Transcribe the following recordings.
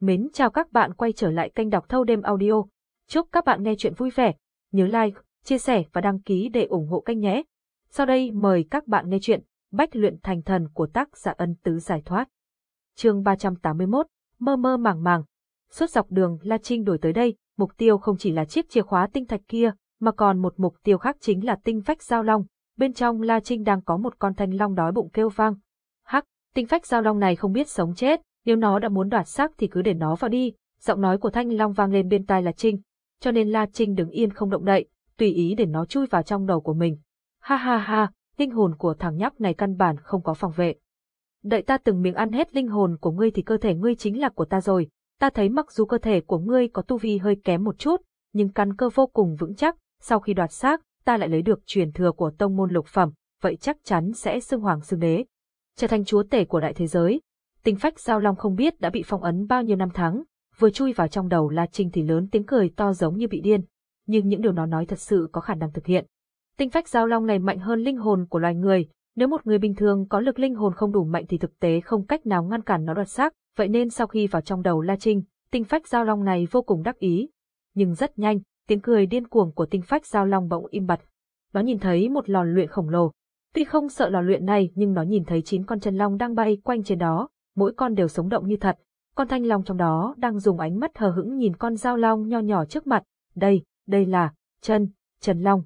Mến chào các bạn quay trở lại kênh đọc thâu đêm audio. Chúc các bạn nghe chuyện vui vẻ. Nhớ like, chia sẻ và đăng ký để ủng hộ kênh nhé. Sau đây mời các bạn nghe chuyện Bách luyện thành thần của tác giả ân tứ giải thoát. chương 381, mơ mơ màng màng. Suốt dọc đường La Trinh đổi tới đây, mục tiêu không chỉ là chiếc chìa khóa tinh thạch kia, mà còn một mục tiêu khác chính là tinh phách giao long. Bên trong La Trinh đang có một con thanh long đói bụng kêu vang. Hắc, tinh phách giao long này không biết sống chết, nếu nó đã muốn đoạt xác thì cứ để nó vào đi, giọng nói của Thanh Long vang lên bên tai La Trinh, cho nên La Trinh đứng yên không động đậy, tùy ý để nó chui vào trong đầu của mình. Ha ha ha, linh hồn của thằng nhóc này căn bản không có phòng vệ. Đợi ta từng miếng ăn hết linh hồn của ngươi thì cơ thể ngươi chính là của ta rồi, ta thấy mặc dù cơ thể của ngươi có tu vi hơi kém một chút, nhưng căn cơ vô cùng vững chắc, sau khi đoạt xác, ta lại lấy được truyền thừa của tông môn lục phẩm, vậy chắc chắn sẽ xưng hoàng xưng đế. Trở thành chúa tể của đại thế giới, Tinh phách giao long không biết đã bị phong ấn bao nhiêu năm tháng, vừa chui vào trong đầu La Trinh thì lớn tiếng cười to giống như bị điên, nhưng những điều nó nói thật sự có khả năng thực hiện. Tinh phách giao long này mạnh hơn linh hồn của loài người, nếu một người bình thường có lực linh hồn không đủ mạnh thì thực tế không cách nào ngăn cản nó đoạt xác, vậy nên sau khi vào trong đầu La Trinh, tinh phách giao long này vô cùng đắc ý. Nhưng rất nhanh, tiếng cười điên cuồng của tinh phách giao long bỗng im bặt. Nó nhìn thấy một lò luyện khổng lồ. Tuy không sợ lò luyện này nhưng nó nhìn thấy chín con chân long đang bay quanh trên đó, mỗi con đều sống động như thật. Con thanh long trong đó đang dùng ánh mắt hờ hững nhìn con dao long nho nhỏ trước mặt. Đây, đây là, chân, chân long.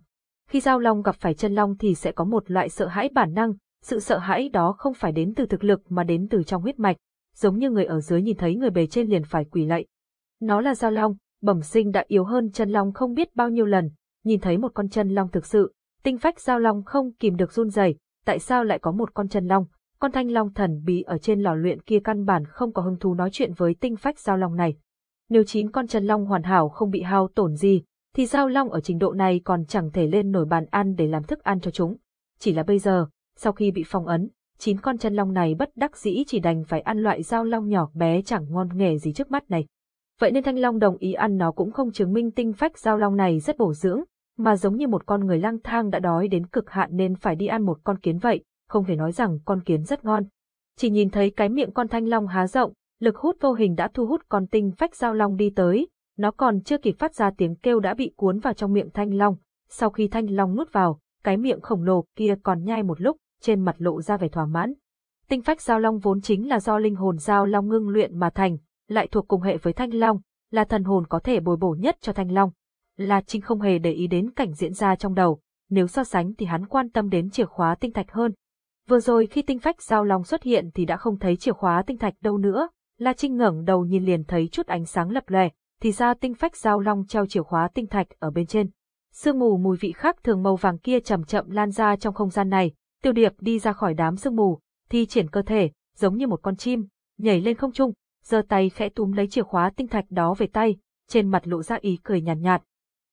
Khi dao long gặp phải chân long thì sẽ có một loại sợ hãi bản năng, sự sợ hãi đó không phải đến từ thực lực mà đến từ trong huyết mạch, giống như người ở dưới nhìn thấy người bề trên liền phải quỳ lạy. Nó là dao long, bẩm sinh đã yếu hơn chân long không biết bao nhiêu lần, nhìn thấy một con chân long thực sự, tinh phách dao long không kìm được run rẩy, tại sao lại có một con chân long, con thanh long thần bí ở trên lò luyện kia căn bản không có hứng thú nói chuyện với tinh phách giao long này. Nếu chín con chân long hoàn hảo không bị hao tổn gì, thì giao long ở trình độ này còn chẳng thể lên nổi bàn ăn để làm thức ăn cho chúng. Chỉ là bây giờ, sau khi bị phong ấn, chín con chân long này bất đắc dĩ chỉ đành phải ăn loại giao long nhỏ bé chẳng ngon nghề gì trước mắt này. Vậy nên thanh long đồng ý ăn nó cũng không chứng minh tinh phách giao long này rất bổ dưỡng, mà giống như một con người lang thang đã đói đến cực hạn nên phải đi ăn một con kiến vậy, không thể nói rằng con kiến rất ngon. Chỉ nhìn thấy cái miệng con thanh long há rộng, lực hút vô hình đã thu hút con tinh phách giao long đi tới, nó còn chưa kịp phát ra tiếng kêu đã bị cuốn vào trong miệng thanh long. Sau khi thanh long nuốt vào, cái miệng khổng lồ kia còn nhai một lúc, trên mặt lộ ra vẻ thỏa mãn. Tinh phách giao long vốn chính là do linh hồn giao long ngưng luyện mà thành, lại thuộc cùng hệ với thanh long, là thần hồn có thể bồi bổ nhất cho thanh long. La Trinh không hề để ý đến cảnh diễn ra trong đầu, nếu so sánh thì hắn quan tâm đến chìa khóa tinh thạch hơn, Vừa rồi khi tinh phách giao long xuất hiện thì đã không thấy chìa khóa tinh thạch đâu nữa, La Trinh ngẩng đầu nhìn liền thấy chút ánh sáng lập lòe, thì ra tinh phách giao long treo chìa khóa tinh thạch ở bên trên. Sương mù mùi vị khác thường màu vàng kia chậm chậm lan ra trong không gian này, Tiêu Điệp đi ra khỏi đám sương mù, thi triển cơ thể, giống như một con chim, nhảy lên không trung, giơ tay khẽ túm lấy chìa khóa tinh thạch đó về tay, trên mặt lộ ra ý cười nhàn nhạt, nhạt.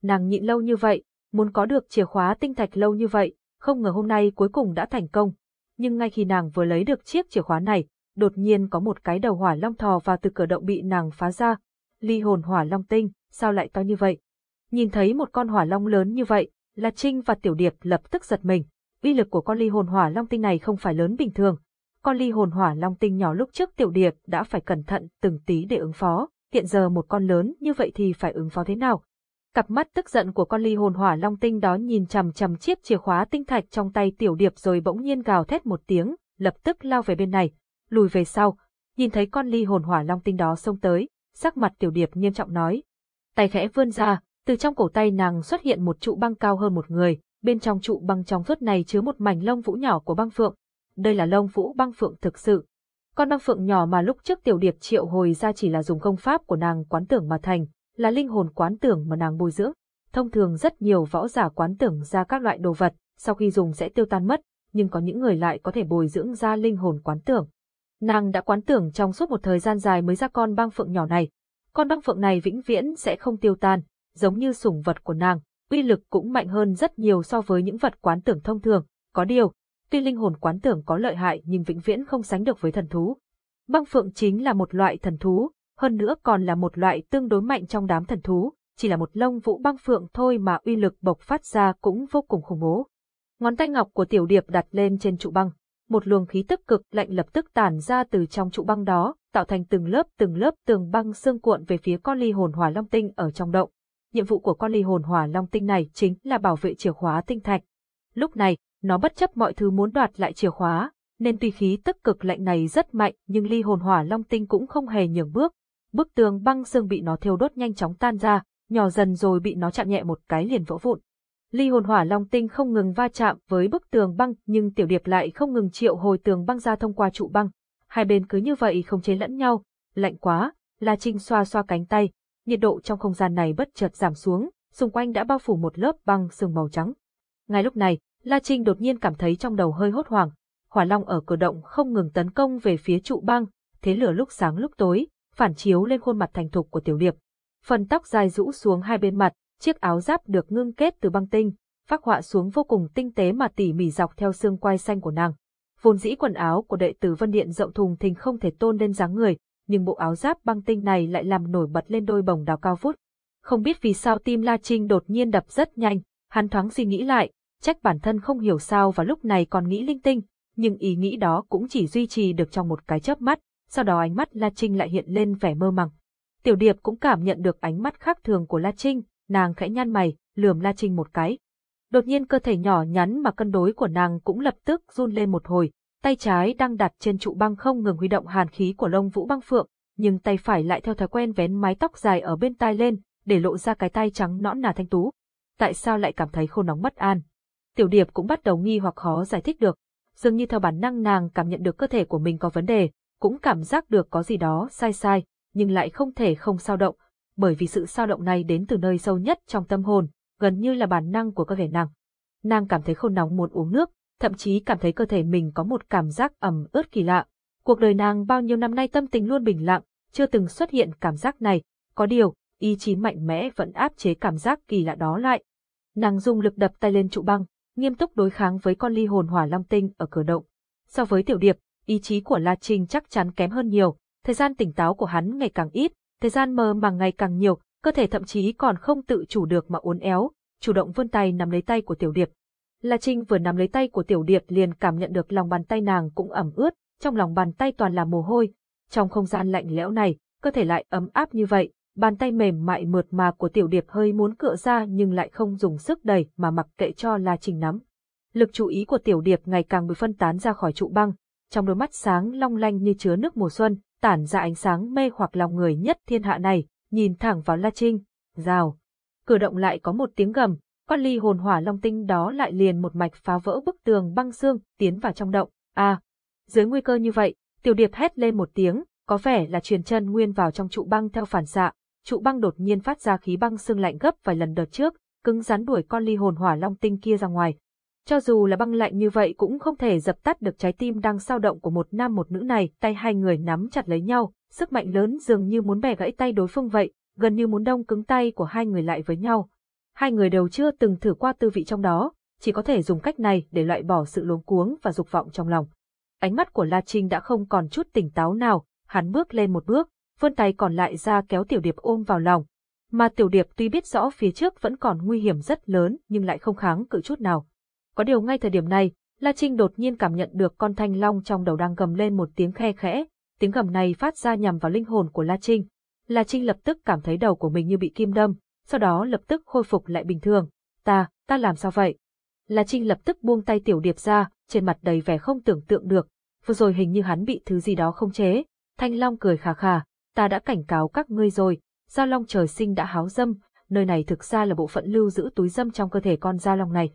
Nàng nhịn lâu như vậy, muốn có được chìa khóa tinh thạch lâu như vậy, không ngờ hôm nay cuối cùng đã thành công, nhưng ngay khi nàng vừa lấy được chiếc chìa khóa này, đột nhiên có một cái đầu hỏa long thò vào từ cửa động bị nàng phá ra. Ly hồn hỏa long tinh, sao lại to như vậy? Nhìn thấy một con hỏa long lớn như vậy, La Trinh và Tiểu Điệp lập tức giật mình. Uy lực của con ly hồn hỏa long tinh này không phải lớn bình thường. Con ly hồn hỏa long tinh nhỏ lúc trước Tiểu Điệp đã phải cẩn thận từng tí để ứng phó, hiện giờ một con lớn như vậy thì phải ứng phó thế nào? Cặp mắt tức giận của con ly hồn hỏa long tinh đó nhìn chằm chằm chiếc chìa khóa tinh thạch trong tay tiểu điệp rồi bỗng nhiên gào thét một tiếng, lập tức lao về bên này, lùi về sau, nhìn thấy con ly hồn hỏa long tinh đó xông tới, sắc mặt tiểu điệp nghiêm trọng nói. Tay khẽ vươn ra, từ trong cổ tay nàng xuất hiện một trụ băng cao hơn một người, bên trong trụ băng trong suốt này chứa một mảnh lông vũ nhỏ của băng phượng. Đây là lông vũ băng phượng thực sự. Con băng phượng nhỏ mà lúc trước tiểu điệp triệu hồi ra chỉ là dùng công pháp của nàng quán tưởng mà thành, là linh hồn quán tưởng mà nàng bồi dưỡng. Thông thường rất nhiều võ giả quán tưởng ra các loại đồ vật, sau khi dùng sẽ tiêu tan mất, nhưng có những người lại có thể bồi dưỡng ra linh hồn quán tưởng. Nàng đã quán tưởng trong suốt một thời gian dài mới ra con băng phượng nhỏ này. Con băng phượng này vĩnh viễn sẽ không tiêu tan, giống như sủng vật của nàng, uy lực cũng mạnh hơn rất nhiều so với những vật quán tưởng thông thường. Có điều, tuy linh hồn quán tưởng có lợi hại nhưng vĩnh viễn không sánh được với thần thú. Băng phượng chính là một loại thần thú, hơn nữa còn là một loại tương đối mạnh trong đám thần thú, chỉ là một lông vũ băng phượng thôi mà uy lực bộc phát ra cũng vô cùng khủng bố. Ngón tay ngọc của tiểu điệp đặt lên trên trụ băng, một luồng khí tức cực lạnh lập tức tản ra từ trong trụ băng đó, tạo thành từng lớp từng lớp tường băng xương cuộn về phía con ly hồn hỏa long tinh ở trong động. Nhiệm vụ của con ly hồn hỏa long tinh này chính là bảo vệ chìa khóa tinh thạch. Lúc này, nó bất chấp mọi thứ muốn đoạt lại chìa khóa, nên tuy khí tức cực lạnh này rất mạnh nhưng ly hồn hỏa long tinh cũng không hề nhường bước. Bức tường băng xương bị nó thiêu đốt nhanh chóng tan ra, nhỏ dần rồi bị nó chạm nhẹ một cái liền vỡ vụn. Ly hồn hỏa long tinh không ngừng va chạm với bức tường băng nhưng tiểu điệp lại không ngừng triệu hồi tường băng ra thông qua trụ băng. Hai bên cứ như vậy không chế lẫn nhau, lạnh quá, La Trinh xoa xoa cánh tay, nhiệt độ trong không gian này bất chợt giảm xuống, xung quanh đã bao phủ một lớp băng sương màu trắng. Ngay lúc này, La Trinh đột nhiên cảm thấy trong đầu hơi hốt hoảng, hỏa long ở cửa động không ngừng tấn công về phía trụ băng, thế lửa lúc sáng lúc tối, phản chiếu lên khuôn mặt thành thục của tiểu điệp. Phần tóc dài rũ xuống hai bên mặt, chiếc áo giáp được ngưng kết từ băng tinh, phác họa xuống vô cùng tinh tế mà tỉ mỉ dọc theo xương quai xanh của nàng. Vốn dĩ quần áo của đệ tử Vân Điện rộng thùng thình không thể tôn lên dáng người, nhưng bộ áo giáp băng tinh này lại làm nổi bật lên đôi bồng đào cao vút. Không biết vì sao tim La Trinh đột nhiên đập rất nhanh, hắn thoáng suy nghĩ lại, trách bản thân không hiểu sao và lúc này còn nghĩ linh tinh, nhưng ý nghĩ đó cũng chỉ duy trì được trong một cái chớp mắt, sau đó ánh mắt La Trinh lại hiện lên vẻ mơ màng. Tiểu Điệp cũng cảm nhận được ánh mắt khác thường của La Trinh, nàng khẽ nhăn mày, lườm La Trinh một cái. Đột nhiên cơ thể nhỏ nhắn mà cân đối của nàng cũng lập tức run lên một hồi, tay trái đang đặt trên trụ băng không ngừng huy động hàn khí của lông vũ băng phượng, nhưng tay phải lại theo thói quen vén mái tóc dài ở bên tai lên, để lộ ra cái tay trắng nõn nà thanh tú. Tại sao lại cảm thấy khô nóng bất an? Tiểu Điệp cũng bắt đầu nghi hoặc khó giải thích được. Dường như theo bản năng nàng cảm nhận được cơ thể của mình có vấn đề, cũng cảm giác được có gì đó sai sai, nhưng lại không thể không sao động, bởi vì sự sao động này đến từ nơi sâu nhất trong tâm hồn, gần như là bản năng của cơ thể nàng. Nàng cảm thấy khô nóng muốn uống nước, thậm chí cảm thấy cơ thể mình có một cảm giác ẩm ướt kỳ lạ. Cuộc đời nàng bao nhiêu năm nay tâm tình luôn bình lặng, chưa từng xuất hiện cảm giác này, có điều, ý chí mạnh mẽ vẫn áp chế cảm giác kỳ lạ đó lại. Nàng dùng lực đập tay lên trụ băng, nghiêm túc đối kháng với con ly hồn hỏa long tinh ở cửa động. So với tiểu điệp, ý chí của La Trinh chắc chắn kém hơn nhiều, thời gian tỉnh táo của hắn ngày càng ít, thời gian mơ màng ngày càng nhiều, cơ thể thậm chí còn không tự chủ được mà uốn éo, chủ động vươn tay nắm lấy tay của tiểu điệp. La Trinh vừa nắm lấy tay của tiểu điệp liền cảm nhận được lòng bàn tay nàng cũng ẩm ướt, trong lòng bàn tay toàn là mồ hôi. Trong không gian lạnh lẽo này, cơ thể lại ấm áp như vậy, bàn tay mềm mại mượt mà của tiểu điệp hơi muốn cựa ra nhưng lại không dùng sức đẩy mà mặc kệ cho La Trinh nắm. Lực chú ý của tiểu điệp ngày càng bị phân tán ra khỏi trụ băng, trong đôi mắt sáng long lanh như chứa nước mùa xuân, tản ra ánh sáng mê hoặc lòng người nhất thiên hạ này, nhìn thẳng vào La Trinh, rào. Cử động lại có một tiếng gầm, con ly hồn hỏa long tinh đó lại liền một mạch phá vỡ bức tường băng xương, tiến vào trong động. À, dưới nguy cơ như vậy, tiểu điệp hét lên một tiếng, có vẻ là truyền chân nguyên vào trong trụ băng theo phản xạ, trụ băng đột nhiên phát ra khí băng xương lạnh gấp vài lần đợt trước, cứng rắn đuổi con ly hồn hỏa long tinh kia ra ngoài. Cho dù là băng lạnh như vậy cũng không thể dập tắt được trái tim đang sao động của một nam một nữ này, tay hai người nắm chặt lấy nhau, sức mạnh lớn dường như muốn bẻ gãy tay đối phương vậy, gần như muốn đông cứng tay của hai người lại với nhau. Hai người đều chưa từng thử qua tư vị trong đó, chỉ có thể dùng cách này để loại bỏ sự luống cuống và dục vọng trong lòng. Ánh mắt của La Trinh đã không còn chút tỉnh táo nào, hắn bước lên một bước, vươn tay còn lại ra kéo Tiểu Điệp ôm vào lòng. Mà Tiểu Điệp tuy biết rõ phía trước vẫn còn nguy hiểm rất lớn nhưng lại không kháng cự chút nào. Có điều ngay thời điểm này, La Trinh đột nhiên cảm nhận được con thanh long trong đầu đang gầm lên một tiếng khe khẽ, tiếng gầm này phát ra nhằm vào linh hồn của La Trinh. La Trinh lập tức cảm thấy đầu của mình như bị kim đâm, sau đó lập tức khôi phục lại bình thường. Ta, ta làm sao vậy? La Trinh lập tức buông tay tiểu điệp ra, trên mặt đầy vẻ không tưởng tượng được. Vừa rồi hình như hắn bị thứ gì đó không chế. Thanh Long cười khà khà, ta đã cảnh cáo các ngươi rồi, Giao Long trời sinh đã háo dâm, nơi này thực ra là bộ phận lưu giữ túi dâm trong cơ thể con Giao Long này.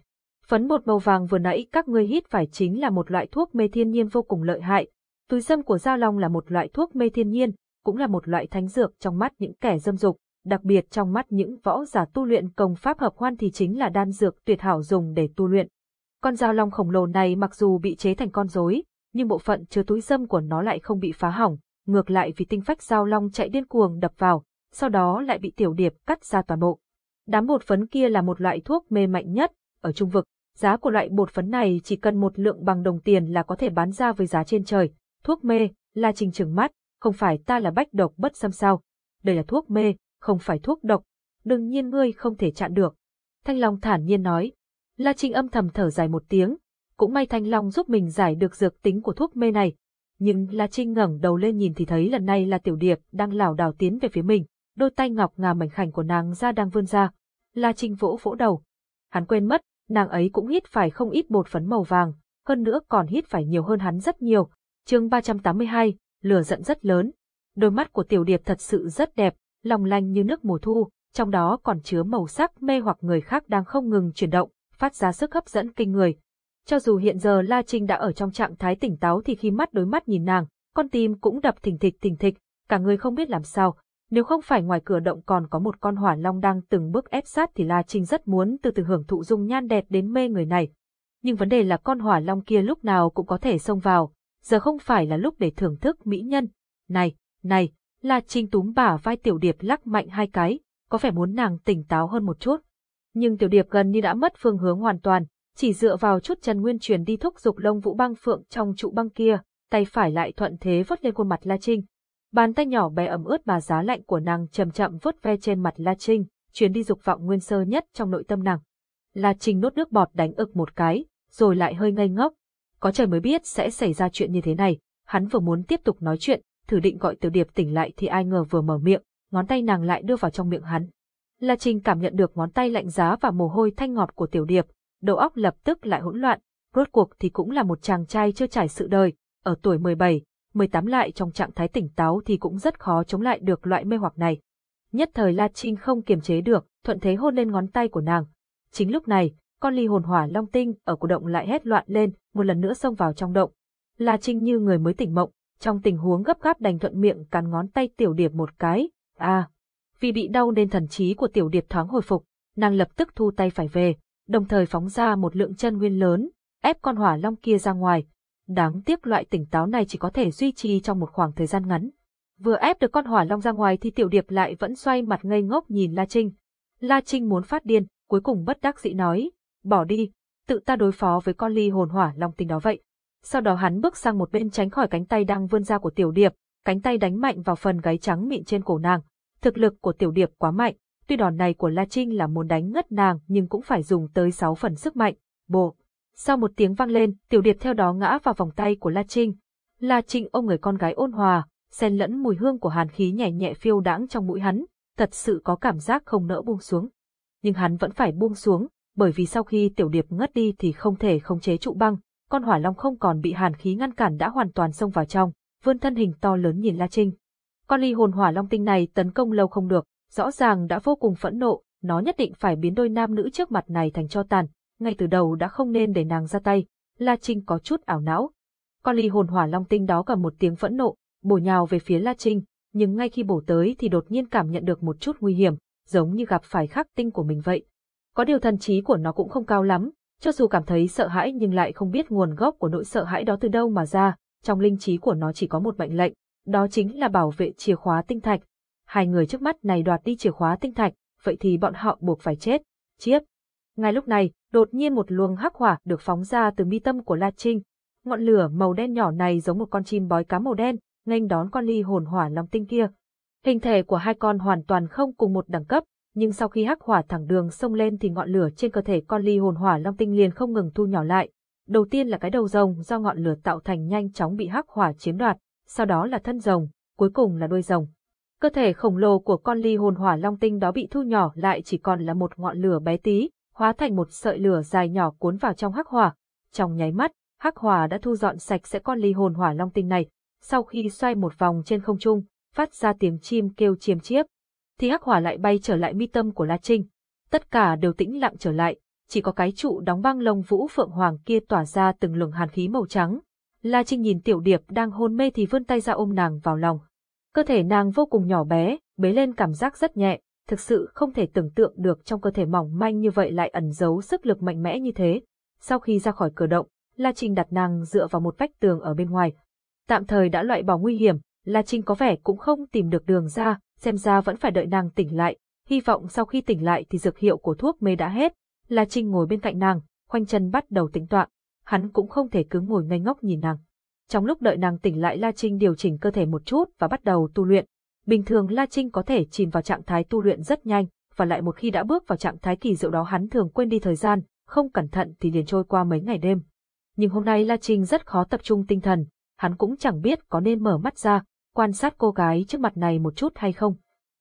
Phấn bột màu vàng vừa nãy các ngươi hít phải chính là một loại thuốc mê thiên nhiên vô cùng lợi hại. Túi dâm của Giao Long là một loại thuốc mê thiên nhiên, cũng là một loại thánh dược trong mắt những kẻ dâm dục, đặc biệt trong mắt những võ giả tu luyện công pháp hợp hoan thì chính là đan dược tuyệt hảo dùng để tu luyện. Con Giao Long khổng lồ này mặc dù bị chế thành con rối, nhưng bộ phận chứa túi dâm của nó lại không bị phá hỏng, ngược lại vì tinh phách Giao Long chạy điên cuồng đập vào, sau đó lại bị tiểu điệp cắt ra toàn bộ. Đám bột phấn kia là một loại thuốc mê mạnh nhất, ở trung vực, Giá của loại bột phấn này chỉ cần một lượng bằng đồng tiền là có thể bán ra với giá trên trời. Thuốc mê, La Trình trừng mắt, không phải ta là bách độc bất xâm sao. Đây là thuốc mê, không phải thuốc độc. Đương nhiên ngươi không thể chặn được. Thanh Long thản nhiên nói. La Trinh âm thầm thở dài một tiếng. Cũng may Thanh Long giúp mình giải được dược tính của thuốc mê này. nhưng La Trinh ngẩng đầu lên nhìn thì thấy lần này là Tiểu Điệp đang lảo đảo tiến về phía mình, đôi tay ngọc ngà mảnh khảnh của nàng ra đang vươn ra. La Trinh vỗ vỗ đầu. Hắn quên mất, nàng ấy cũng hít phải không ít bột phấn màu vàng, hơn nữa còn hít phải nhiều hơn hắn rất nhiều. chương 382, lửa giận rất lớn. Đôi mắt của Tiểu Điệp thật sự rất đẹp, long lanh như nước mùa thu, trong đó còn chứa màu sắc mê hoặc người khác đang không ngừng chuyển động, phát ra sức hấp dẫn kinh người. Cho dù hiện giờ La Trinh đã ở trong trạng thái tỉnh táo thì khi mắt đối mắt nhìn nàng, con tim cũng đập thình thịch thình thịch, cả người không biết làm sao. Nếu không phải ngoài cửa động còn có một con hỏa long đang từng bước ép sát thì La Trinh rất muốn từ từ hưởng thụ dung nhan đẹp đến mê người này. Nhưng vấn đề là con hỏa long kia lúc nào cũng có thể xông vào, giờ không phải là lúc để thưởng thức mỹ nhân. Này, này, La Trinh túm bả vai Tiểu Điệp lắc mạnh hai cái, có vẻ muốn nàng tỉnh táo hơn một chút. Nhưng Tiểu Điệp gần như đã mất phương hướng hoàn toàn, chỉ dựa vào chút chân nguyên truyền đi thúc dục lông vũ băng phượng trong trụ băng kia, tay phải lại thuận thế vớt lên khuôn mặt La Trinh. Bàn tay nhỏ bé ẩm ướt mà giá lạnh của nàng chậm chậm vuốt ve trên mặt La Trinh, truyền đi dục vọng nguyên sơ nhất trong nội tâm nàng. La Trinh nốt nước bọt đánh ực một cái, rồi lại hơi ngây ngốc. Có trời mới biết sẽ xảy ra chuyện như thế này, hắn vừa muốn tiếp tục nói chuyện, thử định gọi Tiểu Điệp tỉnh lại thì ai ngờ vừa mở miệng, ngón tay nàng lại đưa vào trong miệng hắn. La Trinh cảm nhận được ngón tay lạnh giá và mồ hôi thanh ngọt của Tiểu Điệp, đầu óc lập tức lại hỗn loạn, rốt cuộc thì cũng là một chàng trai chưa trải sự đời, ở tuổi 17, 18 lại trong trạng thái tỉnh táo thì cũng rất khó chống lại được loại mê hoặc này. Nhất thời La Trinh không kiềm chế được, thuận thế hôn lên ngón tay của nàng. Chính lúc này, con ly hồn hỏa long tinh ở cổ động lại hét loạn lên, một lần nữa xông vào trong động. La Trinh như người mới tỉnh mộng, trong tình huống gấp gáp đành thuận miệng cắn ngón tay tiểu điệp một cái. À, vì bị đau nên thần trí của tiểu điệp thoáng hồi phục, nàng lập tức thu tay phải về, đồng thời phóng ra một lượng chân nguyên lớn, ép con hỏa long kia ra ngoài. Đáng tiếc loại tỉnh táo này chỉ có thể duy trì trong một khoảng thời gian ngắn. Vừa ép được con hỏa long ra ngoài thì tiểu điệp lại vẫn xoay mặt ngây ngốc nhìn La Trinh. La Trinh muốn phát điên, cuối cùng bất đắc dĩ nói, bỏ đi, tự ta đối phó với con ly hồn hỏa long tinh đó vậy. Sau đó hắn bước sang một bên tránh khỏi cánh tay đang vươn ra của tiểu điệp, cánh tay đánh mạnh vào phần gáy trắng mịn trên cổ nàng. Thực lực của tiểu điệp quá mạnh, tuy đòn này của La Trinh là muốn đánh ngất nàng nhưng cũng phải dùng tới 6 phần sức mạnh. bộ sau một tiếng vang lên, tiểu điệp theo đó ngã vào vòng tay của La Trinh. La Trinh ôm người con gái ôn hòa, xen lẫn mùi hương của hàn khí nhẹ nhẹ phiêu đãng trong mũi hắn, thật sự có cảm giác không nỡ buông xuống. Nhưng hắn vẫn phải buông xuống, bởi vì sau khi tiểu điệp ngất đi thì không thể khống chế trụ băng, con hỏa long không còn bị hàn khí ngăn cản đã hoàn toàn xông vào trong, vươn thân hình to lớn nhìn La Trinh. Con ly hồn hỏa long tinh này tấn công lâu không được, rõ ràng đã vô cùng phẫn nộ, nó nhất định phải biến đôi nam nữ trước mặt này thành cho tàn, ngay từ đầu đã không nên để nàng ra tay, La Trinh có chút ảo não. Con ly hồn hỏa long tinh đó cả một tiếng phẫn nộ, bổ nhào về phía La Trinh, nhưng ngay khi bổ tới thì đột nhiên cảm nhận được một chút nguy hiểm, giống như gặp phải khắc tinh của mình vậy. Có điều thần trí của nó cũng không cao lắm, cho dù cảm thấy sợ hãi nhưng lại không biết nguồn gốc của nỗi sợ hãi đó từ đâu mà ra, trong linh trí của nó chỉ có một mệnh lệnh, đó chính là bảo vệ chìa khóa tinh thạch. Hai người trước mắt này đoạt đi chìa khóa tinh thạch, vậy thì bọn họ buộc phải chết. Chiếp. Ngay lúc này, đột nhiên một luồng hắc hỏa được phóng ra từ mi tâm của La Trinh. Ngọn lửa màu đen nhỏ này giống một con chim bói cá màu đen, nghênh đón con ly hồn hỏa long tinh kia. Hình thể của hai con hoàn toàn không cùng một đẳng cấp, nhưng sau khi hắc hỏa thẳng đường xông lên thì ngọn lửa trên cơ thể con ly hồn hỏa long tinh liền không ngừng thu nhỏ lại. Đầu tiên là cái đầu rồng do ngọn lửa tạo thành nhanh chóng bị hắc hỏa chiếm đoạt, sau đó là thân rồng, cuối cùng là đuôi rồng. Cơ thể khổng lồ của con ly hồn hỏa long tinh đó bị thu nhỏ lại chỉ còn là một ngọn lửa bé tí, hóa thành một sợi lửa dài nhỏ cuốn vào trong hắc hỏa. Trong nháy mắt, hắc hỏa đã thu dọn sạch sẽ con ly hồn hỏa long tinh này. Sau khi xoay một vòng trên không trung, phát ra tiếng chim kêu chiêm chiếp, thì hắc hỏa lại bay trở lại mi tâm của La Trinh. Tất cả đều tĩnh lặng trở lại, chỉ có cái trụ đóng băng lông vũ phượng hoàng kia tỏa ra từng luồng hàn khí màu trắng. La Trinh nhìn Tiểu Điệp đang hôn mê thì vươn tay ra ôm nàng vào lòng. Cơ thể nàng vô cùng nhỏ bé, bế lên cảm giác rất nhẹ, thực sự không thể tưởng tượng được trong cơ thể mỏng manh như vậy lại ẩn giấu sức lực mạnh mẽ như thế. Sau khi ra khỏi cửa động, La Trinh đặt nàng dựa vào một vách tường ở bên ngoài. Tạm thời đã loại bỏ nguy hiểm, La Trinh có vẻ cũng không tìm được đường ra, xem ra vẫn phải đợi nàng tỉnh lại, hy vọng sau khi tỉnh lại thì dược hiệu của thuốc mê đã hết. La Trinh ngồi bên cạnh nàng, khoanh chân bắt đầu tĩnh tọa, hắn cũng không thể cứ ngồi ngây ngốc nhìn nàng. Trong lúc đợi nàng tỉnh lại La Trinh điều chỉnh cơ thể một chút và bắt đầu tu luyện. Bình thường La Trinh có thể chìm vào trạng thái tu luyện rất nhanh, và lại một khi đã bước vào trạng thái kỳ diệu đó hắn thường quên đi thời gian, không cẩn thận thì liền trôi qua mấy ngày đêm. Nhưng hôm nay La Trinh rất khó tập trung tinh thần, hắn cũng chẳng biết có nên mở mắt ra, quan sát cô gái trước mặt này một chút hay không.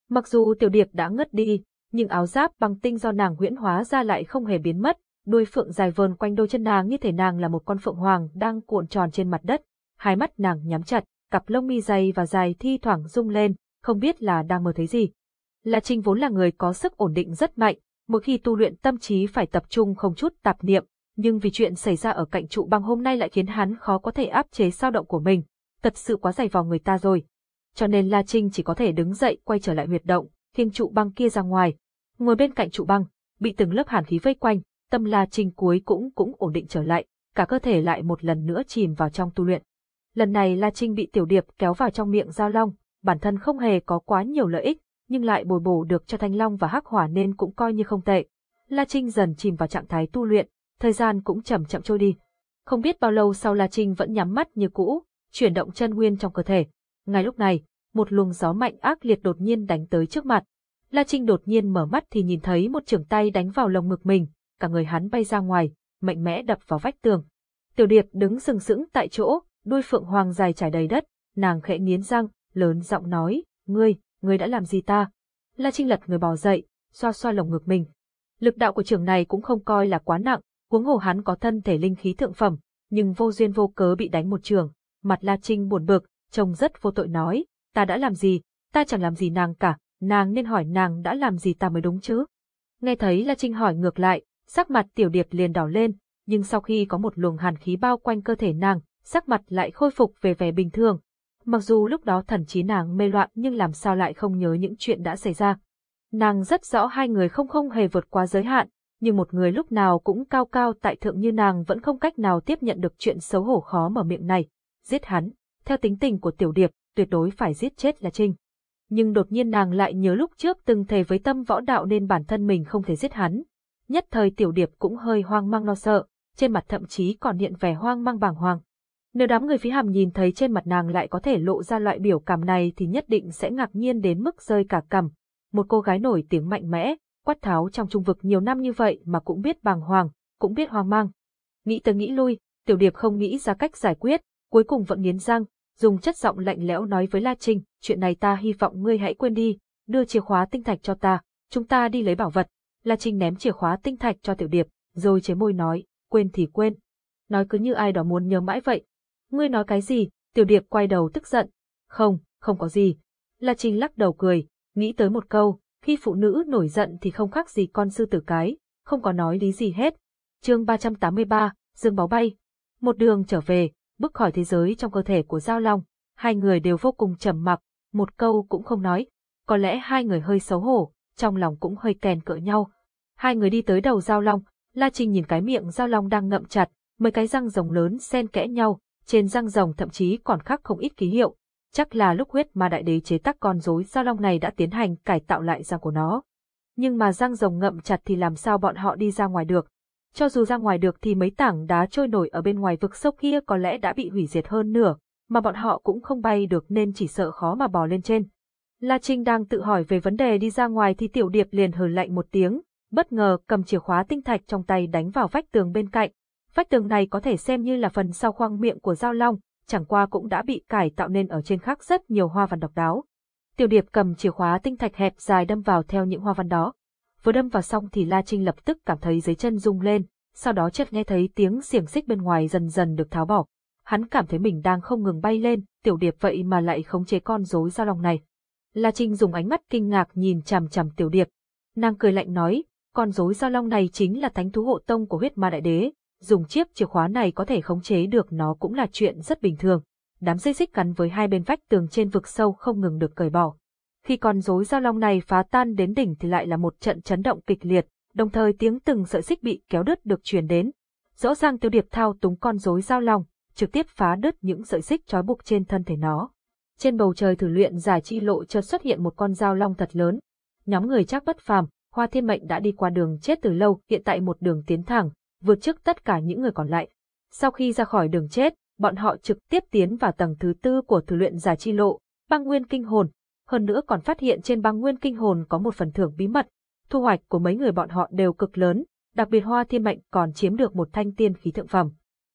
Mặc dù tiểu điệp đã ngất đi, nhưng áo giáp bằng tinh do nàng huyễn hóa ra lại không hề biến mất, đuôi phượng dài vờn quanh đôi chân nàng như thể nàng là một con phượng hoàng đang cuộn tròn trên mặt đất, hai mắt nàng nhắm chặt, cặp lông mi dày và dài thi thoảng rung lên, không biết là đang mơ thấy gì. La Trinh vốn là người có sức ổn định rất mạnh, mỗi khi tu luyện tâm trí phải tập trung không chút tạp niệm, nhưng vì chuyện xảy ra ở cạnh trụ băng hôm nay lại khiến hắn khó có thể áp chế sao động của mình, thật sự quá dày vào người ta rồi. Cho nên La Trinh chỉ có thể đứng dậy quay trở lại huyệt động, khiêng trụ băng kia ra ngoài, ngồi bên cạnh trụ băng, bị từng lớp hàn khí vây quanh, tâm La Trinh cuối cũng cũng ổn định trở lại, cả cơ thể lại một lần nữa chìm vào trong tu luyện. Lần này La Trinh bị Tiểu Điệp kéo vào trong miệng giao long, bản thân không hề có quá nhiều lợi ích, nhưng lại bồi bổ được cho Thanh Long và Hắc Hỏa nên cũng coi như không tệ. La Trinh dần chìm vào trạng thái tu luyện, thời gian cũng chậm chậm trôi đi. Không biết bao lâu sau La Trinh vẫn nhắm mắt như cũ, chuyển động chân nguyên trong cơ thể. Ngay lúc này, một luồng gió mạnh ác liệt đột nhiên đánh tới trước mặt. La Trinh đột nhiên mở mắt thì nhìn thấy một trường tay đánh vào lồng ngực mình, cả người hắn bay ra ngoài, mạnh mẽ đập vào vách tường. Tiểu Điệp đứng sừng sững tại chỗ, đuôi phượng hoàng dài trải đầy đất, nàng khẽ nghiến răng, lớn giọng nói, ngươi, ngươi đã làm gì ta? La Trinh lật người bò dậy, xoa xoa lồng ngực mình. Lực đạo của trường này cũng không coi là quá nặng, huống hồ hắn có thân thể linh khí thượng phẩm, nhưng vô duyên vô cớ bị đánh một trường. Mặt La Trinh buồn bực, trông rất vô tội nói, ta đã làm gì, ta chẳng làm gì nàng cả, nàng nên hỏi nàng đã làm gì ta mới đúng chứ. Nghe thấy La Trinh hỏi ngược lại, sắc mặt tiểu điệp liền đỏ lên, nhưng sau khi có một luồng hàn khí bao quanh cơ thể nàng, sắc mặt lại khôi phục về vẻ bình thường. Mặc dù lúc đó thần trí nàng mê loạn nhưng làm sao lại không nhớ những chuyện đã xảy ra. Nàng rất rõ hai người không không hề vượt qua giới hạn, nhưng một người lúc nào cũng cao cao tại thượng như nàng vẫn không cách nào tiếp nhận được chuyện xấu hổ khó mở miệng này. Giết hắn, theo tính tình của tiểu điệp, tuyệt đối phải giết chết là Trinh. Nhưng đột nhiên nàng lại nhớ lúc trước từng thề với tâm võ đạo nên bản thân mình không thể giết hắn. Nhất thời tiểu điệp cũng hơi hoang mang lo sợ, trên mặt thậm chí còn hiện vẻ hoang mang bàng hoàng. Nếu đám người phí hàm nhìn thấy trên mặt nàng lại có thể lộ ra loại biểu cảm này thì nhất định sẽ ngạc nhiên đến mức rơi cả cằm. Một cô gái nổi tiếng mạnh mẽ, quát tháo trong trung vực nhiều năm như vậy mà cũng biết bàng hoàng, cũng biết hoang mang. Nghĩ tới nghĩ lui, tiểu điệp không nghĩ ra cách giải quyết, cuối cùng vẫn nghiến răng, dùng chất giọng lạnh lẽo nói với La Trinh, chuyện này ta hy vọng ngươi hãy quên đi, đưa chìa khóa tinh thạch cho ta, chúng ta đi lấy bảo vật. La Trinh ném chìa khóa tinh thạch cho tiểu điệp, rồi chế môi nói, quên thì quên. Nói cứ như ai đó muốn nhớ mãi vậy, Ngươi nói cái gì? Tiểu điệp quay đầu tức giận. Không, không có gì. La Trinh lắc đầu cười, nghĩ tới một câu, khi phụ nữ nổi giận thì không khác gì con sư tử cái, không có nói lý gì hết. chương 383, Dương Báo Bay. Một đường trở về, bước khỏi thế giới trong cơ thể của Giao Long, hai người đều vô cùng trầm mặc, một câu cũng không nói. Có lẽ hai người hơi xấu hổ, trong lòng cũng hơi kèn cỡ nhau. Hai người đi tới đầu Giao Long, La Trinh nhìn cái miệng Giao Long đang ngậm chặt, mấy cái răng rồng lớn xen kẽ nhau, trên răng rồng thậm chí còn khắc không ít ký hiệu, chắc là lúc huyết ma đại đế chế tác con rối giao long này đã tiến hành cải tạo lại răng của nó. Nhưng mà răng rồng ngậm chặt thì làm sao bọn họ đi ra ngoài được? Cho dù ra ngoài được thì mấy tảng đá trôi nổi ở bên ngoài vực sâu kia có lẽ đã bị hủy diệt hơn nửa, mà bọn họ cũng không bay được nên chỉ sợ khó mà bò lên trên. La Trinh đang tự hỏi về vấn đề đi ra ngoài thì Tiểu Điệp liền hừ lạnh một tiếng, bất ngờ cầm chìa khóa tinh thạch trong tay đánh vào vách tường bên cạnh, Vách tường này có thể xem như là phần sau khoang miệng của Giao Long, chẳng qua cũng đã bị cải tạo nên ở trên khắc rất nhiều hoa văn độc đáo. Tiểu Điệp cầm chìa khóa tinh thạch hẹp dài đâm vào theo những hoa văn đó. Vừa đâm vào xong thì La Trinh lập tức cảm thấy dưới chân rung lên, sau đó chợt nghe thấy tiếng xiềng xích bên ngoài dần dần được tháo bỏ. Hắn cảm thấy mình đang không ngừng bay lên, Tiểu Điệp vậy mà lại khống chế con rối Giao Long này. La Trinh dùng ánh mắt kinh ngạc nhìn chằm chằm Tiểu Điệp. Nàng cười lạnh nói, con rối Giao Long này chính là thánh thú hộ tông của huyết ma đại đế, dùng chiếc chìa khóa này có thể khống chế được nó cũng là chuyện rất bình thường. Đám dây xích gắn với hai bên vách tường trên vực sâu không ngừng được cởi bỏ. Khi con rối giao long này phá tan đến đỉnh thì lại là một trận chấn động kịch liệt, đồng thời tiếng từng sợi xích bị kéo đứt được truyền đến. Rõ ràng tiêu điệp thao túng con rối giao long, trực tiếp phá đứt những sợi xích trói buộc trên thân thể nó. Trên bầu trời thử luyện giải chi lộ chợt xuất hiện một con dao long thật lớn. Nhóm người chắc bất phàm, Hoa Thiên Mệnh đã đi qua đường chết từ lâu, hiện tại một đường tiến thẳng, vượt trước tất cả những người còn lại. Sau khi ra khỏi đường chết, bọn họ trực tiếp tiến vào tầng thứ tư của thử luyện giả chi lộ, băng nguyên kinh hồn. Hơn nữa còn phát hiện trên băng nguyên kinh hồn có một phần thưởng bí mật. Thu hoạch của mấy người bọn họ đều cực lớn, đặc biệt Hoa Thiên Mệnh còn chiếm được một thanh tiên khí thượng phẩm.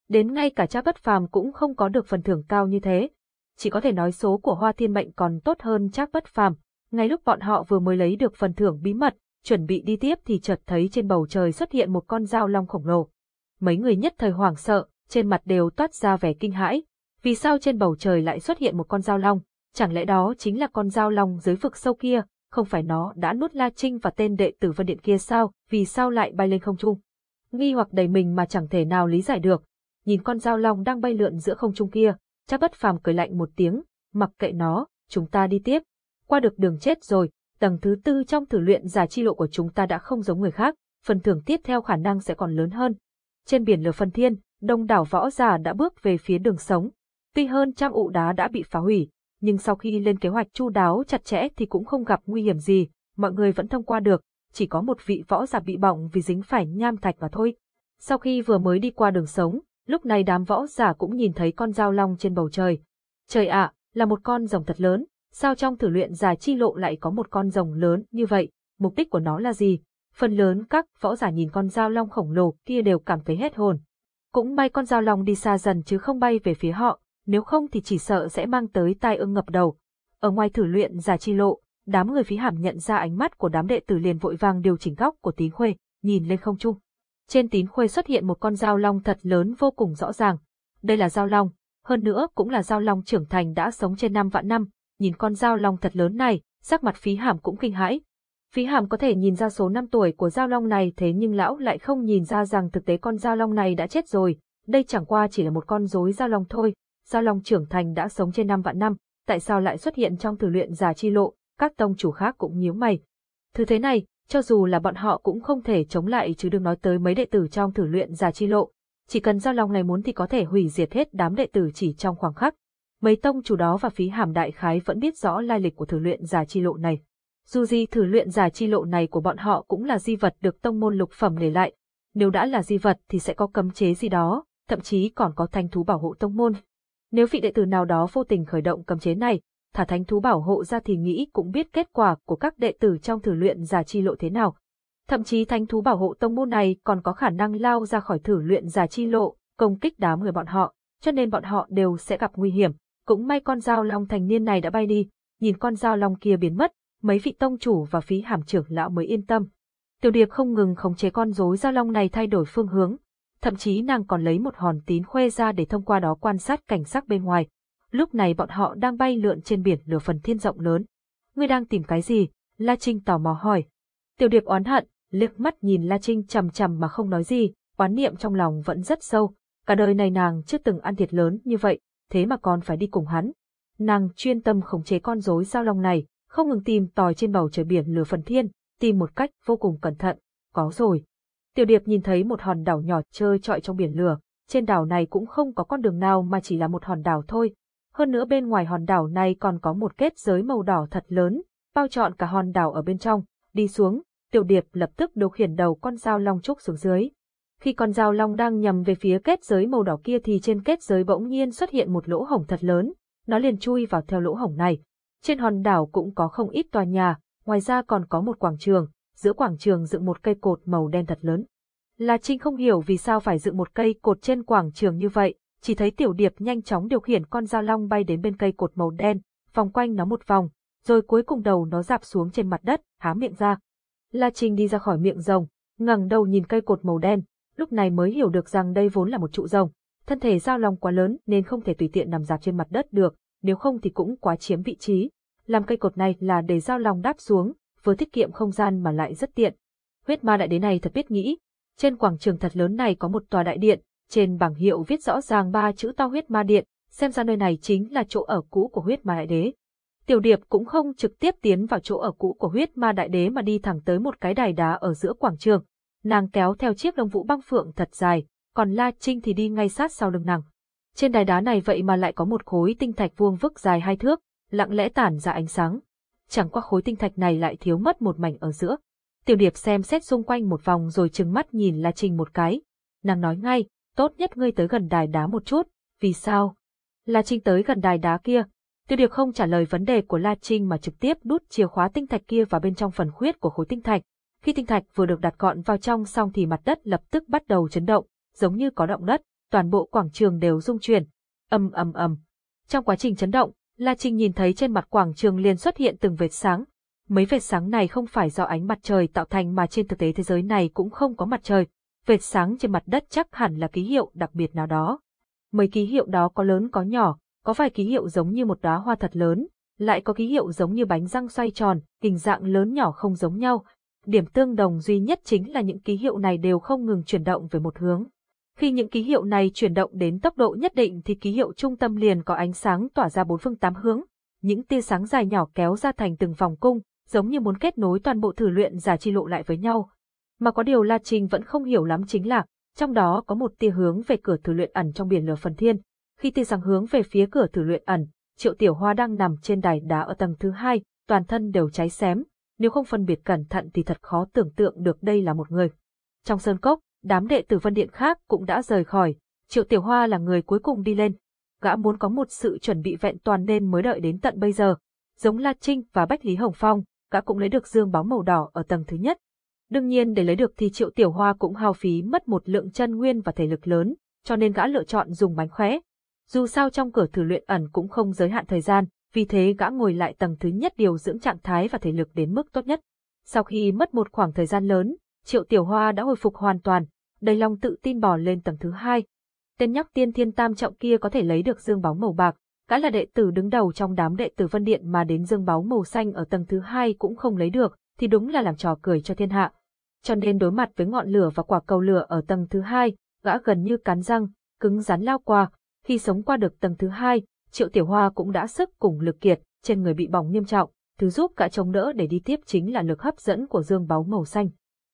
Đến ngay cả cha bất phàm cũng không có được phần thưởng cao như thế. Chỉ có thể nói số của Hoa Thiên Mệnh còn tốt hơn chắc bất phàm. Ngay lúc bọn họ vừa mới lấy được phần thưởng bí mật, chuẩn bị đi tiếp thì chợt thấy trên bầu trời xuất hiện một con dao long khổng lồ. Mấy người nhất thời hoảng sợ, trên mặt đều toát ra vẻ kinh hãi. Vì sao trên bầu trời lại xuất hiện một con dao long? Chẳng lẽ đó chính là con dao long dưới vực sâu kia, không phải nó đã nuốt La Trinh và tên đệ tử Vân Điện kia sao, vì sao lại bay lên không trung? Nghi hoặc đầy mình mà chẳng thể nào lý giải được. Nhìn con dao long đang bay lượn giữa không trung kia, chắc bất phàm cười lạnh một tiếng, mặc kệ nó, chúng ta đi tiếp. Qua được đường chết rồi, tầng thứ tư trong thử luyện giả chi lộ của chúng ta đã không giống người khác, phần thưởng tiếp theo khả năng sẽ còn lớn hơn. Trên biển lửa phân thiên, đông đảo võ giả đã bước về phía đường sống. Tuy hơn trăm ụ đá đã bị phá hủy, nhưng sau khi lên kế hoạch chu đáo chặt chẽ thì cũng không gặp nguy hiểm gì, mọi người vẫn thông qua được, chỉ có một vị võ giả bị bỏng vì dính phải nham thạch mà thôi. Sau khi vừa mới đi qua đường sống, lúc này đám võ giả cũng nhìn thấy con dao long trên bầu trời. Trời ạ, là một con rồng thật lớn, sao trong thử luyện giả chi lộ lại có một con rồng lớn như vậy, mục đích của nó là gì? Phần lớn các võ giả nhìn con dao long khổng lồ kia đều cảm thấy hết hồn. Cũng may con dao long đi xa dần chứ không bay về phía họ, nếu không thì chỉ sợ sẽ mang tới tai ương ngập đầu. Ở ngoài thử luyện giả chi lộ, đám người phí hàm nhận ra ánh mắt của đám đệ tử liền vội vàng điều chỉnh góc của tín khuê, nhìn lên không trung. Trên tín khuê xuất hiện một con dao long thật lớn vô cùng rõ ràng. Đây là dao long, hơn nữa cũng là dao long trưởng thành đã sống trên năm vạn năm. Nhìn con dao long thật lớn này, sắc mặt phí hàm cũng kinh hãi. Phí hàm có thể nhìn ra số năm tuổi của dao long này thế nhưng lão lại không nhìn ra rằng thực tế con dao long này đã chết rồi. Đây chẳng qua chỉ là một con rối dao long thôi, dao Long trưởng thành đã sống trên năm vạn năm, tại sao lại xuất hiện trong thử luyện giả chi lộ, các tông chủ khác cũng nhíu mày. Thứ thế này, cho dù là bọn họ cũng không thể chống lại chứ đừng nói tới mấy đệ tử trong thử luyện giả chi lộ. Chỉ cần Giao Long này muốn thì có thể hủy diệt hết đám đệ tử chỉ trong khoảng khắc. Mấy tông chủ đó và phí hàm đại khái vẫn biết rõ lai lịch của thử luyện giả chi lộ này. Dù gì thử luyện giả chi lộ này của bọn họ cũng là di vật được tông môn lục phẩm để lại. Nếu đã là di vật thì sẽ có cấm chế gì đó, thậm chí còn có thanh thú bảo hộ tông môn. Nếu vị đệ tử nào đó vô tình khởi động cấm chế này, thả thánh thú bảo hộ ra thì nghĩ cũng biết kết quả của các đệ tử trong thử luyện giả chi lộ thế nào. Thậm chí thánh thú bảo hộ tông môn này còn có khả năng lao ra khỏi thử luyện giả chi lộ, công kích đám người bọn họ, cho nên bọn họ đều sẽ gặp nguy hiểm. Cũng may con dao long thành niên này đã bay đi, nhìn con dao long kia biến mất, mấy vị tông chủ và phí hàm trưởng lão mới yên tâm. Tiểu điệp không ngừng khống chế con rối dao long này thay đổi phương hướng, thậm chí nàng còn lấy một hòn tín khuê ra để thông qua đó quan sát cảnh sắc bên ngoài. Lúc này bọn họ đang bay lượn trên biển lửa phần thiên rộng lớn. Ngươi đang tìm cái gì? La Trinh tò mò hỏi. Tiểu điệp oán hận, liếc mắt nhìn La Trinh chằm chằm mà không nói gì, oán niệm trong lòng vẫn rất sâu. Cả đời này nàng chưa từng ăn thiệt lớn như vậy, thế mà còn phải đi cùng hắn. Nàng chuyên tâm khống chế con rối giao long này, không ngừng tìm tòi trên bầu trời biển lửa phần thiên, tìm một cách vô cùng cẩn thận. Có rồi, Tiểu Điệp nhìn thấy một hòn đảo nhỏ chơi trọi trong biển lửa, trên đảo này cũng không có con đường nào mà chỉ là một hòn đảo thôi. Hơn nữa bên ngoài hòn đảo này còn có một kết giới màu đỏ thật lớn, bao trọn cả hòn đảo ở bên trong. Đi xuống, Tiểu Điệp lập tức điều khiển đầu con dao long trúc xuống dưới. Khi con dao long đang nhằm về phía kết giới màu đỏ kia thì trên kết giới bỗng nhiên xuất hiện một lỗ hổng thật lớn, nó liền chui vào theo lỗ hổng này. Trên hòn đảo cũng có không ít tòa nhà, ngoài ra còn có một quảng trường, giữa quảng trường dựng một cây cột màu đen thật lớn. La Trinh không hiểu vì sao phải dựng một cây cột trên quảng trường như vậy, chỉ thấy tiểu điệp nhanh chóng điều khiển con dao long bay đến bên cây cột màu đen, vòng quanh nó một vòng, rồi cuối cùng đầu nó dạp xuống trên mặt đất, há miệng ra. La Trinh đi ra khỏi miệng rồng, ngẩng đầu nhìn cây cột màu đen, lúc này mới hiểu được rằng đây vốn là một trụ rồng. Thân thể giao long quá lớn nên không thể tùy tiện nằm dạp trên mặt đất được, nếu không thì cũng quá chiếm vị trí. Làm cây cột này là để giao long đáp xuống, vừa tiết kiệm không gian mà lại rất tiện. Huyết ma đại đế này thật biết nghĩ. Trên quảng trường thật lớn này có một tòa đại điện, trên bảng hiệu viết rõ ràng ba chữ to huyết ma điện, xem ra nơi này chính là chỗ ở cũ của huyết ma đại đế. Tiểu điệp cũng không trực tiếp tiến vào chỗ ở cũ của huyết ma đại đế mà đi thẳng tới một cái đài đá ở giữa quảng trường. Nàng kéo theo chiếc lông vũ băng phượng thật dài, còn La Trinh thì đi ngay sát sau lưng nàng. Trên đài đá này vậy mà lại có một khối tinh thạch vuông vức dài hai thước, lặng lẽ tản ra ánh sáng chẳng qua khối tinh thạch này lại thiếu mất một mảnh ở giữa. Tiểu điệp xem xét xung quanh một vòng rồi trừng mắt nhìn La Trinh một cái. Nàng nói ngay, tốt nhất ngươi tới gần đài đá một chút, vì sao? La Trinh tới gần đài đá kia. Tiểu điệp không trả lời vấn đề của La Trinh mà trực tiếp đút chìa khóa tinh thạch kia vào bên trong phần khuyết của khối tinh thạch. Khi tinh thạch vừa được đặt gọn vào trong xong thì mặt đất lập tức bắt đầu chấn động, giống như có động đất, toàn bộ quảng trường đều rung chuyển. Ầm ầm ầm. Trong quá trình chấn động, La Trinh nhìn thấy trên mặt quảng trường liền xuất hiện từng vệt sáng. Mấy vệt sáng này không phải do ánh mặt trời tạo thành mà trên thực tế thế giới này cũng không có mặt trời. Vệt sáng trên mặt đất chắc hẳn là ký hiệu đặc biệt nào đó. Mấy ký hiệu đó có lớn có nhỏ, có vài ký hiệu giống như một đóa hoa thật lớn, lại có ký hiệu giống như bánh răng xoay tròn, hình dạng lớn nhỏ không giống nhau. Điểm tương đồng duy nhất chính là những ký hiệu này đều không ngừng chuyển động về một hướng. Khi những ký hiệu này chuyển động đến tốc độ nhất định thì ký hiệu trung tâm liền có ánh sáng tỏa ra bốn phương tám hướng. Những tia sáng dài nhỏ kéo ra thành từng vòng cung, giống như muốn kết nối toàn bộ thử luyện giả chi lộ lại với nhau. Mà có điều La Trinh vẫn không hiểu lắm chính là, trong đó có một tia hướng về cửa thử luyện ẩn trong biển lửa phần thiên. Khi tia sáng hướng về phía cửa thử luyện ẩn, Triệu Tiểu Hoa đang nằm trên đài đá ở tầng thứ hai, toàn thân đều cháy xém, nếu không phân biệt cẩn thận thì thật khó tưởng tượng được đây là một người. Trong sơn cốc, đám đệ tử Vân Điện khác cũng đã rời khỏi, Triệu Tiểu Hoa là người cuối cùng đi lên. Gã muốn có một sự chuẩn bị vẹn toàn nên mới đợi đến tận bây giờ. Giống La Trinh và Bách Lý Hồng Phong, gã cũng lấy được dương báo màu đỏ ở tầng thứ nhất. Đương nhiên để lấy được thì Triệu Tiểu Hoa cũng hao phí mất một lượng chân nguyên và thể lực lớn, cho nên gã lựa chọn dùng bánh khóe. Dù sao trong cửa thử luyện ẩn cũng không giới hạn thời gian, vì thế gã ngồi lại tầng thứ nhất điều dưỡng trạng thái và thể lực đến mức tốt nhất. Sau khi mất một khoảng thời gian lớn, Triệu Tiểu Hoa đã hồi phục hoàn toàn, đầy lòng tự tin bò lên tầng thứ hai. Tên nhóc tiên thiên tam trọng kia có thể lấy được dương báu màu bạc, gã là đệ tử đứng đầu trong đám đệ tử Vân Điện mà đến dương báu màu xanh ở tầng thứ hai cũng không lấy được, thì đúng là làm trò cười cho thiên hạ. Cho nên đối mặt với ngọn lửa và quả cầu lửa ở tầng thứ hai, gã gần như cắn răng, cứng rắn lao qua. Khi sống qua được tầng thứ hai, Triệu Tiểu Hoa cũng đã sức cùng lực kiệt, trên người bị bỏng nghiêm trọng, thứ giúp cả chống đỡ để đi tiếp chính là lực hấp dẫn của dương báu màu xanh.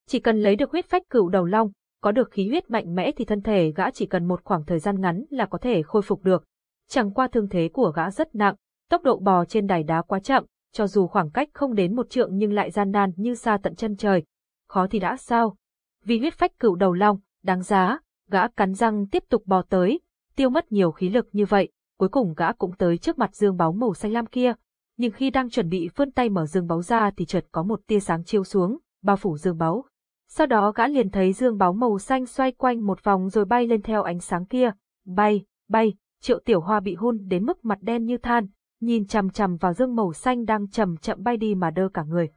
Chỉ cần lấy được huyết phách cựu đầu long, có được khí huyết mạnh mẽ thì thân thể gã chỉ cần một khoảng thời gian ngắn là có thể khôi phục được. Chẳng qua thương thế của gã rất nặng, tốc độ bò trên đài đá quá chậm, cho dù khoảng cách không đến một trượng nhưng lại gian nan như xa tận chân trời. Khó thì đã sao? Vì huyết phách cựu đầu long, đáng giá, gã cắn răng tiếp tục bò tới, tiêu mất nhiều khí lực như vậy, cuối cùng gã cũng tới trước mặt dương báu màu xanh lam kia. Nhưng khi đang chuẩn bị vươn tay mở dương báu ra thì chợt có một tia sáng chiếu xuống, bao phủ dương báu. Sau đó gã liền thấy dương báo màu xanh xoay quanh một vòng rồi bay lên theo ánh sáng kia. Bay, bay, triệu tiểu hoa bị hun đến mức mặt đen như than, nhìn chằm chằm vào dương màu xanh đang chậm chậm bay đi mà đơ cả người.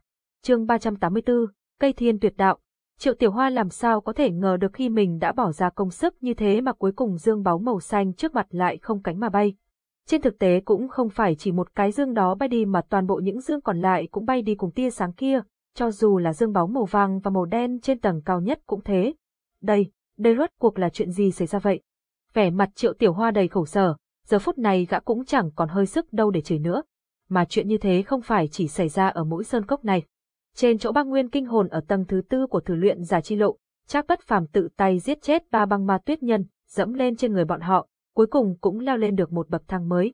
chương 384, cây thiên tuyệt đạo. Triệu tiểu hoa làm sao có thể ngờ được khi mình đã bỏ ra công sức như thế mà cuối cùng dương báo màu xanh trước mặt lại không cánh mà bay. Trên thực tế cũng không phải chỉ một cái dương đó bay đi mà toàn bộ những dương còn lại cũng bay đi cùng tia sáng kia, cho dù là dương bóng màu vàng và màu đen trên tầng cao nhất cũng thế. Đây, đây rốt cuộc là chuyện gì xảy ra vậy? Vẻ mặt triệu tiểu hoa đầy khổ sở, giờ phút này gã cũng chẳng còn hơi sức đâu để chửi nữa. Mà chuyện như thế không phải chỉ xảy ra ở mỗi sơn cốc này. Trên chỗ băng nguyên kinh hồn ở tầng thứ tư của thử luyện giả chi lộ, Trác Bất Phàm tự tay giết chết ba băng ma tuyết nhân, dẫm lên trên người bọn họ, cuối cùng cũng leo lên được một bậc thang mới.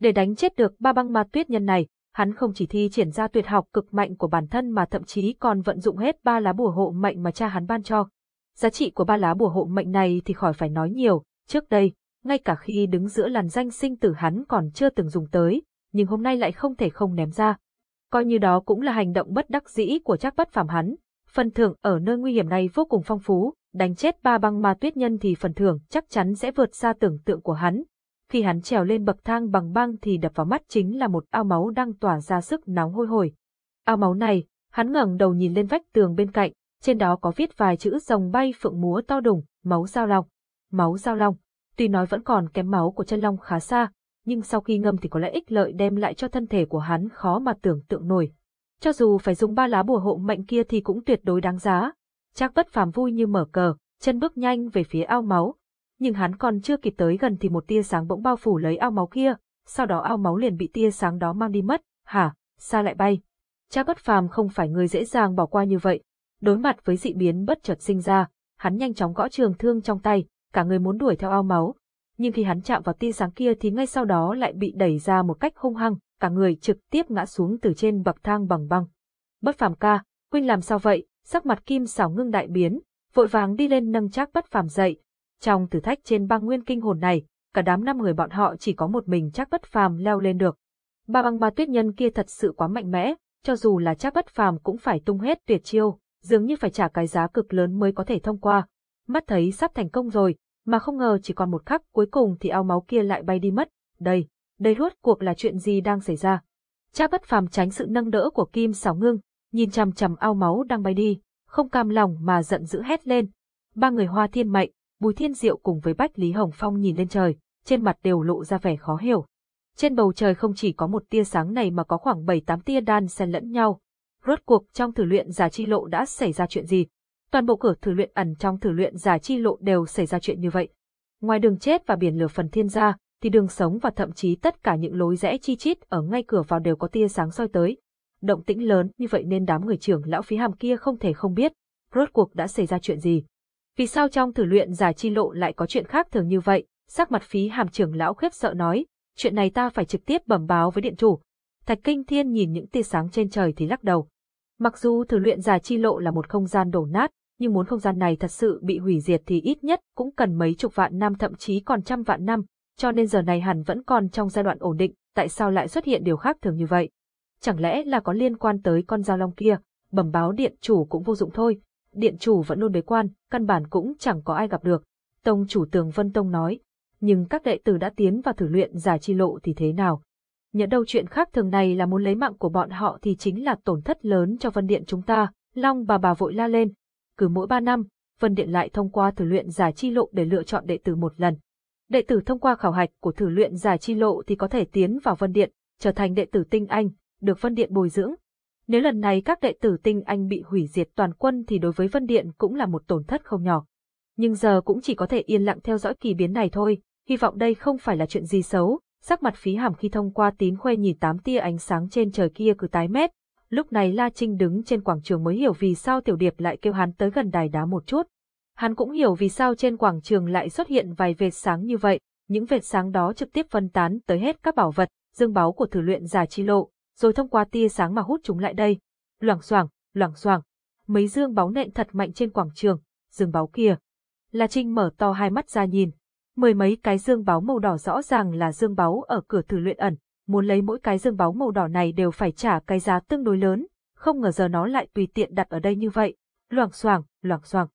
Để đánh chết được ba băng ma tuyết nhân này, hắn không chỉ thi triển ra tuyệt học cực mạnh của bản thân mà thậm chí còn vận dụng hết ba lá bùa hộ mệnh mà cha hắn ban cho. Giá trị của ba lá bùa hộ mệnh này thì khỏi phải nói nhiều, trước đây, ngay cả khi đứng giữa làn danh sinh tử hắn còn chưa từng dùng tới, nhưng hôm nay lại không thể không ném ra. Coi như đó cũng là hành động bất đắc dĩ của chắc bất phàm hắn. Phần thưởng ở nơi nguy hiểm này vô cùng phong phú, đánh chết ba băng ma tuyết nhân thì phần thưởng chắc chắn sẽ vượt xa tưởng tượng của hắn, khi hắn trèo lên bậc thang bằng băng thì đập vào mắt chính là một ao máu đang tỏa ra sức nóng hôi hổi. Ao máu này, hắn ngẩng đầu nhìn lên vách tường bên cạnh, trên đó có viết vài chữ rồng bay phượng múa to đùng, máu giao long. Máu giao long, tuy nói vẫn còn kém máu của chân long khá xa, nhưng sau khi ngâm thì có lẽ ích lợi đem lại cho thân thể của hắn khó mà tưởng tượng nổi. Cho dù phải dùng ba lá bùa hộ mệnh kia thì cũng tuyệt đối đáng giá. Trác bất phàm vui như mở cờ, chân bước nhanh về phía ao máu, nhưng hắn còn chưa kịp tới gần thì một tia sáng bỗng bao phủ lấy ao máu kia, sau đó ao máu liền bị tia sáng đó mang đi mất, hả, sao lại bay? Trác bất phàm không phải người dễ dàng bỏ qua như vậy, đối mặt với dị biến bất chợt sinh ra, hắn nhanh chóng gõ trường thương trong tay, cả người muốn đuổi theo ao máu. Nhưng khi hắn chạm vào tia sáng kia thì ngay sau đó lại bị đẩy ra một cách hung hăng, cả người trực tiếp ngã xuống từ trên bậc thang bằng băng. Bất phàm ca, huynh làm sao vậy? Sắc mặt kim xảo ngưng đại biến, vội vàng đi lên nâng chắc bất phàm dậy, trong thử thách trên băng nguyên kinh hồn này, cả đám năm người bọn họ chỉ có một mình chắc bất phàm leo lên được. Ba băng ba tuyết nhân kia thật sự quá mạnh mẽ, cho dù là chắc bất phàm cũng phải tung hết tuyệt chiêu, dường như phải trả cái giá cực lớn mới có thể thông qua. Mắt thấy sắp thành công rồi, mà không ngờ chỉ còn một khắc cuối cùng thì ao máu kia lại bay đi mất. Đây, đây rốt cuộc là chuyện gì đang xảy ra? Cha bất phàm tránh sự nâng đỡ của Kim Sảo Ngưng, nhìn chằm chằm ao máu đang bay đi, không cam lòng mà giận dữ hét lên. Ba người Hoa Thiên Mệnh, Bùi Thiên Diệu cùng với Bách Lý Hồng Phong nhìn lên trời, trên mặt đều lộ ra vẻ khó hiểu. Trên bầu trời không chỉ có một tia sáng này mà có khoảng 7-8 tia đan xen lẫn nhau. Rốt cuộc trong thử luyện giả chi lộ đã xảy ra chuyện gì? Toàn bộ cửa thử luyện ẩn trong thử luyện giả chi lộ đều xảy ra chuyện như vậy. Ngoài đường chết và biển lửa phần thiên gia, thì đường sống và thậm chí tất cả những lối rẽ chi chít ở ngay cửa vào đều có tia sáng soi tới. Động tĩnh lớn như vậy nên đám người trưởng lão phí hàm kia không thể không biết, rốt cuộc đã xảy ra chuyện gì. Vì sao trong thử luyện giả chi lộ lại có chuyện khác thường như vậy, sắc mặt phí hàm trưởng lão khiếp sợ nói, chuyện này ta phải trực tiếp bẩm báo với điện chủ. Thạch Kinh Thiên nhìn những tia sáng trên trời thì lắc đầu. Mặc dù thử luyện giả chi lộ là một không gian đổ nát, nhưng muốn không gian này thật sự bị hủy diệt thì ít nhất cũng cần mấy chục vạn năm thậm chí còn trăm vạn năm, cho nên giờ này hẳn vẫn còn trong giai đoạn ổn định, tại sao lại xuất hiện điều khác thường như vậy? Chẳng lẽ là có liên quan tới con dao long kia, bẩm báo điện chủ cũng vô dụng thôi, điện chủ vẫn luôn bế quan, căn bản cũng chẳng có ai gặp được. Tông chủ tường Vân Tông nói, nhưng các đệ tử đã tiến vào thử luyện giả chi lộ thì thế nào? Nhớ đâu chuyện khác thường này là muốn lấy mạng của bọn họ thì chính là tổn thất lớn cho Vân Điện chúng ta, Long bà bà vội la lên. Cứ mỗi ba năm, Vân Điện lại thông qua thử luyện giả chi lộ để lựa chọn đệ tử một lần. Đệ tử thông qua khảo hạch của thử luyện giả chi lộ thì có thể tiến vào Vân Điện, trở thành đệ tử tinh anh, được Vân Điện bồi dưỡng. Nếu lần này các đệ tử tinh anh bị hủy diệt toàn quân thì đối với Vân Điện cũng là một tổn thất không nhỏ. Nhưng giờ cũng chỉ có thể yên lặng theo dõi kỳ biến này thôi, hy vọng đây không phải là chuyện gì xấu. Sắc mặt phí hàm khi thông qua tín khuê nhìn tám tia ánh sáng trên trời kia cứ tái mét. Lúc này La Trinh đứng trên quảng trường mới hiểu vì sao Tiểu Điệp lại kêu hắn tới gần đài đá một chút. Hắn cũng hiểu vì sao trên quảng trường lại xuất hiện vài vệt sáng như vậy, những vệt sáng đó trực tiếp phân tán tới hết các bảo vật, dương báu của thử luyện giả chi lộ, rồi thông qua tia sáng mà hút chúng lại đây. Loảng xoảng, loảng xoảng, mấy dương báu nện thật mạnh trên quảng trường, dương báu kia. La Trinh mở to hai mắt ra nhìn, mười mấy cái dương báu màu đỏ rõ ràng là dương báu ở cửa thử luyện ẩn, muốn lấy mỗi cái dương báu màu đỏ này đều phải trả cái giá tương đối lớn, không ngờ giờ nó lại tùy tiện đặt ở đây như vậy. Loảng xoảng, loảng xoảng.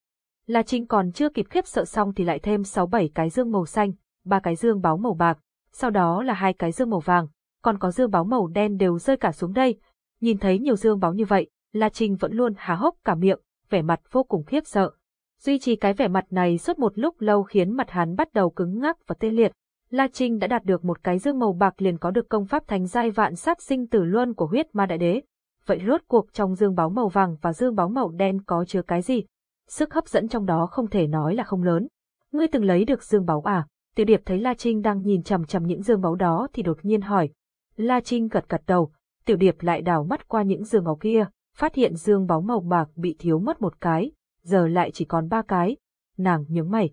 La Trinh còn chưa kịp khiếp sợ xong thì lại thêm 6-7 cái dương màu xanh, ba cái dương báo màu bạc, sau đó là hai cái dương màu vàng, còn có dương báo màu đen đều rơi cả xuống đây. Nhìn thấy nhiều dương báo như vậy, La Trinh vẫn luôn há hốc cả miệng, vẻ mặt vô cùng khiếp sợ. Duy trì cái vẻ mặt này suốt một lúc lâu khiến mặt hắn bắt đầu cứng ngắc và tê liệt. La Trinh đã đạt được một cái dương màu bạc liền có được công pháp thành giai vạn sát sinh tử luân của huyết ma đại đế. Vậy rốt cuộc trong dương báo màu vàng và dương báo màu đen có chứa cái gì? Sức hấp dẫn trong đó không thể nói là không lớn. Ngươi từng lấy được dương báo à? Tiểu Điệp thấy La Trinh đang nhìn chằm chằm những dương báo đó thì đột nhiên hỏi. La Trinh gật gật đầu, Tiểu Điệp lại đảo mắt qua những dương báo kia, phát hiện dương báo màu bạc bị thiếu mất một cái, giờ lại chỉ còn ba cái. Nàng nhướng mày.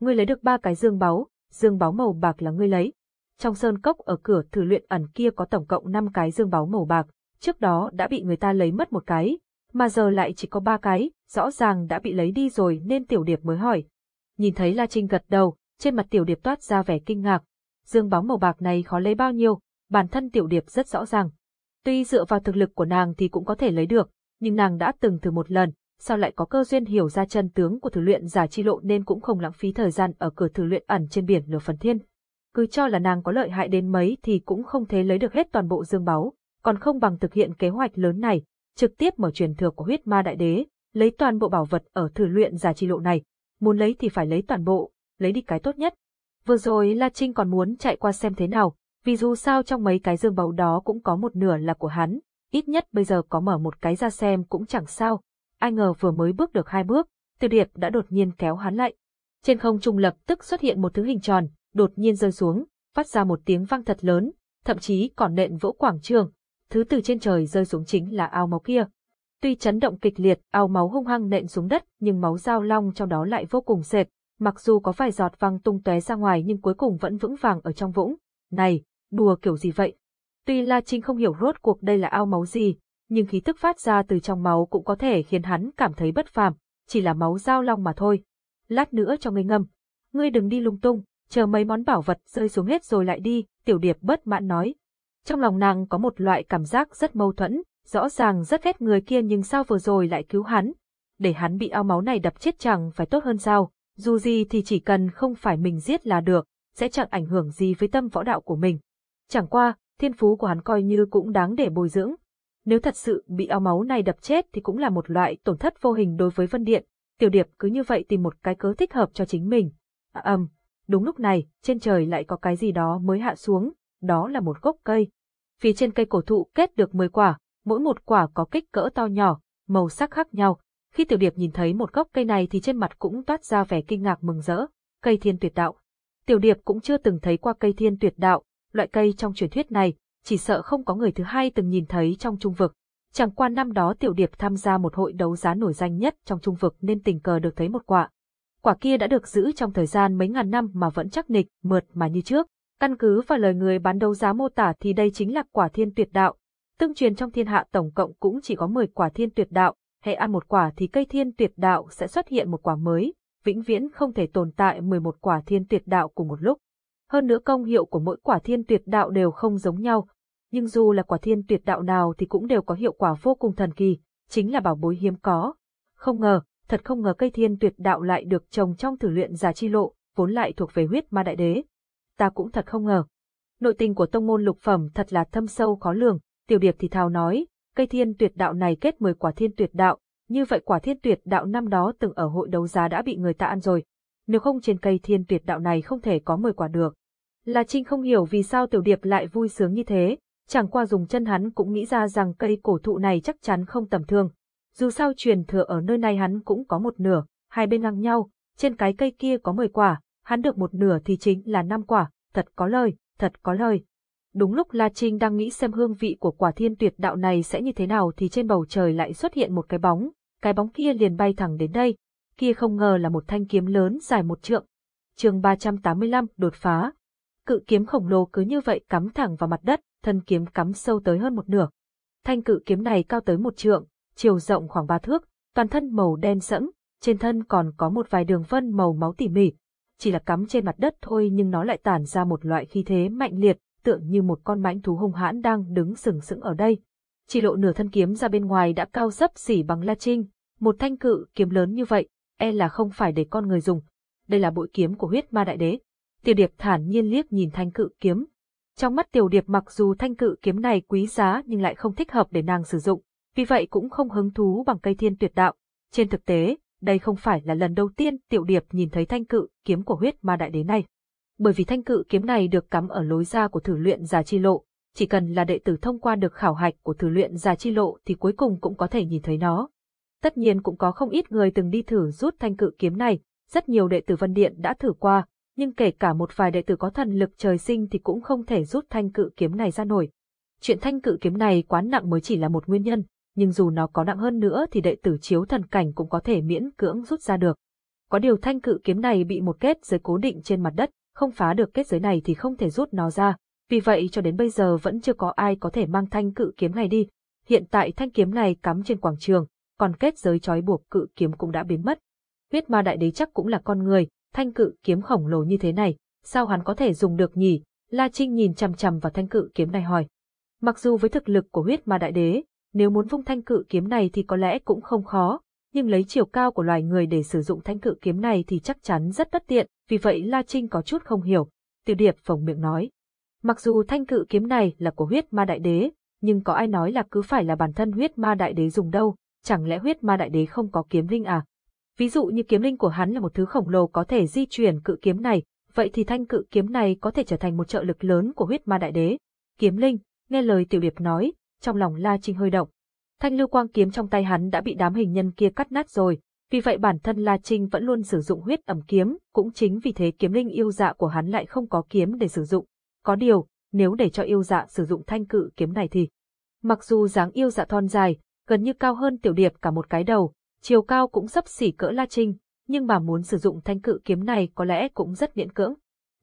Ngươi lấy được ba cái dương báo, dương báo màu bạc là ngươi lấy. Trong sơn cốc ở cửa thử luyện ẩn kia có tổng cộng 5 cái dương báo màu bạc, trước đó đã bị người ta lấy mất một cái, mà giờ lại chỉ có ba cái, rõ ràng đã bị lấy đi rồi nên tiểu điệp mới hỏi. Nhìn thấy La Trinh gật đầu, trên mặt tiểu điệp toát ra vẻ kinh ngạc. Dương báo màu bạc này khó lấy bao nhiêu, bản thân tiểu điệp rất rõ ràng. Tuy dựa vào thực lực của nàng thì cũng có thể lấy được, nhưng nàng đã từng thử một lần, sao lại có cơ duyên hiểu ra chân tướng của thử luyện giả chi lộ nên cũng không lãng phí thời gian ở cửa thử luyện ẩn trên biển lửa phần thiên. Cứ cho là nàng có lợi hại đến mấy thì cũng không thể lấy được hết toàn bộ dương báu, còn không bằng thực hiện kế hoạch lớn này, trực tiếp mở truyền thừa của huyết ma đại đế, lấy toàn bộ bảo vật ở thử luyện giả chi lộ này. Muốn lấy thì phải lấy toàn bộ, lấy đi cái tốt nhất. Vừa rồi La Trinh còn muốn chạy qua xem thế nào, vì dù sao trong mấy cái dương báu đó cũng có một nửa là của hắn, ít nhất bây giờ có mở một cái ra xem cũng chẳng sao. Ai ngờ vừa mới bước được hai bước, Tiêu Điệp đã đột nhiên kéo hắn lại. Trên không trung lập tức xuất hiện một thứ hình tròn, đột nhiên rơi xuống, phát ra một tiếng vang thật lớn, thậm chí còn nện vỗ quảng trường. Thứ từ trên trời rơi xuống chính là ao máu kia. Tuy chấn động kịch liệt, ao máu hung hăng nện xuống đất, nhưng máu dao long trong đó lại vô cùng sệt. Mặc dù có vài giọt văng tung tóe ra ngoài nhưng cuối cùng vẫn vững vàng ở trong vũng. Này, đùa kiểu gì vậy? Tuy La Trinh không hiểu rốt cuộc đây là ao máu gì, nhưng khí tức phát ra từ trong máu cũng có thể khiến hắn cảm thấy bất phàm, chỉ là máu dao long mà thôi. Lát nữa cho ngươi ngâm. Ngươi đừng đi lung tung, chờ mấy món bảo vật rơi xuống hết rồi lại đi, tiểu điệp bất mãn nói. Trong lòng nàng có một loại cảm giác rất mâu thuẫn, rõ ràng rất ghét người kia nhưng sao vừa rồi lại cứu hắn. Để hắn bị ao máu này đập chết chẳng phải tốt hơn sao, Dù gì thì chỉ cần không phải mình giết là được, sẽ chẳng ảnh hưởng gì với tâm võ đạo của mình. Chẳng qua, thiên phú của hắn coi như cũng đáng để bồi dưỡng. Nếu thật sự bị ao máu này đập chết thì cũng là một loại tổn thất vô hình đối với Vân Điện. Tiểu Điệp cứ như vậy tìm một cái cớ thích hợp cho chính mình. À, ầm, đúng lúc này, trên trời lại có cái gì đó mới hạ xuống, đó là một gốc cây. Phía trên cây cổ thụ kết được 10 quả, mỗi một quả có kích cỡ to nhỏ, màu sắc khác nhau. Khi Tiểu Điệp nhìn thấy một gốc cây này thì trên mặt cũng toát ra vẻ kinh ngạc mừng rỡ. Cây thiên tuyệt đạo. Tiểu Điệp cũng chưa từng thấy qua cây thiên tuyệt đạo, loại cây trong truyền thuyết này, chỉ sợ không có người thứ hai từng nhìn thấy trong trung vực. Chẳng qua năm đó Tiểu Điệp tham gia một hội đấu giá nổi danh nhất trong trung vực nên tình cờ được thấy một quả. Quả kia đã được giữ trong thời gian mấy ngàn năm mà vẫn chắc nịch, mượt mà như trước. Căn cứ vào lời người bán đấu giá mô tả thì đây chính là quả thiên tuyệt đạo. Tương truyền trong thiên hạ tổng cộng cũng chỉ có 10 quả thiên tuyệt đạo, hệ ăn một quả thì cây thiên tuyệt đạo sẽ xuất hiện một quả mới, vĩnh viễn không thể tồn tại 11 quả thiên tuyệt đạo cùng một lúc. Hơn nữa công hiệu của mỗi quả thiên tuyệt đạo đều không giống nhau, nhưng dù là quả thiên tuyệt đạo nào thì cũng đều có hiệu quả vô cùng thần kỳ, chính là bảo bối hiếm có. Không ngờ, thật không ngờ cây thiên tuyệt đạo lại được trồng trong thử luyện giả chi lộ, vốn lại thuộc về huyết ma đại đế. Ta cũng thật không ngờ. Nội tình của tông môn lục phẩm thật là thâm sâu khó lường, tiểu điệp thì thào nói, cây thiên tuyệt đạo này kết 10 quả thiên tuyệt đạo, như vậy quả thiên tuyệt đạo năm đó từng ở hội đấu giá đã bị người ta ăn rồi. Nếu không trên cây thiên tuyệt đạo này không thể có 10 quả được. La Trinh không hiểu vì sao tiểu điệp lại vui sướng như thế, chẳng qua dùng chân hắn cũng nghĩ ra rằng cây cổ thụ này chắc chắn không tầm thường. Dù sao truyền thừa ở nơi này hắn cũng có một nửa, hai bên ngang nhau, trên cái cây kia có 10 quả, hắn được một nửa thì chính là 5 quả, thật có lời, thật có lời. Đúng lúc La Trinh đang nghĩ xem hương vị của quả thiên tuyệt đạo này sẽ như thế nào thì trên bầu trời lại xuất hiện một cái bóng, cái bóng kia liền bay thẳng đến đây, kia không ngờ là một thanh kiếm lớn dài một trượng. chương 385 đột phá. Cự kiếm khổng lồ cứ như vậy cắm thẳng vào mặt đất, thân kiếm cắm sâu tới hơn một nửa. Thanh cự kiếm này cao tới một trượng, chiều rộng khoảng ba thước, toàn thân màu đen sẫm, trên thân còn có một vài đường vân màu máu tỉ mỉ. Chỉ là cắm trên mặt đất thôi nhưng nó lại tản ra một loại khí thế mạnh liệt, tựa như một con mãnh thú hung hãn đang đứng sừng sững ở đây. Chỉ lộ nửa thân kiếm ra bên ngoài đã cao sấp xỉ bằng La Trinh, một thanh cự kiếm lớn như vậy, e là không phải để con người dùng. Đây là bội kiếm của huyết ma đại đế. Tiểu Điệp thản nhiên liếc nhìn thanh cự kiếm. Trong mắt Tiểu Điệp mặc dù thanh cự kiếm này quý giá nhưng lại không thích hợp để nàng sử dụng, vì vậy cũng không hứng thú bằng cây thiên tuyệt đạo. Trên thực tế, đây không phải là lần đầu tiên Tiểu Điệp nhìn thấy thanh cự kiếm của huyết ma đại đế này. Bởi vì thanh cự kiếm này được cắm ở lối ra của thử luyện giả chi lộ, chỉ cần là đệ tử thông qua được khảo hạch của thử luyện giả chi lộ thì cuối cùng cũng có thể nhìn thấy nó. Tất nhiên cũng có không ít người từng đi thử rút thanh cự kiếm này, rất nhiều đệ tử Vân Điện đã thử qua, nhưng kể cả một vài đệ tử có thần lực trời sinh thì cũng không thể rút thanh cự kiếm này ra nổi. Chuyện thanh cự kiếm này quá nặng mới chỉ là một nguyên nhân, nhưng dù nó có nặng hơn nữa thì đệ tử chiếu thần cảnh cũng có thể miễn cưỡng rút ra được. Có điều thanh cự kiếm này bị một kết giới cố định trên mặt đất, không phá được kết giới này thì không thể rút nó ra, vì vậy cho đến bây giờ vẫn chưa có ai có thể mang thanh cự kiếm này đi. Hiện tại thanh kiếm này cắm trên quảng trường, còn kết giới trói buộc cự kiếm cũng đã biến mất. Huyết ma đại đế chắc cũng là con người, thanh cự kiếm khổng lồ như thế này, sao hắn có thể dùng được nhỉ? La Trinh nhìn chằm chằm vào thanh cự kiếm này hỏi. Mặc dù với thực lực của huyết ma đại đế, nếu muốn vung thanh cự kiếm này thì có lẽ cũng không khó, nhưng lấy chiều cao của loài người để sử dụng thanh cự kiếm này thì chắc chắn rất bất tiện, vì vậy La Trinh có chút không hiểu. Tiểu Điệp phồng miệng nói. Mặc dù thanh cự kiếm này là của huyết ma đại đế, nhưng có ai nói là cứ phải là bản thân huyết ma đại đế dùng đâu, chẳng lẽ huyết ma đại đế không có kiếm linh à? Ví dụ như kiếm linh của hắn là một thứ khổng lồ có thể di chuyển cự kiếm này, vậy thì thanh cự kiếm này có thể trở thành một trợ lực lớn của huyết ma đại đế. Kiếm linh, nghe lời tiểu điệp nói, trong lòng La Trinh hơi động. Thanh lưu quang kiếm trong tay hắn đã bị đám hình nhân kia cắt nát rồi, vì vậy bản thân La Trinh vẫn luôn sử dụng huyết ẩm kiếm, cũng chính vì thế kiếm linh yêu dạ của hắn lại không có kiếm để sử dụng. Có điều, nếu để cho yêu dạ sử dụng thanh cự kiếm này thì, mặc dù dáng yêu dạ thon dài, gần như cao hơn tiểu điệp cả một cái đầu, chiều cao cũng sấp xỉ cỡ La Trinh, nhưng bà muốn sử dụng thanh cự kiếm này có lẽ cũng rất miễn cưỡng.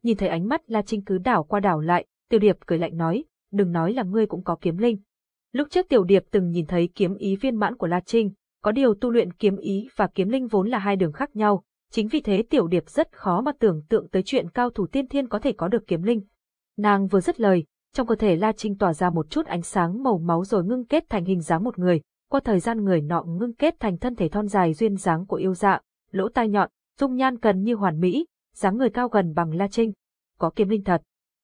Nhìn thấy ánh mắt La Trinh cứ đảo qua đảo lại, tiểu điệp cười lạnh nói, đừng nói là ngươi cũng có kiếm linh. Lúc trước tiểu điệp từng nhìn thấy kiếm ý viên mãn của La Trinh, có điều tu luyện kiếm ý và kiếm linh vốn là hai đường khác nhau, chính vì thế tiểu điệp rất khó mà tưởng tượng tới chuyện cao thủ tiên thiên có thể có được kiếm linh. Nàng vừa dứt lời, trong cơ thể La Trinh tỏa ra một chút ánh sáng màu máu rồi ngưng kết thành hình dáng một người, qua thời gian người nọ ngưng kết thành thân thể thon dài duyên dáng của yêu dạ, lỗ tai nhọn, dung nhan cần như hoàn mỹ, dáng người cao gần bằng La Trinh. Có kiếm linh thật.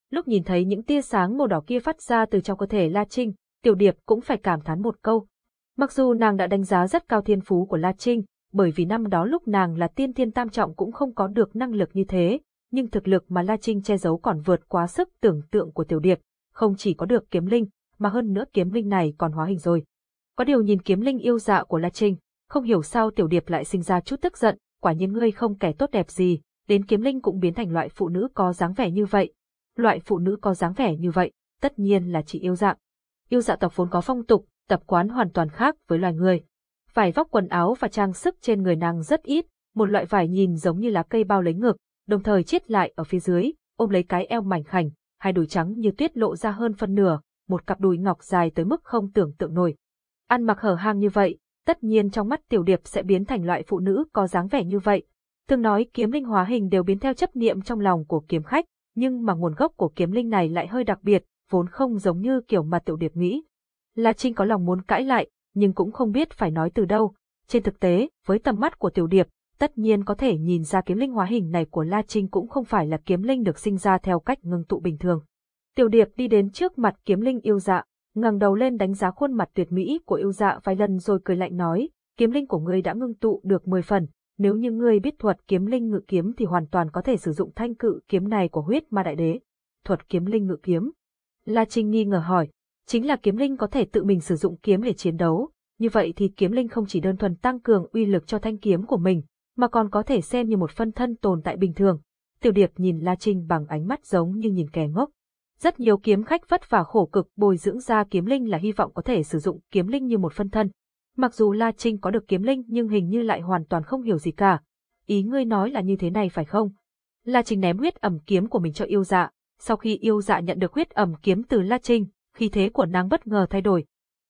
Lúc nhìn thấy những tia sáng màu đỏ kia phát ra từ trong cơ thể La Trinh, Tiểu Điệp cũng phải cảm thán một câu. Mặc dù nàng đã đánh giá rất cao thiên phú của La Trinh, bởi vì năm đó lúc nàng là tiên thiên tam trọng cũng không có được năng lực như thế, nhưng thực lực mà La Trinh che giấu còn vượt quá sức tưởng tượng của Tiểu Điệp, không chỉ có được kiếm linh, mà hơn nữa kiếm linh này còn hóa hình rồi. Có điều nhìn kiếm linh yêu dạ của La Trinh, không hiểu sao Tiểu Điệp lại sinh ra chút tức giận, quả nhiên ngươi không kẻ tốt đẹp gì, đến kiếm linh cũng biến thành loại phụ nữ có dáng vẻ như vậy. Loại phụ nữ có dáng vẻ như vậy, tất nhiên là chỉ yêu dạng. Yêu dạ tộc vốn có phong tục, tập quán hoàn toàn khác với loài người. Vải vóc quần áo và trang sức trên người nàng rất ít, một loại vải nhìn giống như lá cây bao lấy ngực, đồng thời chiết lại ở phía dưới, ôm lấy cái eo mảnh khảnh, hai đùi trắng như tuyết lộ ra hơn phân nửa, một cặp đùi ngọc dài tới mức không tưởng tượng nổi. Ăn mặc hở hang như vậy, tất nhiên trong mắt tiểu điệp sẽ biến thành loại phụ nữ có dáng vẻ như vậy. Thường nói kiếm linh hóa hình đều biến theo chấp niệm trong lòng của kiếm khách, nhưng mà nguồn gốc của kiếm linh này lại hơi đặc biệt, vốn không giống như kiểu mà tiểu điệp nghĩ. La Trinh có lòng muốn cãi lại, nhưng cũng không biết phải nói từ đâu. Trên thực tế, với tầm mắt của tiểu điệp, tất nhiên có thể nhìn ra kiếm linh hóa hình này của La Trinh cũng không phải là kiếm linh được sinh ra theo cách ngưng tụ bình thường. Tiểu điệp đi đến trước mặt kiếm linh yêu dạ, ngẩng đầu lên đánh giá khuôn mặt tuyệt mỹ của yêu dạ vài lần rồi cười lạnh nói, kiếm linh của ngươi đã ngưng tụ được 10 phần, nếu như ngươi biết thuật kiếm linh ngự kiếm thì hoàn toàn có thể sử dụng thanh cự kiếm này của huyết ma đại đế. Thuật kiếm linh ngự kiếm. La Trinh nghi ngờ hỏi, chính là kiếm linh có thể tự mình sử dụng kiếm để chiến đấu, như vậy thì kiếm linh không chỉ đơn thuần tăng cường uy lực cho thanh kiếm của mình, mà còn có thể xem như một phân thân tồn tại bình thường. Tiểu Điệp nhìn La Trinh bằng ánh mắt giống như nhìn kẻ ngốc. Rất nhiều kiếm khách vất vả khổ cực bồi dưỡng ra kiếm linh là hy vọng có thể sử dụng kiếm linh như một phân thân. Mặc dù La Trinh có được kiếm linh nhưng hình như lại hoàn toàn không hiểu gì cả. Ý ngươi nói là như thế này phải không? La Trinh ném huyết ẩm kiếm của mình cho yêu dạ. Sau khi yêu dạ nhận được huyết ẩm kiếm từ La Trinh, khí thế của nàng bất ngờ thay đổi.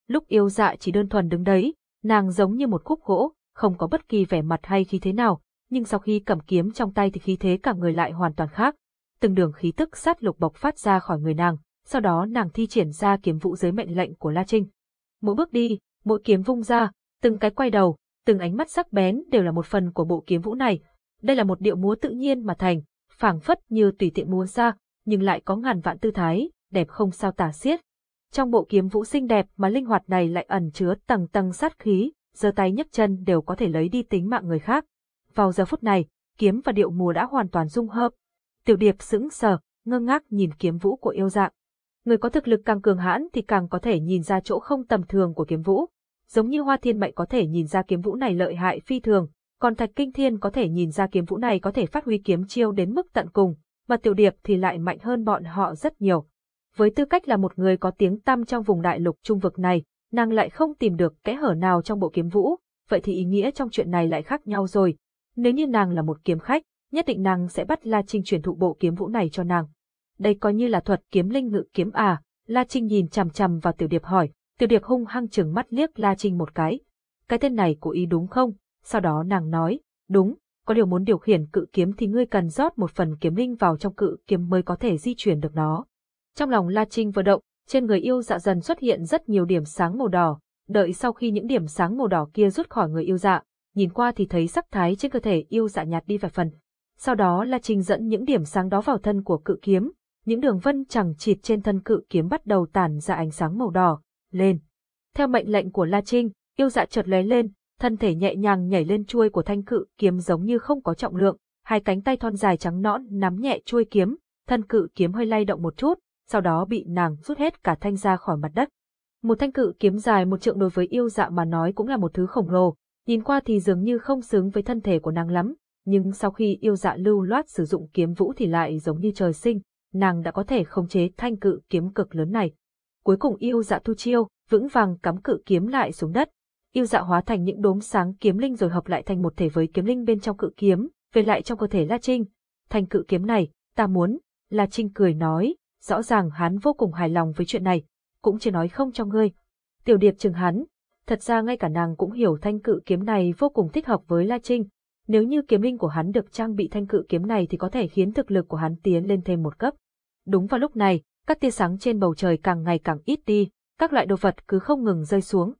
Lúc yêu dạ chỉ đơn thuần đứng đấy, nàng giống như một khúc gỗ, không có bất kỳ vẻ mặt hay khí thế nào, nhưng sau khi cầm kiếm trong tay thì khí thế cả người lại hoàn toàn khác từng đường khí tức sát lục bộc phát ra khỏi người nàng, sau đó nàng thi triển ra kiếm vũ dưới mệnh lệnh của La Trinh. Mỗi bước đi, mỗi kiếm vung ra, từng cái quay đầu, từng ánh mắt sắc bén đều là một phần của bộ kiếm vũ này. Đây là một điệu múa tự nhiên mà thành, phảng phất như tùy tiện múa ra, nhưng lại có ngàn vạn tư thái, đẹp không sao tả xiết. Trong bộ kiếm vũ xinh đẹp mà linh hoạt này lại ẩn chứa tầng tầng sát khí, giơ tay nhấc chân đều có thể lấy đi tính mạng người khác. Vào giờ phút này, kiếm và điệu múa đã hoàn toàn dung hợp, Tiểu điệp sững sờ, ngơ ngác nhìn kiếm vũ của yêu dạng. Người có thực lực càng cường hãn thì càng có thể nhìn ra chỗ không tầm thường của kiếm vũ. Giống như hoa thiên mệnh có thể nhìn ra kiếm vũ này lợi hại phi thường, còn thạch kinh thiên có thể nhìn ra kiếm vũ này có thể phát huy kiếm chiêu đến mức tận cùng, mà tiểu điệp thì lại mạnh hơn bọn họ rất nhiều. Với tư cách là một người có tiếng tăm trong vùng đại lục trung vực này, nàng lại không tìm được kẽ hở nào trong bộ kiếm vũ, vậy thì ý nghĩa trong chuyện này lại khác nhau rồi. Nếu như nàng là một kiếm khách, nhất định nàng sẽ bắt La Trinh truyền thụ bộ kiếm vũ này cho nàng. Đây coi như là thuật kiếm linh ngự kiếm à, La Trinh nhìn chằm chằm vào Tiểu Điệp hỏi, Tiểu Điệp hung hăng chừng mắt liếc La Trinh một cái. Cái tên này của ý đúng không? Sau đó nàng nói, đúng, có điều muốn điều khiển cự kiếm thì ngươi cần rót một phần kiếm linh vào trong cự kiếm mới có thể di chuyển được nó. Trong lòng La Trinh vừa động, trên người yêu dạ dần xuất hiện rất nhiều điểm sáng màu đỏ, đợi sau khi những điểm sáng màu đỏ kia rút khỏi người yêu dạ, nhìn qua thì thấy sắc thái trên cơ thể yêu dạ nhạt đi vài phần, sau đó là trình dẫn những điểm sáng đó vào thân của cự kiếm, những đường vân chẳng chịt trên thân cự kiếm bắt đầu tản ra ánh sáng màu đỏ, lên. Theo mệnh lệnh của La Trinh, yêu dạ chợt lóe lên, thân thể nhẹ nhàng nhảy lên chuôi của thanh cự kiếm giống như không có trọng lượng, hai cánh tay thon dài trắng nõn nắm nhẹ chuôi kiếm, thân cự kiếm hơi lay động một chút, sau đó bị nàng rút hết cả thanh ra khỏi mặt đất. Một thanh cự kiếm dài một trượng đối với yêu dạ mà nói cũng là một thứ khổng lồ, nhìn qua thì dường như không xứng với thân thể của nàng lắm, nhưng sau khi yêu dạ lưu loát sử dụng kiếm vũ thì lại giống như trời sinh, nàng đã có thể khống chế thanh cự kiếm cực lớn này. Cuối cùng yêu dạ thu chiêu, vững vàng cắm cự kiếm lại xuống đất. Yêu dạ hóa thành những đốm sáng kiếm linh rồi hợp lại thành một thể với kiếm linh bên trong cự kiếm, về lại trong cơ thể La Trinh. thanh cự kiếm này, ta muốn, La Trinh cười nói, rõ ràng hắn vô cùng hài lòng với chuyện này, cũng chỉ nói không cho ngươi. Tiểu điệp chừng hắn, thật ra ngay cả nàng cũng hiểu thanh cự kiếm này vô cùng thích hợp với La Trinh, nếu như kiếm linh của hắn được trang bị thanh cự kiếm này thì có thể khiến thực lực của hắn tiến lên thêm một cấp. Đúng vào lúc này, các tia sáng trên bầu trời càng ngày càng ít đi, các loại đồ vật cứ không ngừng rơi xuống.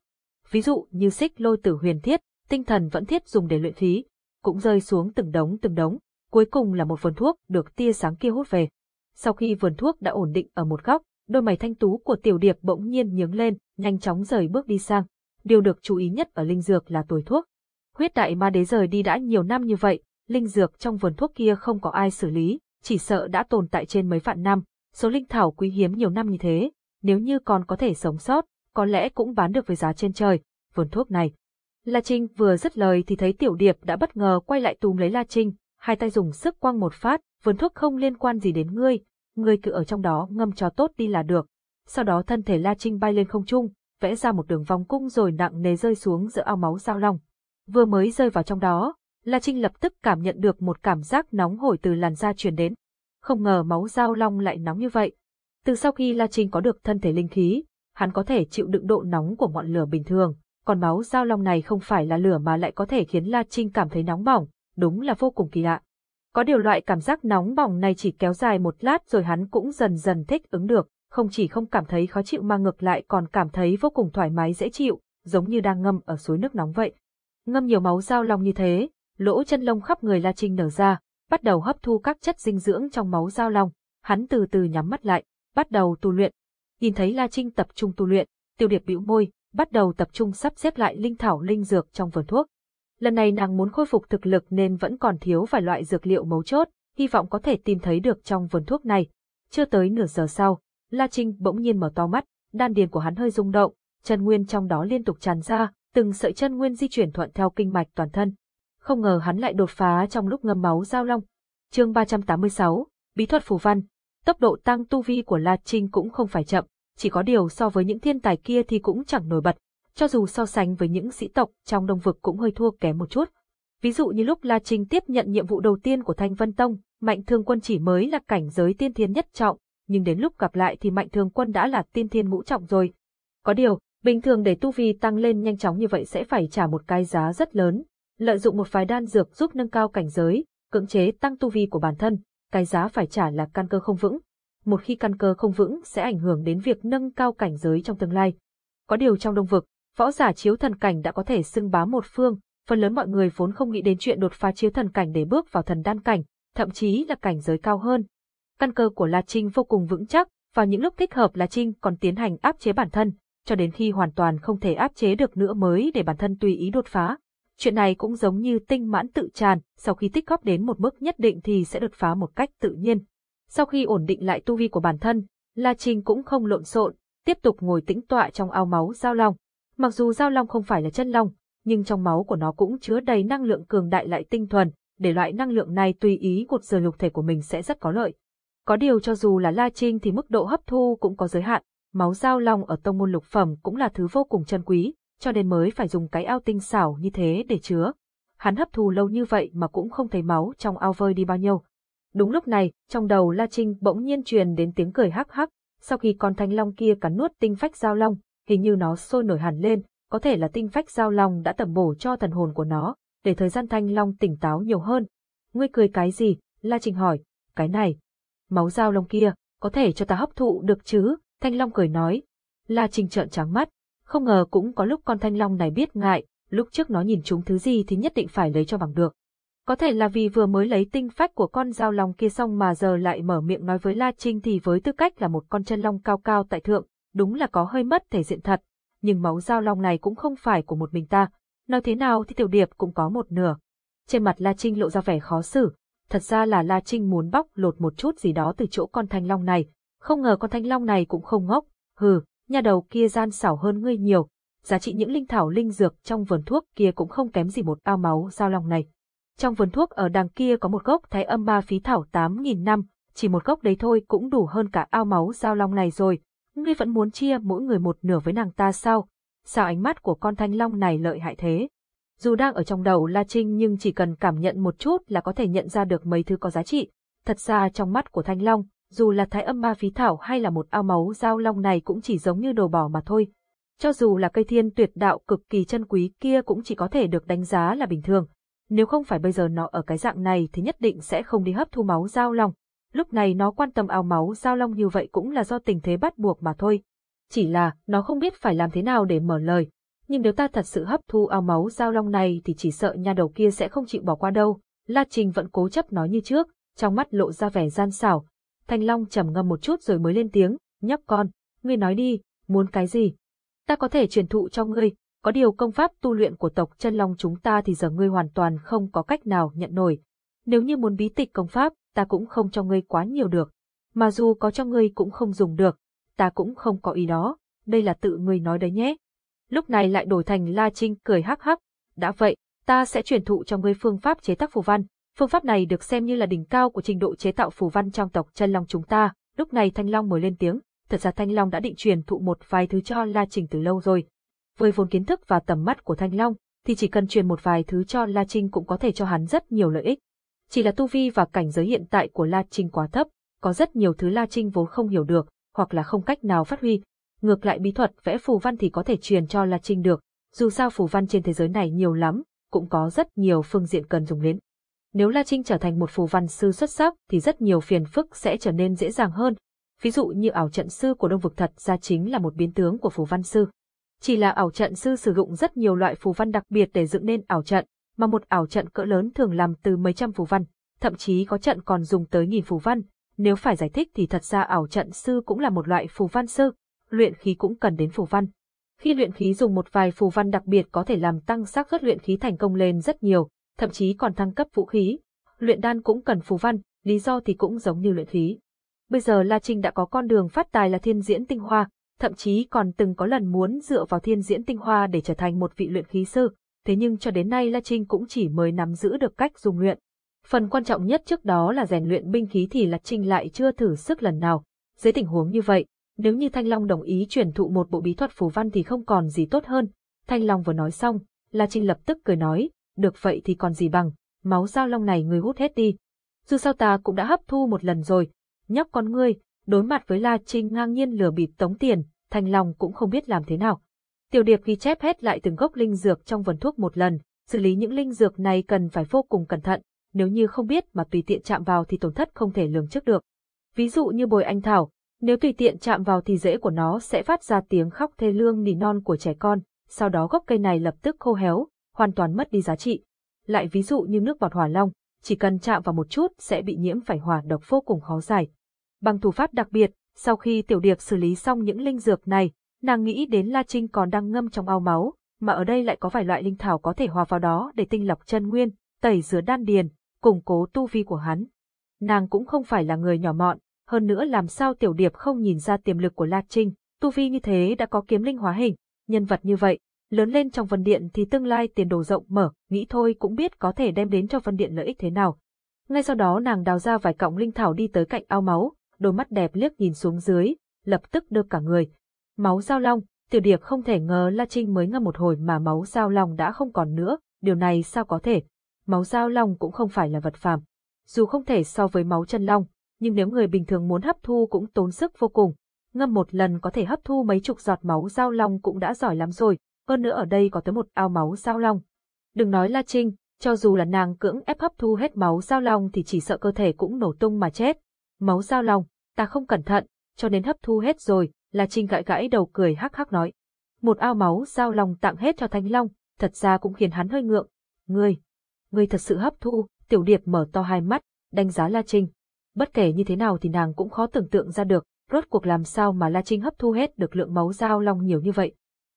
Ví dụ như xích lôi tử huyền thiết, tinh thần vẫn thiết dùng để luyện khí. cũng rơi xuống từng đống từng đống, cuối cùng là một vườn thuốc được tia sáng kia hút về. Sau khi vườn thuốc đã ổn định ở một góc, đôi mày thanh tú của tiểu điệp bỗng nhiên nhướng lên, nhanh chóng rời bước đi sang. Điều được chú ý nhất ở linh dược là tuổi thuốc. Huyết đại ma đế rời đi đã nhiều năm như vậy, linh dược trong vườn thuốc kia không có ai xử lý, chỉ sợ đã tồn tại trên mấy vạn năm, số linh thảo quý hiếm nhiều năm như thế, nếu như còn có thể sống sót, có lẽ cũng bán được với giá trên trời, vườn thuốc này. La Trinh vừa dứt lời thì thấy Tiểu Điệp đã bất ngờ quay lại túm lấy La Trinh, hai tay dùng sức quăng một phát, vườn thuốc không liên quan gì đến ngươi, ngươi cứ ở trong đó ngâm cho tốt đi là được. Sau đó thân thể La Trinh bay lên không trung, vẽ ra một đường vòng cung rồi nặng nề rơi xuống giữa ao máu giao long. Vừa mới rơi vào trong đó, La Trinh lập tức cảm nhận được một cảm giác nóng hổi từ làn da truyền đến. Không ngờ máu giao long lại nóng như vậy. Từ sau khi La Trinh có được thân thể linh khí, hắn có thể chịu đựng độ nóng của ngọn lửa bình thường, còn máu giao long này không phải là lửa mà lại có thể khiến La Trinh cảm thấy nóng bỏng, đúng là vô cùng kỳ lạ. Có điều loại cảm giác nóng bỏng này chỉ kéo dài một lát rồi hắn cũng dần dần thích ứng được, không chỉ không cảm thấy khó chịu mà ngược lại còn cảm thấy vô cùng thoải mái dễ chịu, giống như đang ngâm ở suối nước nóng vậy. Ngâm nhiều máu giao long như thế, lỗ chân lông khắp người La Trinh nở ra, bắt đầu hấp thu các chất dinh dưỡng trong máu giao long. Hắn từ từ nhắm mắt lại, bắt đầu tu luyện. Nhìn thấy La Trinh tập trung tu luyện, Tiêu Điệp bĩu môi, bắt đầu tập trung sắp xếp lại linh thảo linh dược trong vườn thuốc. Lần này nàng muốn khôi phục thực lực nên vẫn còn thiếu vài loại dược liệu mấu chốt, hy vọng có thể tìm thấy được trong vườn thuốc này. Chưa tới nửa giờ sau, La Trinh bỗng nhiên mở to mắt, đan điền của hắn hơi rung động, chân nguyên trong đó liên tục tràn ra, từng sợi chân nguyên di chuyển thuận theo kinh mạch toàn thân. Không ngờ hắn lại đột phá trong lúc ngâm máu giao long. Chương 386, Bí thuật phù văn. Tốc độ tăng tu vi của La Trinh cũng không phải chậm, chỉ có điều so với những thiên tài kia thì cũng chẳng nổi bật, cho dù so sánh với những sĩ tộc trong đông vực cũng hơi thua kém một chút. Ví dụ như lúc La Trinh tiếp nhận nhiệm vụ đầu tiên của Thanh Vân Tông, Mạnh Thương Quân chỉ mới là cảnh giới tiên thiên nhất trọng, nhưng đến lúc gặp lại thì Mạnh Thương Quân đã là tiên thiên ngũ trọng rồi. Có điều, bình thường để tu vi tăng lên nhanh chóng như vậy sẽ phải trả một cái giá rất lớn, lợi dụng một vài đan dược giúp nâng cao cảnh giới, cưỡng chế tăng tu vi của bản thân, cái giá phải trả là căn cơ không vững. Một khi căn cơ không vững sẽ ảnh hưởng đến việc nâng cao cảnh giới trong tương lai. Có điều trong đông vực, võ giả chiếu thần cảnh đã có thể xưng bá một phương, phần lớn mọi người vốn không nghĩ đến chuyện đột phá chiếu thần cảnh để bước vào thần đan cảnh, thậm chí là cảnh giới cao hơn. Căn cơ của La Trinh vô cùng vững chắc, vào những lúc thích hợp La Trinh còn tiến hành áp chế bản thân, cho đến khi hoàn toàn không thể áp chế được nữa mới để bản thân tùy ý đột phá. Chuyện này cũng giống như tinh mãn tự tràn, sau khi tích góp đến một mức nhất định thì sẽ đột phá một cách tự nhiên. Sau khi ổn định lại tu vi của bản thân, La Trinh cũng không lộn xộn, tiếp tục ngồi tĩnh tọa trong ao máu giao long. Mặc dù giao long không phải là chân long, nhưng trong máu của nó cũng chứa đầy năng lượng cường đại lại tinh thuần, để loại năng lượng này tùy ý cột giờ lục thể của mình sẽ rất có lợi. Có điều cho dù là La Trinh thì mức độ hấp thu cũng có giới hạn, máu giao long ở tông môn lục phẩm cũng là thứ vô cùng chân quý, cho nên mới phải dùng cái ao tinh xảo như thế để chứa. Hắn hấp thù lâu như vậy mà cũng không thấy máu trong ao vơi đi bao nhiêu. Đúng lúc này, trong đầu La Trinh bỗng nhiên truyền đến tiếng cười hắc hắc, sau khi con thanh long kia cắn nuốt tinh phách giao long, hình như nó sôi nổi hẳn lên, có thể là tinh phách giao long đã tẩm bổ cho thần hồn của nó, để thời gian thanh long tỉnh táo nhiều hơn. Ngươi cười cái gì? La Trinh hỏi. Cái này. Máu giao long kia, có thể cho ta hấp thụ được chứ? Thanh long cười nói. La Trinh trợn trắng mắt. Không ngờ cũng có lúc con thanh long này biết ngại, lúc trước nó nhìn chúng thứ gì thì nhất định phải lấy cho bằng được. Có thể là vì vừa mới lấy tinh phách của con giao long kia xong mà giờ lại mở miệng nói với La Trinh thì với tư cách là một con chân long cao cao tại thượng, đúng là có hơi mất thể diện thật. Nhưng máu giao long này cũng không phải của một mình ta. Nói thế nào thì tiểu điệp cũng có một nửa. Trên mặt La Trinh lộ ra vẻ khó xử. Thật ra là La Trinh muốn bóc lột một chút gì đó từ chỗ con thanh long này. Không ngờ con thanh long này cũng không ngốc. Hừ, nhà đầu kia gian xảo hơn ngươi nhiều. Giá trị những linh thảo linh dược trong vườn thuốc kia cũng không kém gì một ao máu giao long này. Trong vườn thuốc ở đằng kia có một gốc thái âm ba phí thảo 8.000 năm, chỉ một gốc đấy thôi cũng đủ hơn cả ao máu giao long này rồi. Ngươi vẫn muốn chia mỗi người một nửa với nàng ta sao? Sao ánh mắt của con thanh long này lợi hại thế? Dù đang ở trong đầu La Trinh nhưng chỉ cần cảm nhận một chút là có thể nhận ra được mấy thứ có giá trị. Thật ra trong mắt của thanh long, dù là thái âm ma phí thảo hay là một ao máu giao long này cũng chỉ giống như đồ bỏ mà thôi. Cho dù là cây thiên tuyệt đạo cực kỳ chân quý kia cũng chỉ có thể được đánh giá là bình thường, nếu không phải bây giờ nó ở cái dạng này thì nhất định sẽ không đi hấp thu máu giao long. Lúc này nó quan tâm ao máu giao long như vậy cũng là do tình thế bắt buộc mà thôi. Chỉ là nó không biết phải làm thế nào để mở lời. Nhưng nếu ta thật sự hấp thu ao máu giao long này thì chỉ sợ nhà đầu kia sẽ không chịu bỏ qua đâu. La Trình vẫn cố chấp nói như trước, trong mắt lộ ra vẻ gian xảo. Thanh Long trầm ngâm một chút rồi mới lên tiếng, nhóc con, ngươi nói đi, muốn cái gì? Ta có thể truyền thụ cho ngươi, có điều công pháp tu luyện của tộc chân long chúng ta thì giờ ngươi hoàn toàn không có cách nào nhận nổi. Nếu như muốn bí tịch công pháp, ta cũng không cho ngươi quá nhiều được. Mà dù có cho ngươi cũng không dùng được, ta cũng không có ý đó, đây là tự ngươi nói đấy nhé. Lúc này lại đổi thành La Trinh cười hắc hắc, đã vậy, ta sẽ truyền thụ cho ngươi phương pháp chế tác phù văn. Phương pháp này được xem như là đỉnh cao của trình độ chế tạo phù văn trong tộc chân long chúng ta. Lúc này Thanh Long mới lên tiếng, thật ra Thanh Long đã định truyền thụ một vài thứ cho La Trình từ lâu rồi. Với vốn kiến thức và tầm mắt của Thanh Long, thì chỉ cần truyền một vài thứ cho La Trinh cũng có thể cho hắn rất nhiều lợi ích. Chỉ là tu vi và cảnh giới hiện tại của La Trinh quá thấp, có rất nhiều thứ La Trinh vốn không hiểu được, hoặc là không cách nào phát huy. Ngược lại bí thuật vẽ phù văn thì có thể truyền cho La Trinh được, dù sao phù văn trên thế giới này nhiều lắm, cũng có rất nhiều phương diện cần dùng đến. Nếu La Trinh trở thành một phù văn sư xuất sắc thì rất nhiều phiền phức sẽ trở nên dễ dàng hơn. Ví dụ như ảo trận sư của Đông Vực thật ra chính là một biến tướng của phù văn sư. Chỉ là ảo trận sư sử dụng rất nhiều loại phù văn đặc biệt để dựng nên ảo trận, mà một ảo trận cỡ lớn thường làm từ mấy trăm phù văn, thậm chí có trận còn dùng tới nghìn phù văn. Nếu phải giải thích thì thật ra ảo trận sư cũng là một loại phù văn sư, luyện khí cũng cần đến phù văn. Khi luyện khí dùng một vài phù văn đặc biệt có thể làm tăng xác suất luyện khí thành công lên rất nhiều, thậm chí còn thăng cấp vũ khí. Luyện đan cũng cần phù văn, lý do thì cũng giống như luyện khí. Bây giờ La Trinh đã có con đường phát tài là thiên diễn tinh hoa, thậm chí còn từng có lần muốn dựa vào thiên diễn tinh hoa để trở thành một vị luyện khí sư, thế nhưng cho đến nay La Trinh cũng chỉ mới nắm giữ được cách dùng luyện. Phần quan trọng nhất trước đó là rèn luyện binh khí thì La Trinh lại chưa thử sức lần nào. Dưới tình huống như vậy, nếu như Thanh Long đồng ý truyền thụ một bộ bí thuật phù văn thì không còn gì tốt hơn. Thanh Long vừa nói xong, La Trinh lập tức cười nói, được vậy thì còn gì bằng, máu giao long này người hút hết đi. Dù sao ta cũng đã hấp thu một lần rồi, nhóc con ngươi, đối mặt với La Trinh ngang nhiên lừa bịp tống tiền, Thanh Long cũng không biết làm thế nào. Tiểu Điệp ghi chép hết lại từng gốc linh dược trong vườn thuốc một lần, xử lý những linh dược này cần phải vô cùng cẩn thận, nếu như không biết mà tùy tiện chạm vào thì tổn thất không thể lường trước được. Ví dụ như bồi anh thảo, nếu tùy tiện chạm vào thì rễ của nó sẽ phát ra tiếng khóc thê lương nỉ non của trẻ con, sau đó gốc cây này lập tức khô héo, hoàn toàn mất đi giá trị. Lại ví dụ như nước bọt hỏa long, chỉ cần chạm vào một chút sẽ bị nhiễm phải hỏa độc vô cùng khó giải. Bằng thủ pháp đặc biệt, sau khi tiểu điệp xử lý xong những linh dược này, nàng nghĩ đến La Trinh còn đang ngâm trong ao máu, mà ở đây lại có vài loại linh thảo có thể hòa vào đó để tinh lọc chân nguyên, tẩy rửa đan điền, củng cố tu vi của hắn. Nàng cũng không phải là người nhỏ mọn, hơn nữa làm sao tiểu điệp không nhìn ra tiềm lực của La Trinh, tu vi như thế đã có kiếm linh hóa hình, nhân vật như vậy, lớn lên trong vân điện thì tương lai tiền đồ rộng mở, nghĩ thôi cũng biết có thể đem đến cho vân điện lợi ích thế nào. Ngay sau đó nàng đào ra vài cọng linh thảo đi tới cạnh ao máu, đôi mắt đẹp liếc nhìn xuống dưới, lập tức đưa cả người. Máu giao long, tiểu điệp không thể ngờ La Trinh mới ngâm một hồi mà máu giao long đã không còn nữa, điều này sao có thể? Máu giao long cũng không phải là vật phàm. Dù không thể so với máu chân long, nhưng nếu người bình thường muốn hấp thu cũng tốn sức vô cùng. Ngâm một lần có thể hấp thu mấy chục giọt máu giao long cũng đã giỏi lắm rồi, hơn nữa ở đây có tới một ao máu sao long. Đừng nói La Trinh, cho dù là nàng cưỡng ép hấp thu hết máu sao long thì chỉ sợ cơ thể cũng nổ tung mà chết. Máu sao long, ta không cẩn thận, cho nên hấp thu hết rồi, La Trinh gãi gãi đầu cười hắc hắc nói. Một ao máu sao long tặng hết cho Thanh Long, thật ra cũng khiến hắn hơi ngượng. Ngươi, ngươi thật sự hấp thu, tiểu điệp mở to hai mắt, đánh giá La Trinh. Bất kể như thế nào thì nàng cũng khó tưởng tượng ra được, rốt cuộc làm sao mà La Trinh hấp thu hết được lượng máu giao long nhiều như vậy.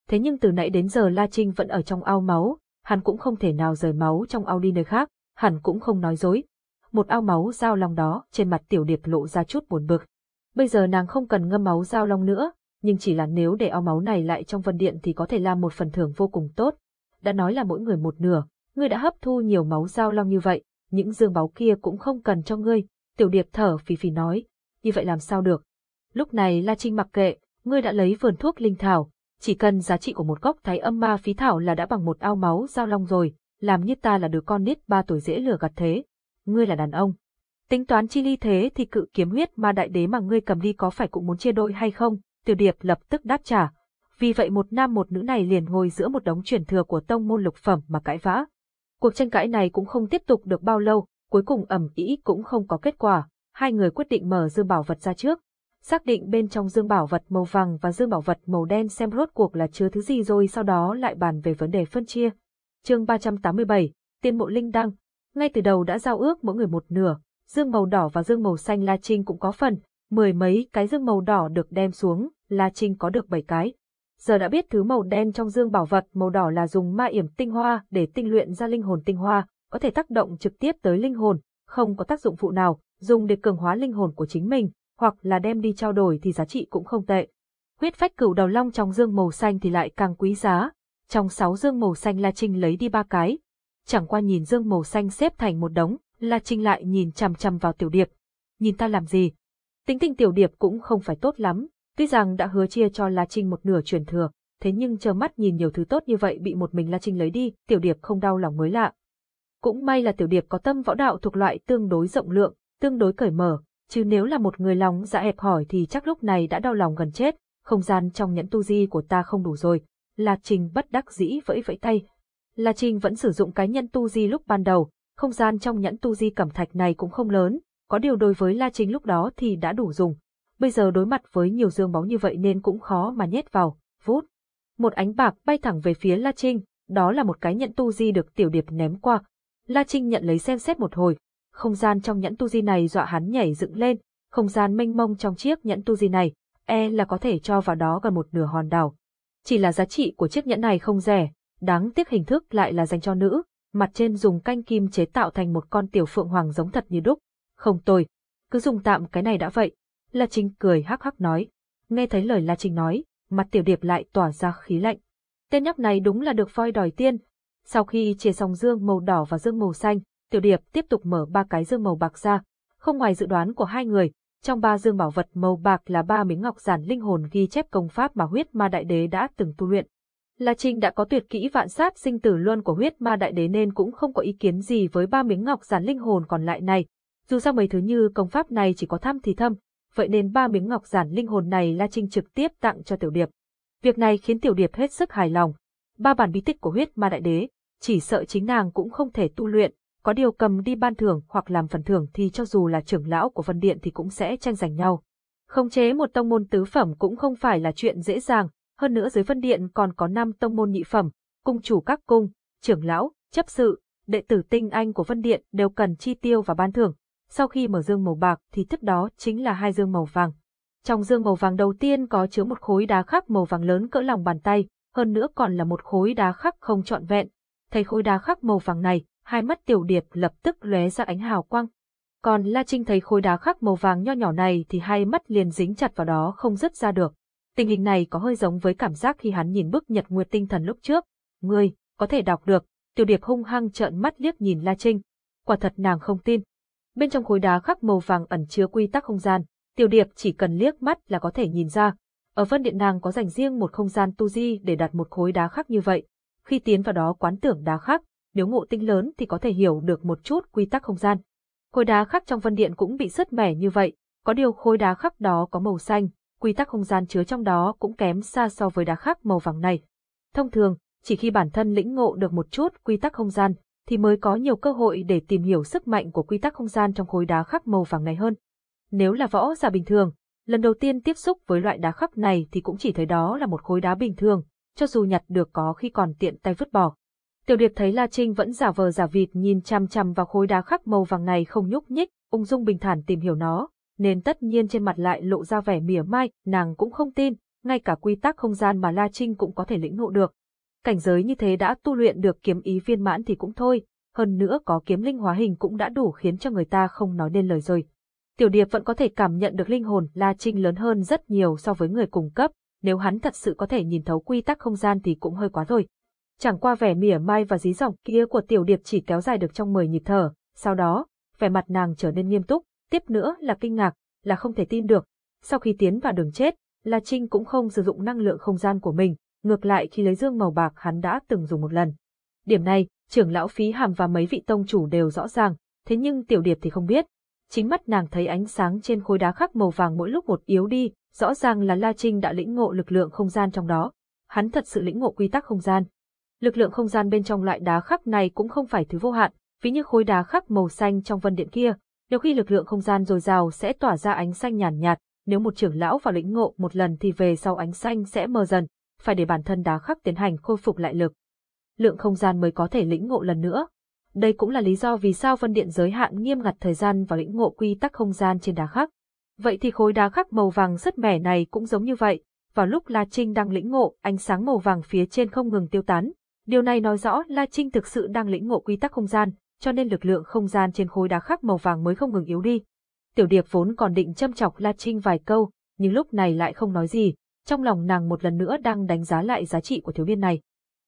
Thế nhưng từ nãy đến giờ La Trinh vẫn ở trong ao máu, hắn cũng không thể nào rời máu trong ao đi nơi khác, hắn cũng không nói dối. Một ao máu giao long đó, trên mặt tiểu điệp lộ ra chút buồn bực. Bây giờ nàng không cần ngâm máu giao long nữa, nhưng chỉ là nếu để ao máu này lại trong vân điện thì có thể làm một phần thưởng vô cùng tốt. Đã nói là mỗi người một nửa, ngươi đã hấp thu nhiều máu giao long như vậy, những dương báu kia cũng không cần cho ngươi, tiểu điệp thở phì phì nói, như vậy làm sao được. Lúc này La Trinh mặc kệ, ngươi đã lấy vườn thuốc linh thảo, chỉ cần giá trị của một gốc thái âm ma phí thảo là đã bằng một ao máu giao long rồi, làm như ta là đứa con nít ba tuổi dễ lừa gạt thế. Ngươi là đàn ông. Tính toán chi ly thế thì cự kiếm huyết ma đại đế mà ngươi cầm đi có phải cũng muốn chia đôi hay không? Tiểu điệp lập tức đáp trả. Vì vậy một nam một nữ này liền ngồi giữa một đống truyền thừa của tông môn lục phẩm mà cãi vã. Cuộc tranh cãi này cũng không tiếp tục được bao lâu, cuối cùng ẩm ý cũng không có kết quả, hai người quyết định mở dương bảo vật ra trước xác định bên trong dương bảo vật màu vàng và dương bảo vật màu đen xem rốt cuộc là chứa thứ gì rồi sau đó lại bàn về vấn đề phân chia. chương 387, Tiên mộ linh đăng. Ngay từ đầu đã giao ước mỗi người một nửa, dương màu đỏ và dương màu xanh La Trinh cũng có phần, mười mấy cái dương màu đỏ được đem xuống, La Trinh có được bảy cái. Giờ đã biết thứ màu đen trong dương bảo vật màu đỏ là dùng ma yểm tinh hoa để tinh luyện ra linh hồn tinh hoa, có thể tác động trực tiếp tới linh hồn, không có tác dụng phụ nào, dùng để cường hóa linh hồn của chính mình, hoặc là đem đi trao đổi thì giá trị cũng không tệ. Huyết phách cửu đầu long trong dương màu xanh thì lại càng quý giá. Trong sáu dương màu xanh La Trinh lấy đi ba cái. Chẳng qua nhìn dương màu xanh xếp thành một đống, La Trinh lại nhìn chằm chằm vào tiểu điệp. Nhìn ta làm gì? Tính tình tiểu điệp cũng không phải tốt lắm, tuy rằng đã hứa chia cho La Trinh một nửa truyền thừa, thế nhưng chờ mắt nhìn nhiều thứ tốt như vậy bị một mình La Trinh lấy đi, tiểu điệp không đau lòng mới lạ. Cũng may là tiểu điệp có tâm võ đạo thuộc loại tương đối rộng lượng, tương đối cởi mở, chứ nếu là một người lòng dạ hẹp hỏi thì chắc lúc này đã đau lòng gần chết, không gian trong nhẫn tu di của ta không đủ rồi. La Trình bất đắc dĩ vẫy vẫy tay. La Trình vẫn sử dụng cái nhân tu di lúc ban đầu, không gian trong nhẫn tu di cẩm thạch này cũng không lớn, có điều đối với La Trình lúc đó thì đã đủ dùng. Bây giờ đối mặt với nhiều dương báu như vậy nên cũng khó mà nhét vào, vút. Một ánh bạc bay thẳng về phía La Trinh, đó là một cái nhẫn tu di được tiểu điệp ném qua. La Trinh nhận lấy xem xét một hồi, không gian trong nhẫn tu di này dọa hắn nhảy dựng lên, không gian mênh mông trong chiếc nhẫn tu di này, e là có thể cho vào đó gần một nửa hòn đảo. Chỉ là giá trị của chiếc nhẫn này không rẻ, đáng tiếc hình thức lại là dành cho nữ, mặt trên dùng canh kim chế tạo thành một con tiểu phượng hoàng giống thật như đúc. Không tồi cứ dùng tạm cái này đã vậy. La Trinh cười hắc hắc nói. Nghe thấy lời La Trinh nói, mặt tiểu điệp lại tỏa ra khí lạnh. Tên nhóc này đúng là được voi đòi tiên. Sau khi chia xong dương màu đỏ và dương màu xanh, tiểu điệp tiếp tục mở ba cái dương màu bạc ra. Không ngoài dự đoán của hai người, trong ba dương bảo vật màu bạc là ba miếng ngọc giản linh hồn ghi chép công pháp mà huyết ma đại đế đã từng tu luyện. La Trinh đã có tuyệt kỹ vạn sát sinh tử luân của huyết ma đại đế nên cũng không có ý kiến gì với ba miếng ngọc giản linh hồn còn lại này. Dù sao mấy thứ như công pháp này chỉ có thăm thì thâm, vậy nên ba miếng ngọc giản linh hồn này La Trinh trực tiếp tặng cho Tiểu Điệp. Việc này khiến Tiểu Điệp hết sức hài lòng. Ba bản bí tích của huyết ma đại đế, chỉ sợ chính nàng cũng không thể tu luyện, có điều cầm đi ban thưởng hoặc làm phần thưởng thì cho dù là trưởng lão của phân Điện thì cũng sẽ tranh giành nhau. Khống chế một tông môn tứ phẩm cũng không phải là chuyện dễ dàng, hơn nữa dưới phân Điện còn có năm tông môn nhị phẩm, cung chủ các cung, trưởng lão, chấp sự, đệ tử tinh anh của phân Điện đều cần chi tiêu và ban thưởng. Sau khi mở dương màu bạc thì tiếp đó chính là hai dương màu vàng. Trong dương màu vàng đầu tiên có chứa một khối đá khắc màu vàng lớn cỡ lòng bàn tay, hơn nữa còn là một khối đá khắc không trọn vẹn. Thấy khối đá khắc màu vàng này, hai mắt tiểu điệp lập tức lóe ra ánh hào quang. Còn La Trinh thấy khối đá khắc màu vàng nho nhỏ này thì hai mắt liền dính chặt vào đó không dứt ra được. Tình hình này có hơi giống với cảm giác khi hắn nhìn bức nhật nguyệt tinh thần lúc trước. Ngươi, có thể đọc được, tiểu điệp hung hăng trợn mắt liếc nhìn La Trinh. Quả thật nàng không tin. Bên trong khối đá khắc màu vàng ẩn chứa quy tắc không gian, tiểu điệp chỉ cần liếc mắt là có thể nhìn ra. Ở vân điện nàng có dành riêng một không gian tu di để đặt một khối đá khắc như vậy. Khi tiến vào đó quán tưởng đá khắc, nếu ngộ tinh lớn thì có thể hiểu được một chút quy tắc không gian. Khối đá khắc trong vân điện cũng bị sứt mẻ như vậy, có điều khối đá khắc đó có màu xanh, quy tắc không gian chứa trong đó cũng kém xa so với đá khắc màu vàng này. Thông thường, chỉ khi bản thân lĩnh ngộ được một chút quy tắc không gian, thì mới có nhiều cơ hội để tìm hiểu sức mạnh của quy tắc không gian trong khối đá khắc màu vàng này hơn. Nếu là võ giả bình thường, lần đầu tiên tiếp xúc với loại đá khắc này thì cũng chỉ thấy đó là một khối đá bình thường, cho dù nhặt được có khi còn tiện tay vứt bỏ. Tiểu Điệp thấy La Trinh vẫn giả vờ giả vịt nhìn chăm chăm vào khối đá khắc màu vàng này không nhúc nhích, ung dung bình thản tìm hiểu nó, nên tất nhiên trên mặt lại lộ ra vẻ mỉa mai, nàng cũng không tin, ngay cả quy tắc không gian mà La Trinh cũng có thể lĩnh ngộ được. Cảnh giới như thế đã tu luyện được kiếm ý viên mãn thì cũng thôi, hơn nữa có kiếm linh hóa hình cũng đã đủ khiến cho người ta không nói nên lời rồi. Tiểu Điệp vẫn có thể cảm nhận được linh hồn La Trinh lớn hơn rất nhiều so với người cùng cấp, nếu hắn thật sự có thể nhìn thấu quy tắc không gian thì cũng hơi quá rồi. Chẳng qua vẻ mỉa mai và dí dỏng kia của Tiểu Điệp chỉ kéo dài được trong 10 nhịp thở, sau đó, vẻ mặt nàng trở nên nghiêm túc, tiếp nữa là kinh ngạc, là không thể tin được. Sau khi tiến vào đường chết, La Trinh cũng không sử dụng năng lượng không gian của mình, ngược lại khi lấy dương màu bạc hắn đã từng dùng một lần. Điểm này, trưởng lão phí hàm và mấy vị tông chủ đều rõ ràng, thế nhưng tiểu điệp thì không biết. Chính mắt nàng thấy ánh sáng trên khối đá khắc màu vàng mỗi lúc một yếu đi, rõ ràng là La Trinh đã lĩnh ngộ lực lượng không gian trong đó. Hắn thật sự lĩnh ngộ quy tắc không gian. Lực lượng không gian bên trong loại đá khắc này cũng không phải thứ vô hạn, ví như khối đá khắc màu xanh trong vân điện kia, nếu khi lực lượng không gian dồi dào sẽ tỏa ra ánh xanh nhàn nhạt, nhạt, nếu một trưởng lão vào lĩnh ngộ một lần thì về sau ánh xanh sẽ mờ dần, phải để bản thân đá khắc tiến hành khôi phục lại lực. Lượng không gian mới có thể lĩnh ngộ lần nữa. Đây cũng là lý do vì sao Vân Điện giới hạn nghiêm ngặt thời gian và lĩnh ngộ quy tắc không gian trên đá khắc. Vậy thì khối đá khắc màu vàng rất mẻ này cũng giống như vậy, vào lúc La Trinh đang lĩnh ngộ, ánh sáng màu vàng phía trên không ngừng tiêu tán. Điều này nói rõ La Trinh thực sự đang lĩnh ngộ quy tắc không gian, cho nên lực lượng không gian trên khối đá khắc màu vàng mới không ngừng yếu đi. Tiểu Điệp vốn còn định châm chọc La Trinh vài câu, nhưng lúc này lại không nói gì, trong lòng nàng một lần nữa đang đánh giá lại giá trị của thiếu niên này.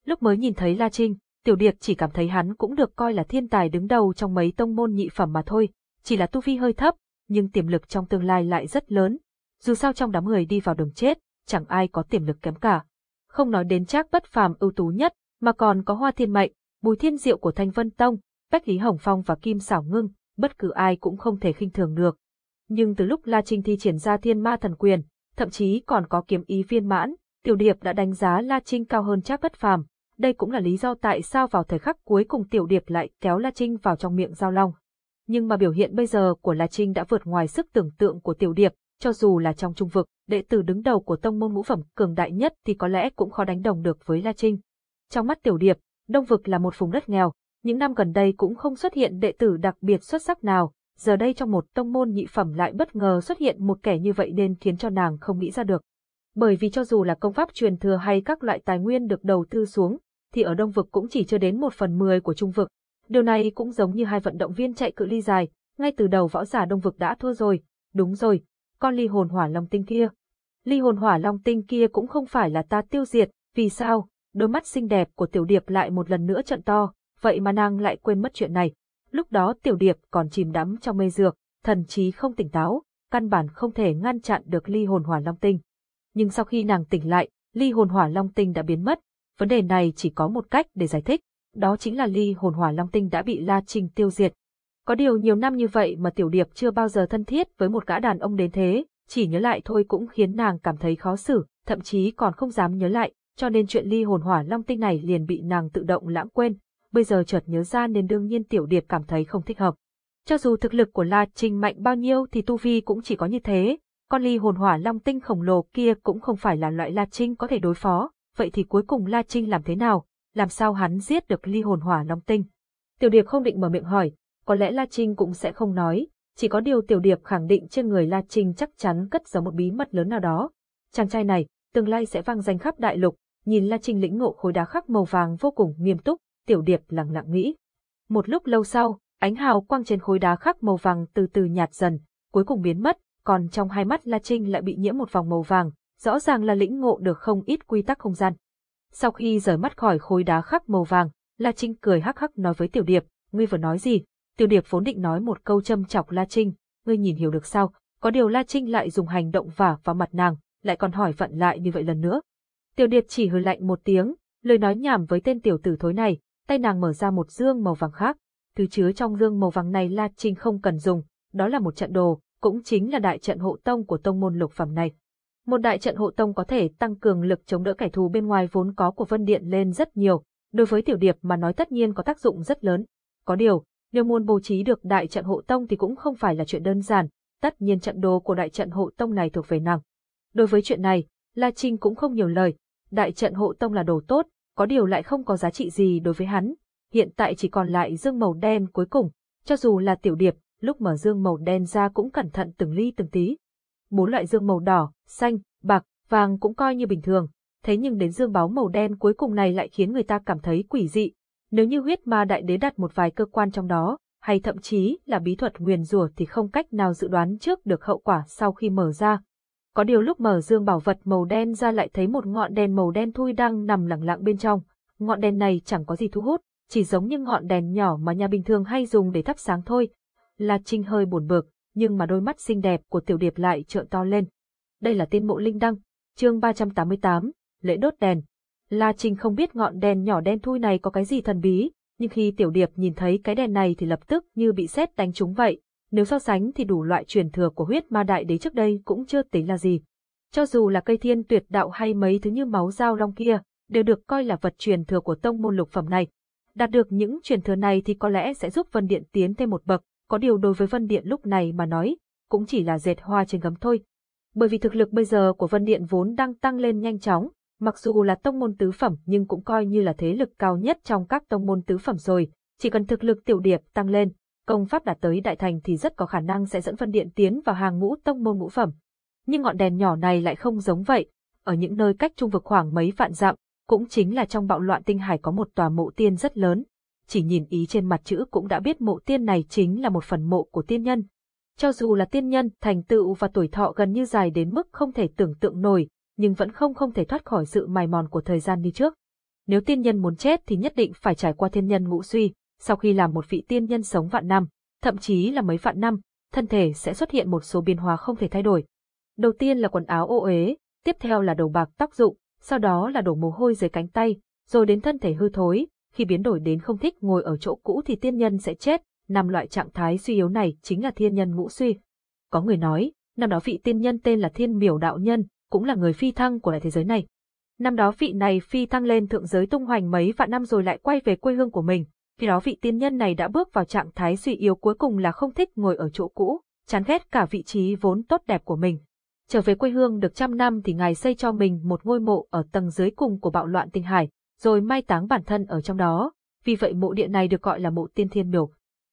Lúc mới nhìn thấy La Trinh, Tiểu Điệp chỉ cảm thấy hắn cũng được coi là thiên tài đứng đầu trong mấy tông môn nhị phẩm mà thôi, chỉ là tu vi hơi thấp, nhưng tiềm lực trong tương lai lại rất lớn. Dù sao trong đám người đi vào đường chết, chẳng ai có tiềm lực kém cả. Không nói đến chắc bất phàm ưu tú nhất, mà còn có Hoa Thiên Mệnh, Bùi Thiên Diệu của Thanh Vân Tông, Bách Lý Hồng Phong và Kim Sảo Ngưng, bất cứ ai cũng không thể khinh thường được. Nhưng từ lúc La Trinh thi triển ra Thiên Ma Thần Quyền, thậm chí còn có kiếm ý viên mãn, Tiểu Điệp đã đánh giá La Trinh cao hơn chắc bất phàm. Đây cũng là lý do tại sao vào thời khắc cuối cùng Tiểu Điệp lại kéo La Trinh vào trong miệng giao long. Nhưng mà biểu hiện bây giờ của La Trinh đã vượt ngoài sức tưởng tượng của Tiểu Điệp, cho dù là trong trung vực, đệ tử đứng đầu của tông môn ngũ phẩm cường đại nhất thì có lẽ cũng khó đánh đồng được với La Trinh. Trong mắt Tiểu Điệp, Đông vực là một vùng đất nghèo, những năm gần đây cũng không xuất hiện đệ tử đặc biệt xuất sắc nào, giờ đây trong một tông môn nhị phẩm lại bất ngờ xuất hiện một kẻ như vậy nên khiến cho nàng không nghĩ ra được. Bởi vì cho dù là công pháp truyền thừa hay các loại tài nguyên được đầu tư xuống, thì ở Đông vực cũng chỉ chưa đến một phần mười của Trung vực. Điều này cũng giống như hai vận động viên chạy cự ly dài, ngay từ đầu võ giả Đông vực đã thua rồi, đúng rồi, con ly hồn hỏa long tinh kia. Ly hồn hỏa long tinh kia cũng không phải là ta tiêu diệt, vì sao? Đôi mắt xinh đẹp của tiểu điệp lại một lần nữa trận to, vậy mà nàng lại quên mất chuyện này. Lúc đó tiểu điệp còn chìm đắm trong mê dược, thần trí không tỉnh táo, căn bản không thể ngăn chặn được ly hồn hỏa long tinh. Nhưng sau khi nàng tỉnh lại, ly hồn hỏa long tinh đã biến mất. Vấn đề này chỉ có một cách để giải thích, đó chính là ly hồn hỏa long tinh đã bị La Trinh tiêu diệt. Có điều nhiều năm như vậy mà tiểu điệp chưa bao giờ thân thiết với một gã đàn ông đến thế, chỉ nhớ lại thôi cũng khiến nàng cảm thấy khó xử, thậm chí còn không dám nhớ lại, cho nên chuyện ly hồn hỏa long tinh này liền bị nàng tự động lãng quên, bây giờ chợt nhớ ra nên đương nhiên tiểu điệp cảm thấy không thích hợp. Cho dù thực lực của La Trinh mạnh bao nhiêu thì Tu Vi cũng chỉ có như thế, con ly hồn hỏa long tinh khổng lồ kia cũng không phải là loại La Trinh có thể đối phó, vậy thì cuối cùng La Trinh làm thế nào, làm sao hắn giết được ly hồn hỏa long tinh? Tiểu điệp không định mở miệng hỏi, có lẽ La Trinh cũng sẽ không nói, chỉ có điều tiểu điệp khẳng định trên người La Trinh chắc chắn cất giấu một bí mật lớn nào đó. Chàng trai này, tương lai sẽ vang danh khắp đại lục, nhìn La Trinh lĩnh ngộ khối đá khắc màu vàng vô cùng nghiêm túc, tiểu điệp lặng lặng nghĩ. Một lúc lâu sau, ánh hào quang trên khối đá khắc màu vàng từ từ nhạt dần, cuối cùng biến mất, còn trong hai mắt La Trinh lại bị nhiễm một vòng màu vàng, rõ ràng là lĩnh ngộ được không ít quy tắc không gian. Sau khi rời mắt khỏi khối đá khắc màu vàng, La Trinh cười hắc hắc nói với Tiểu Điệp, ngươi vừa nói gì? Tiểu Điệp vốn định nói một câu châm chọc La Trinh, ngươi nhìn hiểu được sao? Có điều La Trinh lại dùng hành động vả vào mặt nàng, lại còn hỏi vận lại như vậy lần nữa. Tiểu Điệp chỉ hừ lạnh một tiếng, lời nói nhảm với tên tiểu tử thối này, tay nàng mở ra một dương màu vàng khác. Thứ chứa trong dương màu vàng này La Trinh không cần dùng, đó là một trận đồ, cũng chính là đại trận hộ tông của tông môn lục phẩm này. Một đại trận hộ tông có thể tăng cường lực chống đỡ kẻ thù bên ngoài vốn có của Vân Điện lên rất nhiều, đối với tiểu điệp mà nói tất nhiên có tác dụng rất lớn. Có điều, nếu muốn bố trí được đại trận hộ tông thì cũng không phải là chuyện đơn giản, tất nhiên trận đồ của đại trận hộ tông này thuộc về nàng. Đối với chuyện này, La Trinh cũng không nhiều lời, đại trận hộ tông là đồ tốt, có điều lại không có giá trị gì đối với hắn. Hiện tại chỉ còn lại dương màu đen cuối cùng, cho dù là tiểu điệp, lúc mở dương màu đen ra cũng cẩn thận từng ly từng tí. Bốn loại dương màu đỏ, xanh, bạc, vàng cũng coi như bình thường, thế nhưng đến dương báo màu đen cuối cùng này lại khiến người ta cảm thấy quỷ dị. Nếu như huyết ma đại đế đặt một vài cơ quan trong đó, hay thậm chí là bí thuật nguyền rủa thì không cách nào dự đoán trước được hậu quả sau khi mở ra. Có điều lúc mở dương bảo vật màu đen ra lại thấy một ngọn đèn màu đen thui đang nằm lặng lặng bên trong. Ngọn đèn này chẳng có gì thu hút, chỉ giống như ngọn đèn nhỏ mà nhà bình thường hay dùng để thắp sáng thôi. La Trinh hơi buồn bực, nhưng mà đôi mắt xinh đẹp của tiểu điệp lại trợn to lên. Đây là tiên mộ linh đăng, chương 388, lễ đốt đèn. La Trinh không biết ngọn đèn nhỏ đen thui này có cái gì thần bí, nhưng khi tiểu điệp nhìn thấy cái đèn này thì lập tức như bị sét đánh trúng vậy, nếu so sánh thì đủ loại truyền thừa của huyết ma đại đế trước đây cũng chưa tính là gì. Cho dù là cây thiên tuyệt đạo hay mấy thứ như máu dao long kia, đều được coi là vật truyền thừa của tông môn lục phẩm này. Đạt được những truyền thừa này thì có lẽ sẽ giúp Vân Điện tiến thêm một bậc, có điều đối với Vân Điện lúc này mà nói, cũng chỉ là dệt hoa trên gấm thôi. Bởi vì thực lực bây giờ của Vân Điện vốn đang tăng lên nhanh chóng, mặc dù là tông môn tứ phẩm nhưng cũng coi như là thế lực cao nhất trong các tông môn tứ phẩm rồi, chỉ cần thực lực tiểu điệp tăng lên, công pháp đạt tới đại thành thì rất có khả năng sẽ dẫn Vân Điện tiến vào hàng ngũ tông môn ngũ phẩm. Nhưng ngọn đèn nhỏ này lại không giống vậy, ở những nơi cách trung vực khoảng mấy vạn dặm, cũng chính là trong bạo loạn tinh hải có một tòa mộ tiên rất lớn. Chỉ nhìn ý trên mặt chữ cũng đã biết mộ tiên này chính là một phần mộ của tiên nhân. Cho dù là tiên nhân, thành tựu và tuổi thọ gần như dài đến mức không thể tưởng tượng nổi, nhưng vẫn không không thể thoát khỏi sự mài mòn của thời gian như trước. Nếu tiên nhân muốn chết thì nhất định phải trải qua thiên nhân ngũ suy, sau khi làm một vị tiên nhân sống vạn năm, thậm chí là mấy vạn năm, thân thể sẽ xuất hiện một số biến hóa không thể thay đổi. Đầu tiên là quần áo ô uế, tiếp theo là đầu bạc tóc rụng, sau đó là đổ mồ hôi dưới cánh tay, rồi đến thân thể hư thối, khi biến đổi đến không thích ngồi ở chỗ cũ thì tiên nhân sẽ chết, năm loại trạng thái suy yếu này chính là thiên nhân ngũ suy. Có người nói, năm đó vị tiên nhân tên là Thiên Miểu Đạo Nhân, cũng là người phi thăng của đại thế giới này. Năm đó vị này phi thăng lên thượng giới tung hoành mấy vạn năm rồi lại quay về quê hương của mình. Khi đó vị tiên nhân này đã bước vào trạng thái suy yếu cuối cùng là không thích ngồi ở chỗ cũ, chán ghét cả vị trí vốn tốt đẹp của mình. Trở về quê hương được trăm năm thì ngài xây cho mình một ngôi mộ ở tầng dưới cùng của bạo loạn tinh hải, rồi mai táng bản thân ở trong đó. Vì vậy mộ điện này được gọi là mộ tiên thiên miểu.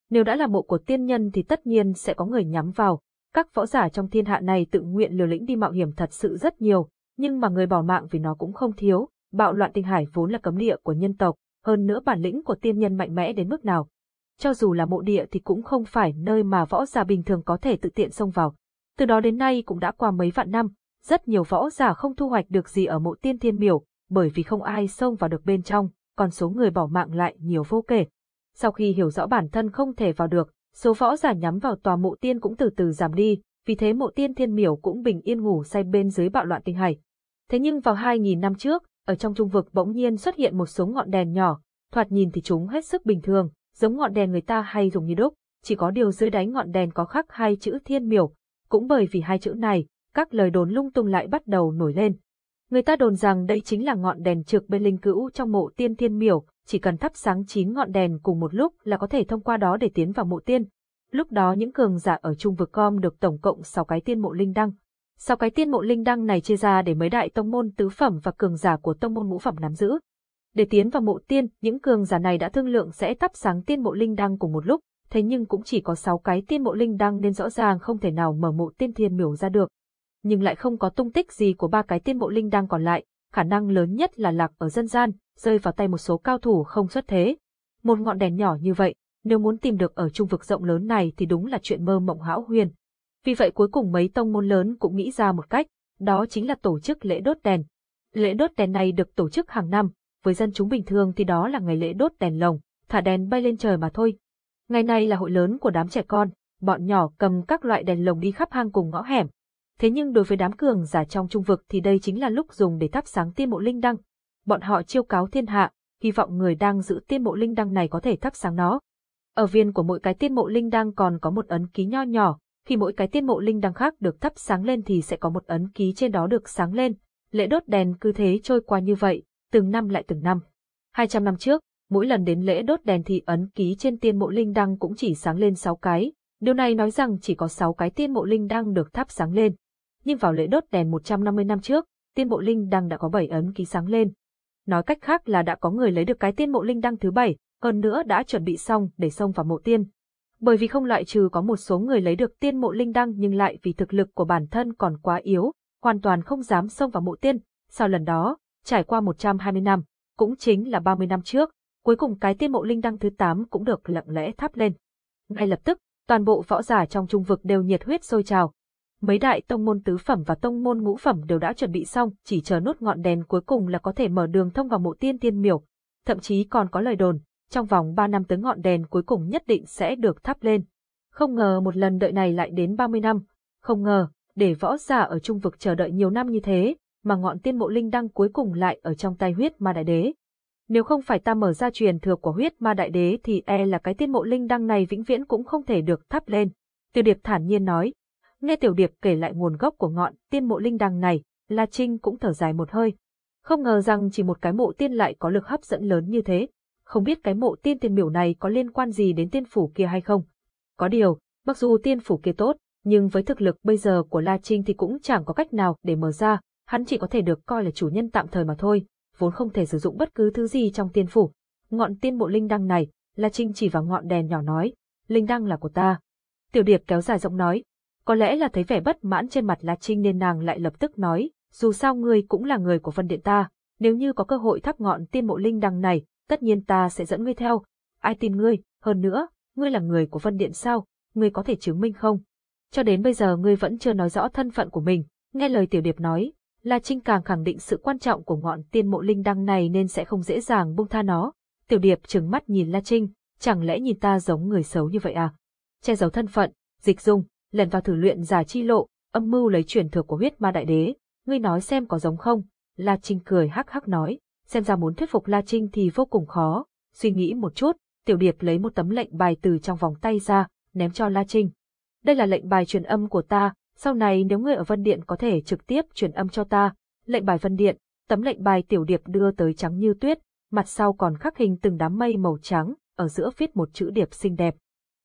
Nếu đã là mộ của tiên nhân thì tất nhiên sẽ có người nhắm vào. Các võ giả trong thiên hạ này tự nguyện liều lĩnh đi mạo hiểm thật sự rất nhiều, nhưng mà người bỏ mạng vì nó cũng không thiếu. Bạo loạn tinh hải vốn là cấm địa của nhân tộc, hơn nữa bản lĩnh của tiên nhân mạnh mẽ đến mức nào. Cho dù là mộ địa thì cũng không phải nơi mà võ giả bình thường có thể tự tiện xông vào. Từ đó đến nay cũng đã qua mấy vạn năm, rất nhiều võ giả không thu hoạch được gì ở mộ tiên thiên miểu, bởi vì không ai xông vào được bên trong, còn số người bỏ mạng lại nhiều vô kể. Sau khi hiểu rõ bản thân không thể vào được, số võ giả nhắm vào tòa mộ tiên cũng từ từ giảm đi, vì thế mộ tiên thiên miểu cũng bình yên ngủ say bên dưới bạo loạn tinh hải. Thế nhưng vào 2.000 năm trước, ở trong trung vực bỗng nhiên xuất hiện một số ngọn đèn nhỏ, thoạt nhìn thì chúng hết sức bình thường, giống ngọn đèn người ta hay dùng như đúc, chỉ có điều dưới đáy ngọn đèn có khắc hai chữ thiên miểu, cũng bởi vì hai chữ này, các lời đồn lung tung lại bắt đầu nổi lên. Người ta đồn rằng đây chính là ngọn đèn trực bên linh cữu trong mộ tiên thiên miểu, chỉ cần thắp sáng chín ngọn đèn cùng một lúc là có thể thông qua đó để tiến vào mộ tiên. Lúc đó những cường giả ở trung vực com được tổng cộng 6 cái tiên mộ linh đăng sau cái tiên mộ linh đăng này chia ra để mấy đại tông môn tứ phẩm và cường giả của tông môn ngũ phẩm nắm giữ. Để tiến vào mộ tiên, những cường giả này đã thương lượng sẽ thắp sáng tiên mộ linh đăng cùng một lúc, thế nhưng cũng chỉ có 6 cái tiên mộ linh đăng nên rõ ràng không thể nào mở mộ tiên thiên miểu ra được. Nhưng lại không có tung tích gì của ba cái tiên mộ linh đăng còn lại, khả năng lớn nhất là lạc ở dân gian, rơi vào tay một số cao thủ không xuất thế. Một ngọn đèn nhỏ như vậy, nếu muốn tìm được ở trung vực rộng lớn này thì đúng là chuyện mơ mộng hão huyền. Vì vậy cuối cùng mấy tông môn lớn cũng nghĩ ra một cách, đó chính là tổ chức lễ đốt đèn. Lễ đốt đèn này được tổ chức hàng năm, với dân chúng bình thường thì đó là ngày lễ đốt đèn lồng, thả đèn bay lên trời mà thôi. Ngày này là hội lớn của đám trẻ con, bọn nhỏ cầm các loại đèn lồng đi khắp hang cùng ngõ hẻm. Thế nhưng đối với đám cường giả trong trung vực thì đây chính là lúc dùng để thắp sáng tiên mộ linh đăng. Bọn họ chiêu cáo thiên hạ, hy vọng người đang giữ tiên mộ linh đăng này có thể thắp sáng nó. Ở viên của mỗi cái tiên mộ linh đăng còn có một ấn ký nho nhỏ, khi mỗi cái tiên mộ linh đăng khác được thắp sáng lên thì sẽ có một ấn ký trên đó được sáng lên. Lễ đốt đèn cứ thế trôi qua như vậy, từng năm lại từng năm. 200 năm trước, mỗi lần đến lễ đốt đèn thì ấn ký trên tiên mộ linh đăng cũng chỉ sáng lên 6 cái. Điều này nói rằng chỉ có 6 cái tiên mộ linh đăng được thắp sáng lên. Nhưng vào lễ đốt đèn 150 năm trước, tiên mộ linh đăng đã có 7 ấn ký sáng lên. Nói cách khác là đã có người lấy được cái tiên mộ linh đăng thứ 7, hơn nữa đã chuẩn bị xong để xông vào mộ tiên. Bởi vì không loại trừ có một số người lấy được tiên mộ linh đăng nhưng lại vì thực lực của bản thân còn quá yếu, hoàn toàn không dám xông vào mộ tiên. Sau lần đó, trải qua 120 năm, cũng chính là 30 năm trước, cuối cùng cái tiên mộ linh đăng thứ 8 cũng được lặng lẽ thắp lên. Ngay lập tức, toàn bộ võ giả trong trung vực đều nhiệt huyết sôi trào. Mấy đại tông môn tứ phẩm và tông môn ngũ phẩm đều đã chuẩn bị xong, chỉ chờ nốt ngọn đèn cuối cùng là có thể mở đường thông vào mộ tiên tiên miểu. Thậm chí còn có lời đồn, trong vòng 3 năm tới ngọn đèn cuối cùng nhất định sẽ được thắp lên. Không ngờ một lần đợi này lại đến 30 năm, không ngờ, để võ giả ở trung vực chờ đợi nhiều năm như thế, mà ngọn tiên mộ linh đăng cuối cùng lại ở trong tay huyết ma đại đế. Nếu không phải ta mở ra truyền thừa của huyết ma đại đế thì e là cái tiên mộ linh đăng này vĩnh viễn cũng không thể được thắp lên. Tiểu Điệp thản nhiên nói. Nghe Tiểu Điệp kể lại nguồn gốc của ngọn tiên mộ linh đăng này, La Trinh cũng thở dài một hơi. Không ngờ rằng chỉ một cái mộ tiên lại có lực hấp dẫn lớn như thế. Không biết cái mộ tiên tiên miểu này có liên quan gì đến tiên phủ kia hay không. Có điều, mặc dù tiên phủ kia tốt, Nhưng với thực lực bây giờ của La Trinh thì cũng chẳng có cách nào để mở ra, hắn chỉ có thể được coi là chủ nhân tạm thời mà thôi, vốn không thể sử dụng bất cứ thứ gì trong tiên phủ. Ngọn tiên bộ linh đăng này, La Trinh chỉ vào ngọn đèn nhỏ nói, linh đăng là của ta. Tiểu điệp kéo dài giọng nói, có lẽ là thấy vẻ bất mãn trên mặt La Trinh nên nàng lại lập tức nói, dù sao ngươi cũng là người của Vân Điện ta, nếu như có cơ hội thắp ngọn tiên mộ linh đăng này, tất nhiên ta sẽ dẫn ngươi theo. Ai tin ngươi, hơn nữa, ngươi là người của Vân Điện sao, ngươi có thể chứng minh không? Cho đến bây giờ ngươi vẫn chưa nói rõ thân phận của mình, nghe lời tiểu điệp nói, La Trinh càng khẳng định sự quan trọng của ngọn tiên mộ linh đăng này nên sẽ không dễ dàng buông tha nó. Tiểu điệp trừng mắt nhìn La Trinh, chẳng lẽ nhìn ta giống người xấu như vậy à? Che giấu thân phận, dịch dung, lần vào thử luyện giả chi lộ, âm mưu lấy truyền thừa của huyết ma đại đế, ngươi nói xem có giống không? La Trinh cười hắc hắc nói, xem ra muốn thuyết phục La Trinh thì vô cùng khó, suy nghĩ một chút, tiểu điệp lấy một tấm lệnh bài từ trong vòng tay ra, ném cho La Trinh. Đây là lệnh bài truyền âm của ta, sau này nếu ngươi ở Vân Điện có thể trực tiếp truyền âm cho ta. Lệnh bài Vân Điện, tấm lệnh bài tiểu điệp đưa tới trắng như tuyết, mặt sau còn khắc hình từng đám mây màu trắng, ở giữa viết một chữ điệp xinh đẹp.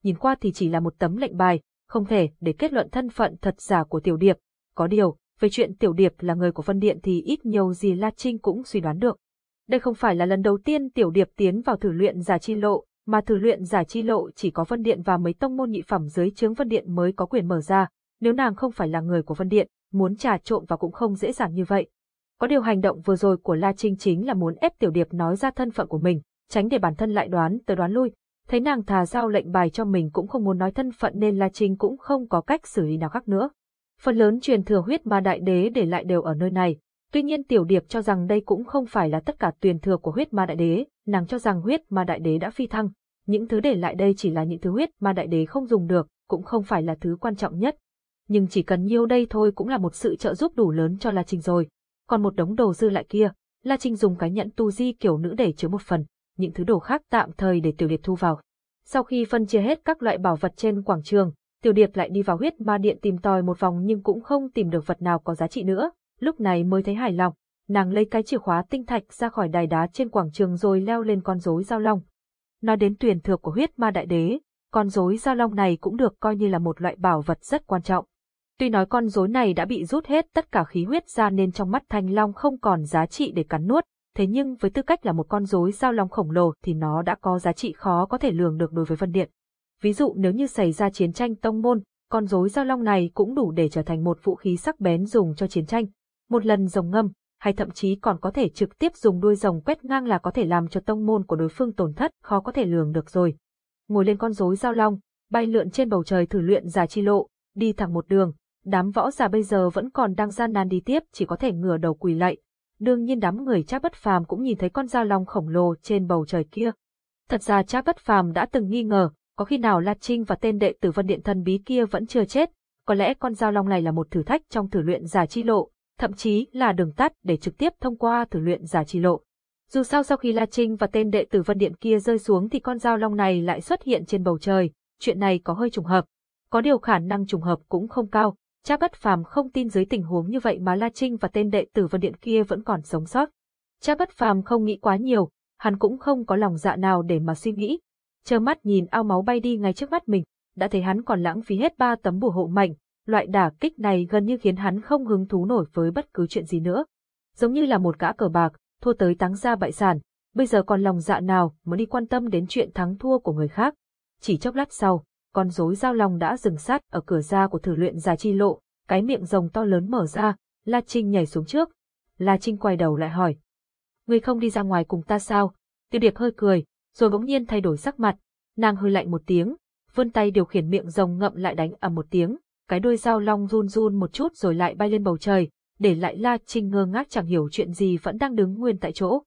Nhìn qua thì chỉ là một tấm lệnh bài, không thể để kết luận thân phận thật giả của tiểu điệp. Có điều, về chuyện tiểu điệp là người của Vân Điện thì ít nhiều gì La Trinh cũng suy đoán được. Đây không phải là lần đầu tiên tiểu điệp tiến vào thử luyện giả chi lộ, mà thử luyện giả chi lộ chỉ có Vân Điện và mấy tông môn nhị phẩm dưới chướng Vân Điện mới có quyền mở ra, nếu nàng không phải là người của Vân Điện, muốn trà trộn vào cũng không dễ dàng như vậy. Có điều hành động vừa rồi của La Trinh chính là muốn ép Tiểu Điệp nói ra thân phận của mình, tránh để bản thân lại đoán tới đoán lui. Thấy nàng thà giao lệnh bài cho mình cũng không muốn nói thân phận nên La Trinh cũng không có cách xử lý nào khác nữa. Phần lớn truyền thừa huyết ma đại đế để lại đều ở nơi này. Tuy nhiên Tiểu Điệp cho rằng đây cũng không phải là tất cả truyền thừa của huyết ma đại đế, nàng cho rằng huyết ma đại đế đã phi thăng. Những thứ để lại đây chỉ là những thứ huyết ma đại đế không dùng được, cũng không phải là thứ quan trọng nhất, nhưng chỉ cần nhiêu đây thôi cũng là một sự trợ giúp đủ lớn cho La Trinh rồi. Còn một đống đồ dư lại kia, La Trinh dùng cái nhẫn tu di kiểu nữ để chứa một phần, những thứ đồ khác tạm thời để Tiểu Điệp thu vào. Sau khi phân chia hết các loại bảo vật trên quảng trường, Tiểu Điệp lại đi vào huyết ma điện tìm tòi một vòng nhưng cũng không tìm được vật nào có giá trị nữa, lúc này mới thấy hài lòng. Nàng lấy cái chìa khóa tinh thạch ra khỏi đài đá trên quảng trường rồi leo lên con rối giao long. Nói đến tuyển thừa của huyết ma đại đế, con rối giao long này cũng được coi như là một loại bảo vật rất quan trọng. Tuy nói con rối này đã bị rút hết tất cả khí huyết ra nên trong mắt Thanh Long không còn giá trị để cắn nuốt, thế nhưng với tư cách là một con rối giao long khổng lồ thì nó đã có giá trị khó có thể lường được đối với Vân Điện. Ví dụ nếu như xảy ra chiến tranh tông môn, con rối giao long này cũng đủ để trở thành một vũ khí sắc bén dùng cho chiến tranh. Một lần rồng ngâm, hay thậm chí còn có thể trực tiếp dùng đuôi rồng quét ngang là có thể làm cho tông môn của đối phương tổn thất khó có thể lường được rồi. Ngồi lên con rối giao long, bay lượn trên bầu trời thử luyện giả chi lộ, đi thẳng một đường, đám võ giả bây giờ vẫn còn đang gian nan đi tiếp chỉ có thể ngửa đầu quỳ lạy. Đương nhiên đám người Trác Bất Phàm cũng nhìn thấy con giao long khổng lồ trên bầu trời kia. Thật ra Trác Bất Phàm đã từng nghi ngờ, có khi nào La Trinh và tên đệ tử Vân Điện thần bí kia vẫn chưa chết, có lẽ con giao long này là một thử thách trong thử luyện giả chi lộ, thậm chí là đường tắt để trực tiếp thông qua thử luyện giả chi lộ. Dù sao sau khi La Trinh và tên đệ tử Vân Điện kia rơi xuống thì con dao long này lại xuất hiện trên bầu trời, chuyện này có hơi trùng hợp. Có điều khả năng trùng hợp cũng không cao, Cha bất phàm không tin dưới tình huống như vậy mà La Trinh và tên đệ tử Vân Điện kia vẫn còn sống sót. Cha bất phàm không nghĩ quá nhiều, hắn cũng không có lòng dạ nào để mà suy nghĩ. Chờ mắt nhìn ao máu bay đi ngay trước mắt mình, đã thấy hắn còn lãng phí hết ba tấm bùa hộ mạnh, loại đả kích này gần như khiến hắn không hứng thú nổi với bất cứ chuyện gì nữa. Giống như là một gã cờ bạc, thua tới táng ra bại sản, bây giờ còn lòng dạ nào mới đi quan tâm đến chuyện thắng thua của người khác. Chỉ chốc lát sau, con rối giao lòng đã dừng sát ở cửa ra của thử luyện giả chi lộ, cái miệng rồng to lớn mở ra, La Trinh nhảy xuống trước. La Trinh quay đầu lại hỏi. Người không đi ra ngoài cùng ta sao? Tiêu điệp hơi cười, rồi bỗng nhiên thay đổi sắc mặt, nàng hơi lạnh một tiếng, vươn tay điều khiển miệng rồng ngậm lại đánh ầm một tiếng, cái đuôi dao long run run một chút rồi lại bay lên bầu trời, để lại La Trinh ngơ ngác chẳng hiểu chuyện gì vẫn đang đứng nguyên tại chỗ.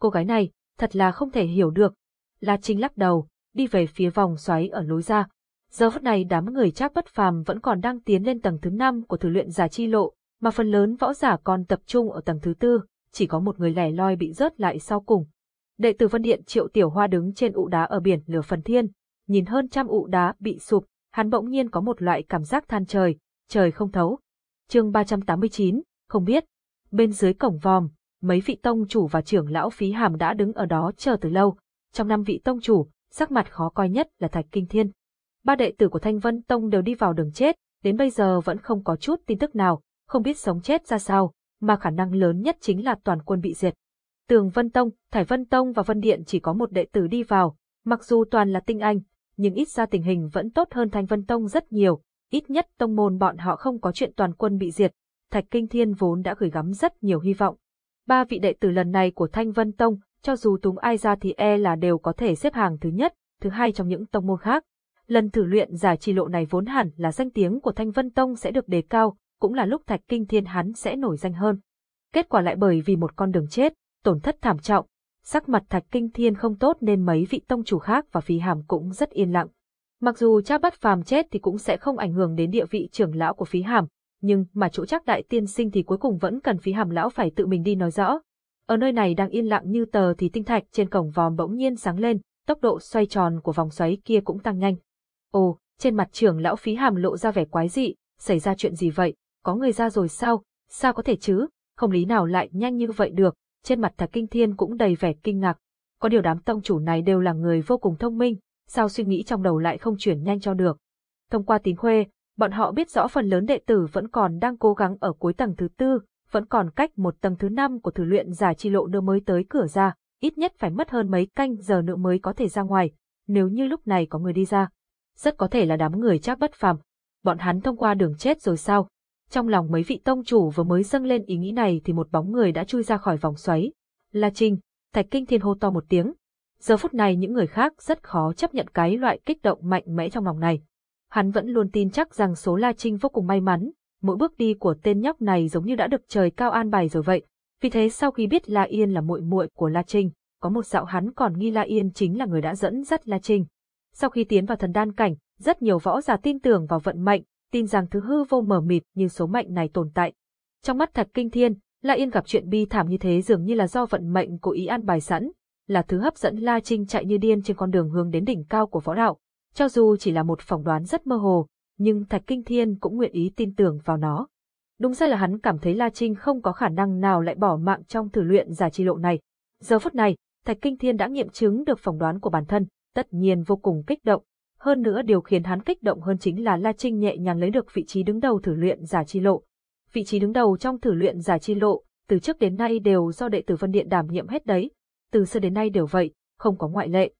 Cô gái này, thật là không thể hiểu được. La Trinh lắc đầu, đi về phía vòng xoáy ở lối ra, Giờ phút này đám người chắc bất phàm vẫn còn đang tiến lên tầng thứ 5 của thử luyện giả chi lộ, mà phần lớn võ giả còn tập trung ở tầng thứ tư, chỉ có một người lẻ loi bị rớt lại sau cùng. Đệ tử Vân Điện Triệu Tiểu Hoa đứng trên ụ đá ở biển lửa phần thiên, nhìn hơn trăm ụ đá bị sụp, hắn bỗng nhiên có một loại cảm giác than trời, trời không thấu. Chương 389, không biết. Bên dưới cổng vòm, mấy vị tông chủ và trưởng lão phí hàm đã đứng ở đó chờ từ lâu. Trong năm vị tông chủ, sắc mặt khó coi nhất là Thạch Kinh Thiên ba đệ tử của Thanh Vân Tông đều đi vào đường chết, đến bây giờ vẫn không có chút tin tức nào, không biết sống chết ra sao, mà khả năng lớn nhất chính là toàn quân bị diệt. Tường Vân Tông, Thải Vân Tông và Vân Điện chỉ có một đệ tử đi vào, mặc dù toàn là tinh anh, nhưng ít ra tình hình vẫn tốt hơn Thanh Vân Tông rất nhiều, ít nhất tông môn bọn họ không có chuyện toàn quân bị diệt. Thạch Kinh Thiên vốn đã gửi gắm rất nhiều hy vọng. Ba vị đệ tử lần này của Thanh Vân Tông, cho dù túng ai ra thì e là đều có thể xếp hàng thứ nhất, thứ hai trong những tông môn khác. Lần thử luyện giải trì lộ này vốn hẳn là danh tiếng của Thanh Vân Tông sẽ được đề cao, cũng là lúc Thạch Kinh Thiên hắn sẽ nổi danh hơn. Kết quả lại bởi vì một con đường chết, tổn thất thảm trọng, sắc mặt Thạch Kinh Thiên không tốt nên mấy vị tông chủ khác và phí hàm cũng rất yên lặng. Mặc dù cha bắt phàm chết thì cũng sẽ không ảnh hưởng đến địa vị trưởng lão của phí hàm, nhưng mà chỗ chắc đại tiên sinh thì cuối cùng vẫn cần phí hàm lão phải tự mình đi nói rõ. Ở nơi này đang yên lặng như tờ thì tinh thạch trên cổng vòm bỗng nhiên sáng lên, tốc độ xoay tròn của vòng xoáy kia cũng tăng nhanh. Ồ, trên mặt trưởng lão phí hàm lộ ra vẻ quái dị, xảy ra chuyện gì vậy, có người ra rồi sao, sao có thể chứ, không lý nào lại nhanh như vậy được, trên mặt Thạch Kinh Thiên cũng đầy vẻ kinh ngạc. Có điều đám tông chủ này đều là người vô cùng thông minh, sao suy nghĩ trong đầu lại không chuyển nhanh cho được. Thông qua tín khuê, bọn họ biết rõ phần lớn đệ tử vẫn còn đang cố gắng ở cuối tầng thứ tư, vẫn còn cách một tầng thứ năm của thử luyện giả chi lộ nữa mới tới cửa ra, ít nhất phải mất hơn mấy canh giờ nữa mới có thể ra ngoài, nếu như lúc này có người đi ra. Rất có thể là đám người chắc bất phàm. Bọn hắn thông qua đường chết rồi sao? Trong lòng mấy vị tông chủ vừa mới dâng lên ý nghĩ này thì một bóng người đã chui ra khỏi vòng xoáy. La Trinh, Thạch Kinh Thiên hô to một tiếng. Giờ phút này những người khác rất khó chấp nhận cái loại kích động mạnh mẽ trong lòng này. Hắn vẫn luôn tin chắc rằng số La Trinh vô cùng may mắn, mỗi bước đi của tên nhóc này giống như đã được trời cao an bài rồi vậy. Vì thế sau khi biết La Yên là muội muội của La Trinh, có một dạo hắn còn nghi La Yên chính là người đã dẫn dắt La Trinh. Sau khi tiến vào thần đan cảnh, rất nhiều võ giả tin tưởng vào vận mệnh, tin rằng thứ hư vô mờ mịt như số mệnh này tồn tại. Trong mắt Thạch Kinh Thiên, La Yên gặp chuyện bi thảm như thế dường như là do vận mệnh cố ý an bài sẵn, là thứ hấp dẫn La Trinh chạy như điên trên con đường hướng đến đỉnh cao của võ đạo. Cho dù chỉ là một phỏng đoán rất mơ hồ, nhưng Thạch Kinh Thiên cũng nguyện ý tin tưởng vào nó. Đúng ra là hắn cảm thấy La Trinh không có khả năng nào lại bỏ mạng trong thử luyện giả chi lộ này. Giờ phút này, Thạch Kinh Thiên đã nghiệm chứng được phỏng đoán của bản thân, tất nhiên vô cùng kích động, hơn nữa điều khiến hắn kích động hơn chính là La Trinh nhẹ nhàng lấy được vị trí đứng đầu thử luyện giả chi lộ. Vị trí đứng đầu trong thử luyện giả chi lộ, từ trước đến nay đều do đệ tử Vân Điện đảm nhiệm hết đấy. Từ xưa đến nay đều vậy, không có ngoại lệ.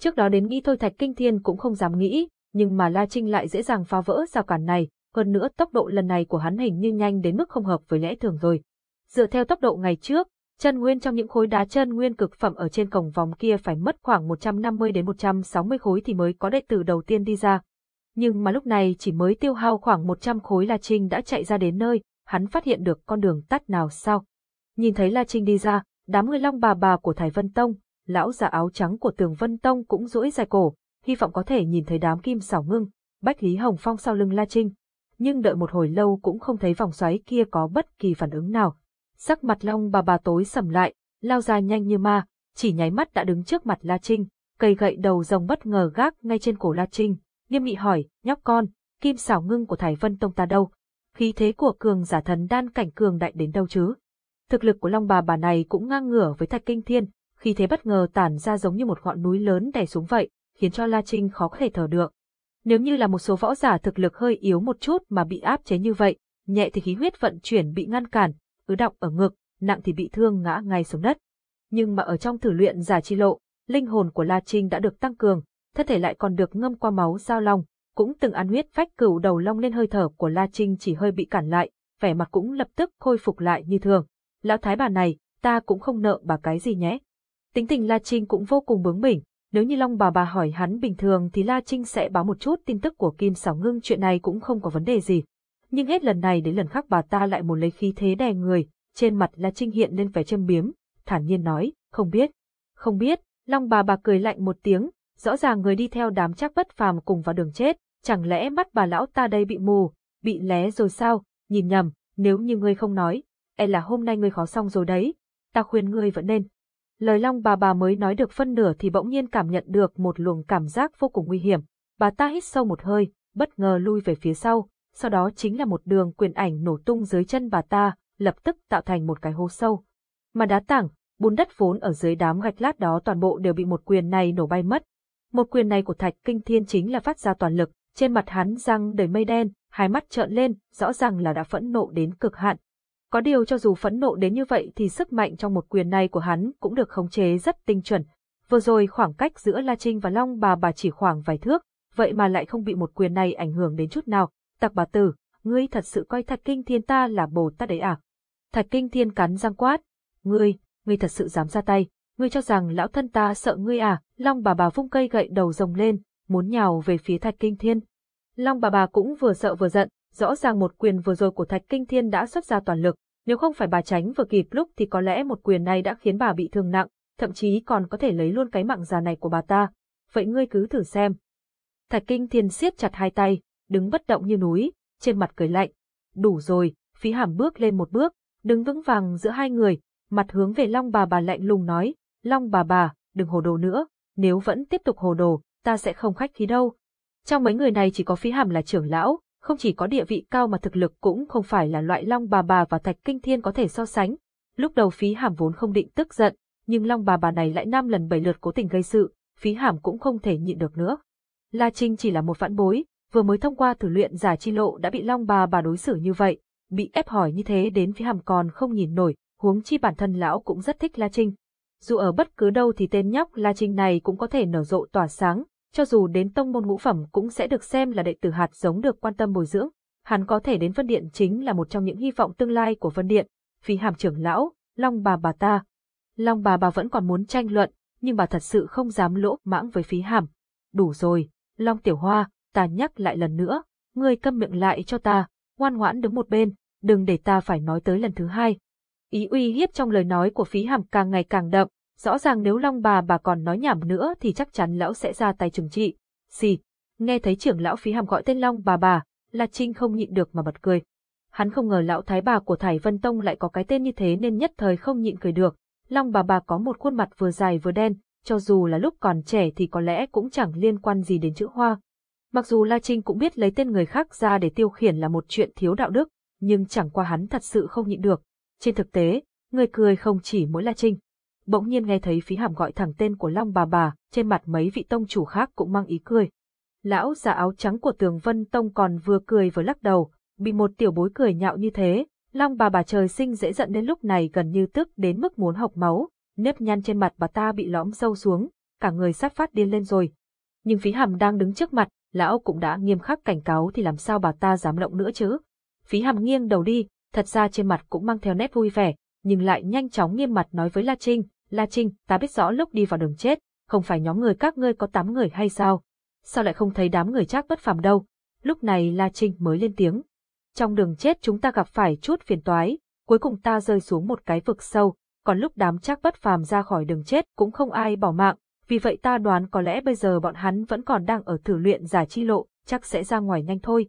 Trước đó đến nghĩ thôi Thạch Kinh Thiên cũng không dám nghĩ, nhưng mà La Trinh lại dễ dàng phá vỡ rào cản này, hơn nữa tốc độ lần này của hắn hình như nhanh đến mức không hợp với lẽ thường rồi. Dựa theo tốc độ ngày trước, chân nguyên trong những khối đá chân nguyên cực phẩm ở trên cổng vòng kia phải mất khoảng 150 đến 160 khối thì mới có đệ tử đầu tiên đi ra. Nhưng mà lúc này chỉ mới tiêu hao khoảng 100 khối La Trinh đã chạy ra đến nơi, hắn phát hiện được con đường tắt nào sao. Nhìn thấy La Trinh đi ra, đám người long bà bà của Thái Vân Tông, lão già áo trắng của Tường Vân Tông cũng duỗi dài cổ, hy vọng có thể nhìn thấy đám kim xảo ngưng, Bách Lý Hồng Phong sau lưng La Trinh. Nhưng đợi một hồi lâu cũng không thấy vòng xoáy kia có bất kỳ phản ứng nào. Sắc mặt long bà bà tối sầm lại, lao ra nhanh như ma, chỉ nháy mắt đã đứng trước mặt La Trinh, cây gậy đầu rồng bất ngờ gác ngay trên cổ La Trinh, nghiêm nghị hỏi, nhóc con, kim xảo ngưng của Thái Vân Tông ta đâu? Khí thế của cường giả thần đan cảnh cường đại đến đâu chứ? Thực lực của long bà bà này cũng ngang ngửa với thạch kinh thiên, khí thế bất ngờ tản ra giống như một ngọn núi lớn đè xuống vậy, khiến cho La Trinh khó có thể thở được. Nếu như là một số võ giả thực lực hơi yếu một chút mà bị áp chế như vậy, nhẹ thì khí huyết vận chuyển bị ngăn cản, ứ động ở ngực, nặng thì bị thương ngã ngay xuống đất. Nhưng mà ở trong thử luyện giả chi lộ, linh hồn của La Trinh đã được tăng cường, thân thể lại còn được ngâm qua máu giao long, cũng từng ăn huyết phách cửu đầu long lên hơi thở của La Trinh chỉ hơi bị cản lại, vẻ mặt cũng lập tức khôi phục lại như thường. Lão thái bà này, ta cũng không nợ bà cái gì nhé. Tính tình La Trinh cũng vô cùng bướng bỉnh, nếu như Long bà bà hỏi hắn bình thường thì La Trinh sẽ báo một chút tin tức của Kim Sảo Ngưng chuyện này cũng không có vấn đề gì. Nhưng hết lần này đến lần khác bà ta lại muốn lấy khí thế đè người, trên mặt La Trinh hiện lên vẻ châm biếm, thản nhiên nói, không biết. Không biết, Long bà bà cười lạnh một tiếng, rõ ràng người đi theo đám chắc bất phàm cùng vào đường chết, chẳng lẽ mắt bà lão ta đây bị mù, bị lé rồi sao, nhìn nhầm, nếu như ngươi không nói, e là hôm nay ngươi khó xong rồi đấy, ta khuyên ngươi vẫn nên. Lời long bà bà mới nói được phân nửa thì bỗng nhiên cảm nhận được một luồng cảm giác vô cùng nguy hiểm. Bà ta hít sâu một hơi, bất ngờ lui về phía sau, sau đó chính là một đường quyền ảnh nổ tung dưới chân bà ta, lập tức tạo thành một cái hố sâu. Mà đá tảng, bùn đất vốn ở dưới đám gạch lát đó toàn bộ đều bị một quyền này nổ bay mất. Một quyền này của Thạch Kinh Thiên chính là phát ra toàn lực, trên mặt hắn răng đầy mây đen, hai mắt trợn lên, rõ ràng là đã phẫn nộ đến cực hạn. Có điều cho dù phẫn nộ đến như vậy thì sức mạnh trong một quyền này của hắn cũng được khống chế rất tinh chuẩn. Vừa rồi khoảng cách giữa La Trinh và Long bà bà chỉ khoảng vài thước, vậy mà lại không bị một quyền này ảnh hưởng đến chút nào. Tặc bà tử, ngươi thật sự coi Thạch Kinh Thiên ta là bồ tát đấy à? Thạch Kinh Thiên cắn răng quát. Ngươi, ngươi thật sự dám ra tay, ngươi cho rằng lão thân ta sợ ngươi à? Long bà bà vung cây gậy đầu rồng lên, muốn nhào về phía Thạch Kinh Thiên. Long bà bà cũng vừa sợ vừa giận, rõ ràng một quyền vừa rồi của Thạch Kinh Thiên đã xuất ra toàn lực, nếu không phải bà tránh vừa kịp lúc thì có lẽ một quyền này đã khiến bà bị thương nặng, thậm chí còn có thể lấy luôn cái mạng già này của bà ta. Vậy ngươi cứ thử xem. Thạch Kinh Thiên siết chặt hai tay, đứng bất động như núi, trên mặt cười lạnh. Đủ rồi, phí hàm bước lên một bước, đứng vững vàng giữa hai người, mặt hướng về Long bà bà lạnh lùng nói, Long bà bà, đừng hồ đồ nữa, nếu vẫn tiếp tục hồ đồ, ta sẽ không khách khí đâu. Trong mấy người này chỉ có phí hàm là trưởng lão, không chỉ có địa vị cao mà thực lực cũng không phải là loại Long bà bà và Thạch Kinh Thiên có thể so sánh. Lúc đầu phí hàm vốn không định tức giận, nhưng Long bà bà này lại năm lần bảy lượt cố tình gây sự, phí hàm cũng không thể nhịn được nữa. La Trinh chỉ là một vãn bối, vừa mới thông qua thử luyện giả chi lộ đã bị Long bà bà đối xử như vậy, bị ép hỏi như thế đến phía hàm còn không nhìn nổi, huống chi bản thân lão cũng rất thích La Trinh. Dù ở bất cứ đâu thì tên nhóc La Trinh này cũng có thể nở rộ tỏa sáng, cho dù đến tông môn ngũ phẩm cũng sẽ được xem là đệ tử hạt giống được quan tâm bồi dưỡng. Hắn có thể đến Vân Điện chính là một trong những hy vọng tương lai của Vân Điện. Phí hàm trưởng lão, Long bà bà ta. Long bà bà vẫn còn muốn tranh luận, nhưng bà thật sự không dám lỗ mãng với phí hàm. Đủ rồi, Long Tiểu Hoa, ta nhắc lại lần nữa, ngươi câm miệng lại cho ta, ngoan ngoãn đứng một bên, đừng để ta phải nói tới lần thứ hai. Ý uy hiếp trong lời nói của phí hàm càng ngày càng đậm, rõ ràng nếu Long bà bà còn nói nhảm nữa thì chắc chắn lão sẽ ra tay trừng trị. Xì, nghe thấy trưởng lão phí hàm gọi tên Long bà bà, La Trinh không nhịn được mà bật cười. Hắn không ngờ lão thái bà của Thải Vân Tông lại có cái tên như thế nên nhất thời không nhịn cười được. Long bà bà có một khuôn mặt vừa dài vừa đen, cho dù là lúc còn trẻ thì có lẽ cũng chẳng liên quan gì đến chữ hoa. Mặc dù La Trinh cũng biết lấy tên người khác ra để tiêu khiển là một chuyện thiếu đạo đức, nhưng chẳng qua hắn thật sự không nhịn được. Trên thực tế, người cười không chỉ mỗi La Trinh. Bỗng nhiên nghe thấy phí hàm gọi thẳng tên của Long bà bà, trên mặt mấy vị tông chủ khác cũng mang ý cười. Lão già áo trắng của tường Vân Tông còn vừa cười vừa lắc đầu, bị một tiểu bối cười nhạo như thế, Long bà bà trời sinh dễ giận đến lúc này gần như tức đến mức muốn học máu, nếp nhăn trên mặt bà ta bị lõm sâu xuống, cả người sát phát điên lên rồi. Nhưng phí hàm đang đứng trước mặt, lão cũng đã nghiêm khắc cảnh cáo thì làm sao bà ta dám lộng nữa chứ. Phí hàm nghiêng đầu đi, thật ra trên mặt cũng mang theo nét vui vẻ, nhưng lại nhanh chóng nghiêm mặt nói với La Trinh, La Trinh, ta biết rõ lúc đi vào đường chết, không phải nhóm người các ngươi có 8 người hay sao? Sao lại không thấy đám người chắc bất phàm đâu? Lúc này La Trinh mới lên tiếng. Trong đường chết chúng ta gặp phải chút phiền toái, cuối cùng ta rơi xuống một cái vực sâu, còn lúc đám chắc bất phàm ra khỏi đường chết cũng không ai bỏ mạng, vì vậy ta đoán có lẽ bây giờ bọn hắn vẫn còn đang ở thử luyện giả chi lộ, chắc sẽ ra ngoài nhanh thôi.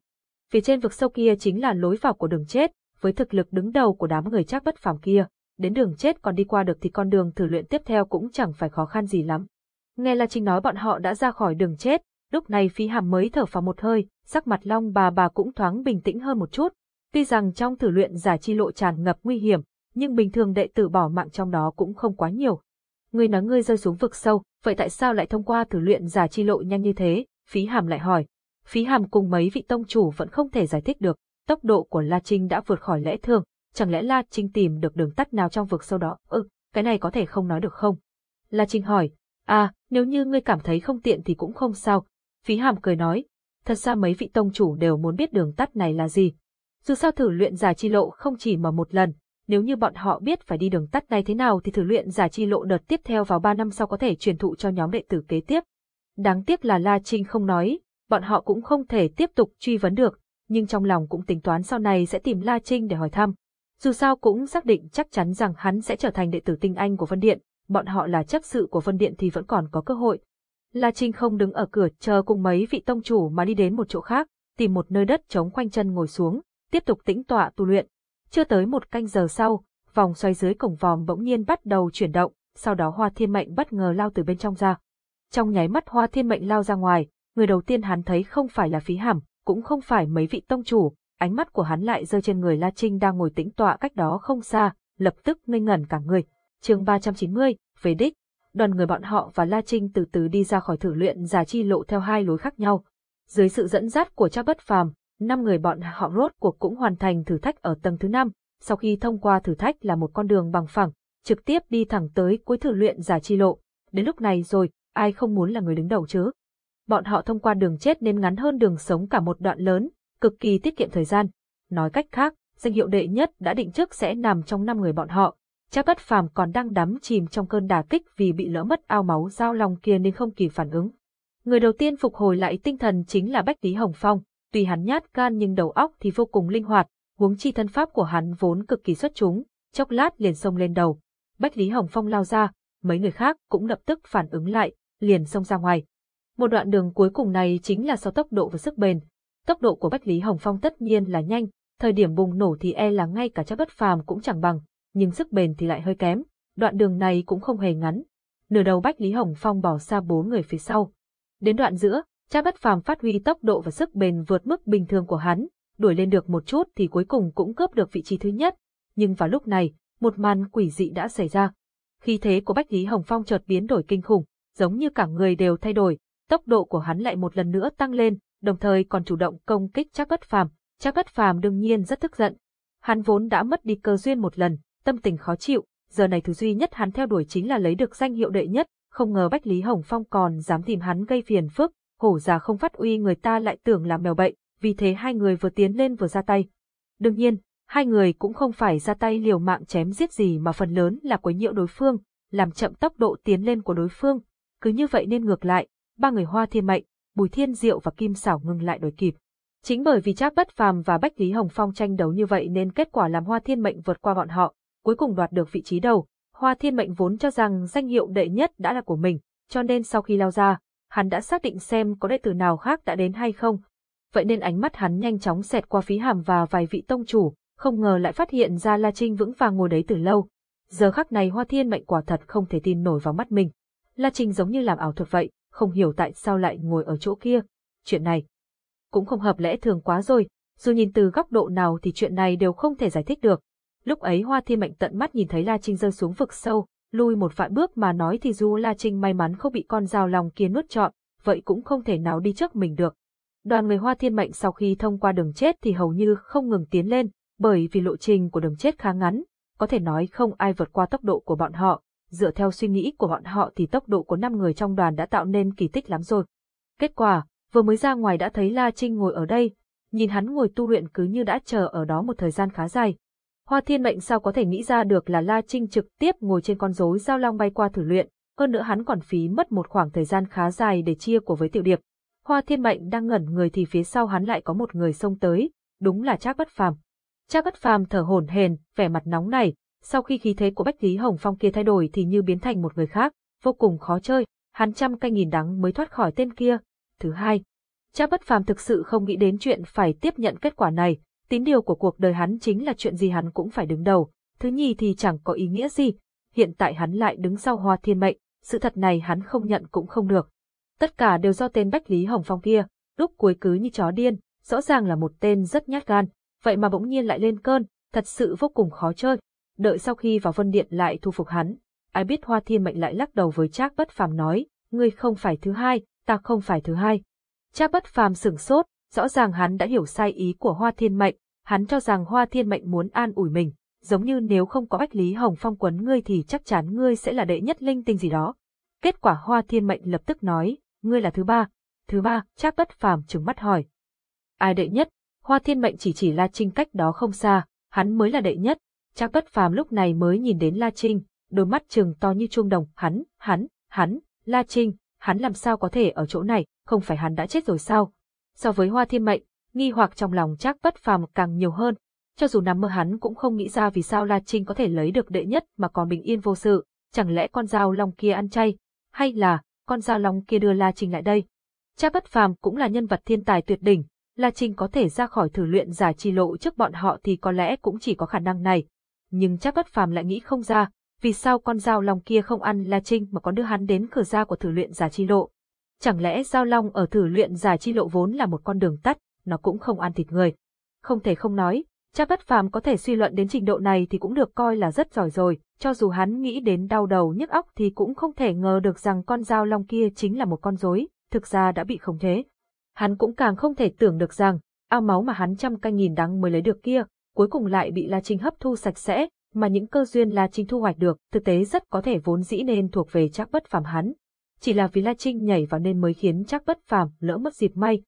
Phía trên vực sâu kia chính là lối vào của đường chết, với thực lực đứng đầu của đám người chắc bất phàm kia, đến đường chết còn đi qua được thì con đường thử luyện tiếp theo cũng chẳng phải khó khăn gì lắm. Nghe La Trinh nói bọn họ đã ra khỏi đường chết, lúc này Phi Hàm mới thở phào một hơi, sắc mặt Long bà bà cũng thoáng bình tĩnh hơn một chút. Tuy rằng trong thử luyện giả chi lộ tràn ngập nguy hiểm, nhưng bình thường đệ tử bỏ mạng trong đó cũng không quá nhiều. Ngươi nói ngươi rơi xuống vực sâu, vậy tại sao lại thông qua thử luyện giả chi lộ nhanh như thế? Phí Hàm lại hỏi. Phí Hàm cùng mấy vị tông chủ vẫn không thể giải thích được, tốc độ của La Trinh đã vượt khỏi lẽ thường, chẳng lẽ La Trinh tìm được đường tắt nào trong vực sâu đó? Ừ, cái này có thể không nói được không? La Trinh hỏi. À, nếu như ngươi cảm thấy không tiện thì cũng không sao. Phí Hàm cười nói. Thật ra mấy vị tông chủ đều muốn biết đường tắt này là gì. Dù sao thử luyện giả chi lộ không chỉ mà một lần, nếu như bọn họ biết phải đi đường tắt này thế nào thì thử luyện giả chi lộ đợt tiếp theo vào 3 năm sau có thể truyền thụ cho nhóm đệ tử kế tiếp. Đáng tiếc là La Trinh không nói, bọn họ cũng không thể tiếp tục truy vấn được, nhưng trong lòng cũng tính toán sau này sẽ tìm La Trinh để hỏi thăm. Dù sao cũng xác định chắc chắn rằng hắn sẽ trở thành đệ tử tinh anh của Vân Điện, bọn họ là chấp sự của Vân Điện thì vẫn còn có cơ hội. La Trinh không đứng ở cửa chờ cùng mấy vị tông chủ mà đi đến một chỗ khác, tìm một nơi đất trống khoanh chân ngồi xuống, tiếp tục tĩnh tọa tu luyện. Chưa tới một canh giờ sau, vòng xoay dưới cổng vòm bỗng nhiên bắt đầu chuyển động, sau đó Hoa Thiên Mệnh bất ngờ lao từ bên trong ra. Trong nháy mắt Hoa Thiên Mệnh lao ra ngoài, người đầu tiên hắn thấy không phải là phí hàm, cũng không phải mấy vị tông chủ, ánh mắt của hắn lại rơi trên người La Trinh đang ngồi tĩnh tọa cách đó không xa, lập tức ngây ngẩn cả người. chương 390, về đích, đoàn người bọn họ và La Trinh từ từ đi ra khỏi thử luyện giả chi lộ theo hai lối khác nhau. Dưới sự dẫn dắt của cha bất phàm, năm người bọn họ rốt cuộc cũng hoàn thành thử thách ở tầng thứ năm. Sau khi thông qua thử thách là một con đường bằng phẳng, trực tiếp đi thẳng tới cuối thử luyện giả chi lộ. Đến lúc này rồi, ai không muốn là người đứng đầu chứ? Bọn họ thông qua đường chết nên ngắn hơn đường sống cả một đoạn lớn, cực kỳ tiết kiệm thời gian. Nói cách khác, danh hiệu đệ nhất đã định trước sẽ nằm trong năm người bọn họ. cha bất phàm còn đang đắm chìm trong cơn đả kích vì bị lỡ mất ao máu giao lòng kia nên không kịp phản ứng. Người đầu tiên phục hồi lại tinh thần chính là Bách Lý Hồng Phong, tuy hắn nhát gan nhưng đầu óc thì vô cùng linh hoạt, huống chi thân pháp của hắn vốn cực kỳ xuất chúng, chốc lát liền xông lên đầu. Bách Lý Hồng Phong lao ra, mấy người khác cũng lập tức phản ứng lại, liền xông ra ngoài. Một đoạn đường cuối cùng này chính là sau tốc độ và sức bền. Tốc độ của Bách Lý Hồng Phong tất nhiên là nhanh, thời điểm bùng nổ thì e là ngay cả chắc bất phàm cũng chẳng bằng, nhưng sức bền thì lại hơi kém. Đoạn đường này cũng không hề ngắn. Nửa đầu Bách Lý Hồng Phong bỏ xa bốn người phía sau. Đến đoạn giữa, cha bất phàm phát huy tốc độ và sức bền vượt mức bình thường của hắn, đuổi lên được một chút thì cuối cùng cũng cướp được vị trí thứ nhất. Nhưng vào lúc này, một màn quỷ dị đã xảy ra. Khi thế của Bách Lý Hồng Phong chợt biến đổi kinh khủng, giống như cả người đều thay đổi, tốc độ của hắn lại một lần nữa tăng lên, đồng thời còn chủ động công kích Trác Bất Phàm. Trác Bất Phàm đương nhiên rất tức giận. Hắn vốn đã mất đi cơ duyên một lần, tâm tình khó chịu, giờ này thứ duy nhất hắn theo đuổi chính là lấy được danh hiệu đệ nhất, không ngờ Bách Lý Hồng Phong còn dám tìm hắn gây phiền phức, hổ già không phát uy người ta lại tưởng là mèo bệnh, vì thế hai người vừa tiến lên vừa ra tay. Đương nhiên, hai người cũng không phải ra tay liều mạng chém giết gì mà phần lớn là quấy nhiễu đối phương, làm chậm tốc độ tiến lên của đối phương. Cứ như vậy nên ngược lại, ba người Hoa Thiên Mệnh, Bùi Thiên Diệu và Kim Sảo ngừng lại đuổi kịp. Chính bởi vì Trác Bất Phàm và Bách Lý Hồng Phong tranh đấu như vậy nên kết quả làm Hoa Thiên Mệnh vượt qua bọn họ, cuối cùng đoạt được vị trí đầu. Hoa Thiên Mệnh vốn cho rằng danh hiệu đệ nhất đã là của mình, cho nên sau khi lao ra, hắn đã xác định xem có đệ tử nào khác đã đến hay không. Vậy nên ánh mắt hắn nhanh chóng xẹt qua phí hàm và vài vị tông chủ, không ngờ lại phát hiện ra La Trinh vững vàng ngồi đấy từ lâu. Giờ khắc này Hoa Thiên Mệnh quả thật không thể tin nổi vào mắt mình. La Trinh giống như làm ảo thuật vậy, không hiểu tại sao lại ngồi ở chỗ kia. Chuyện này cũng không hợp lẽ thường quá rồi, dù nhìn từ góc độ nào thì chuyện này đều không thể giải thích được. Lúc ấy Hoa Thiên Mệnh tận mắt nhìn thấy La Trinh rơi xuống vực sâu, lui một vạn bước mà nói thì dù La Trinh may mắn không bị con dao lòng kia nuốt trọn, vậy cũng không thể nào đi trước mình được. Đoàn người Hoa Thiên Mệnh sau khi thông qua đường chết thì hầu như không ngừng tiến lên, bởi vì lộ trình của đường chết khá ngắn, có thể nói không ai vượt qua tốc độ của bọn họ. Dựa theo suy nghĩ của bọn họ thì tốc độ của năm người trong đoàn đã tạo nên kỳ tích lắm rồi. Kết quả, vừa mới ra ngoài đã thấy La Trinh ngồi ở đây, nhìn hắn ngồi tu luyện cứ như đã chờ ở đó một thời gian khá dài. Hoa Thiên Mệnh sao có thể nghĩ ra được là La Trinh trực tiếp ngồi trên con rối giao long bay qua thử luyện, hơn nữa hắn còn phí mất một khoảng thời gian khá dài để chia của với Tiểu Điệp. Hoa Thiên Mệnh đang ngẩn người thì phía sau hắn lại có một người xông tới, đúng là Trác Bất Phàm. Trác Bất Phàm thở hổn hển, vẻ mặt nóng nảy, sau khi khí thế của Bách Lý Hồng Phong kia thay đổi thì như biến thành một người khác, vô cùng khó chơi, hắn trăm canh nghìn đắng mới thoát khỏi tên kia. Thứ hai, Trác Bất Phàm thực sự không nghĩ đến chuyện phải tiếp nhận kết quả này, tín điều của cuộc đời hắn chính là chuyện gì hắn cũng phải đứng đầu, thứ nhì thì chẳng có ý nghĩa gì, hiện tại hắn lại đứng sau hoa thiên mệnh, sự thật này hắn không nhận cũng không được. Tất cả đều do tên Bách Lý Hồng Phong kia, lúc cuối cứ như chó điên, rõ ràng là một tên rất nhát gan, vậy mà bỗng nhiên lại lên cơn, thật sự vô cùng khó chơi. Đợi sau khi vào vân điện lại thu phục hắn, ai biết Hoa Thiên Mệnh lại lắc đầu với Trác Bất Phàm nói, ngươi không phải thứ hai, ta không phải thứ hai. Trác Bất Phàm sửng sốt, rõ ràng hắn đã hiểu sai ý của Hoa Thiên Mệnh, hắn cho rằng Hoa Thiên Mệnh muốn an ủi mình, giống như nếu không có Bách Lý Hồng Phong quấn ngươi thì chắc chắn ngươi sẽ là đệ nhất linh tinh gì đó. Kết quả Hoa Thiên Mệnh lập tức nói, ngươi là thứ ba. Thứ ba, Trác Bất Phàm trừng mắt hỏi. Ai đệ nhất? Hoa Thiên Mệnh chỉ chỉ La Trinh cách đó không xa, hắn mới là đệ nhất. Trác Bất Phàm lúc này mới nhìn đến La Trinh, đôi mắt trừng to như chuông đồng, hắn, hắn, hắn, La Trinh, hắn làm sao có thể ở chỗ này, không phải hắn đã chết rồi sao? So với Hoa Thiên Mệnh, nghi hoặc trong lòng chắc Bất Phàm càng nhiều hơn. Cho dù nằm mơ hắn cũng không nghĩ ra vì sao La Trinh có thể lấy được đệ nhất mà còn bình yên vô sự, chẳng lẽ con dao long kia ăn chay, hay là con dao long kia đưa La Trinh lại đây? Chắc Bất Phàm cũng là nhân vật thiên tài tuyệt đỉnh, La Trinh có thể ra khỏi thử luyện giả chi lộ trước bọn họ thì có lẽ cũng chỉ có khả năng này. Nhưng chắc Bất Phàm lại nghĩ không ra, vì sao con dao long kia không ăn La Trinh mà còn đưa hắn đến cửa ra của thử luyện giả chi lộ. Chẳng lẽ dao long ở thử luyện giả chi lộ vốn là một con đường tắt, nó cũng không ăn thịt người. Không thể không nói, cha bất phàm có thể suy luận đến trình độ này thì cũng được coi là rất giỏi rồi, cho dù hắn nghĩ đến đau đầu nhức óc thì cũng không thể ngờ được rằng con dao long kia chính là một con rối, thực ra đã bị khống chế. Hắn cũng càng không thể tưởng được rằng, ao máu mà hắn trăm canh nghìn đắng mới lấy được kia, cuối cùng lại bị La Trinh hấp thu sạch sẽ, mà những cơ duyên La Trinh thu hoạch được, thực tế rất có thể vốn dĩ nên thuộc về chắc Bất Phàm hắn. Chỉ là vì La Trinh nhảy vào nên mới khiến chắc Bất Phàm lỡ mất dịp may.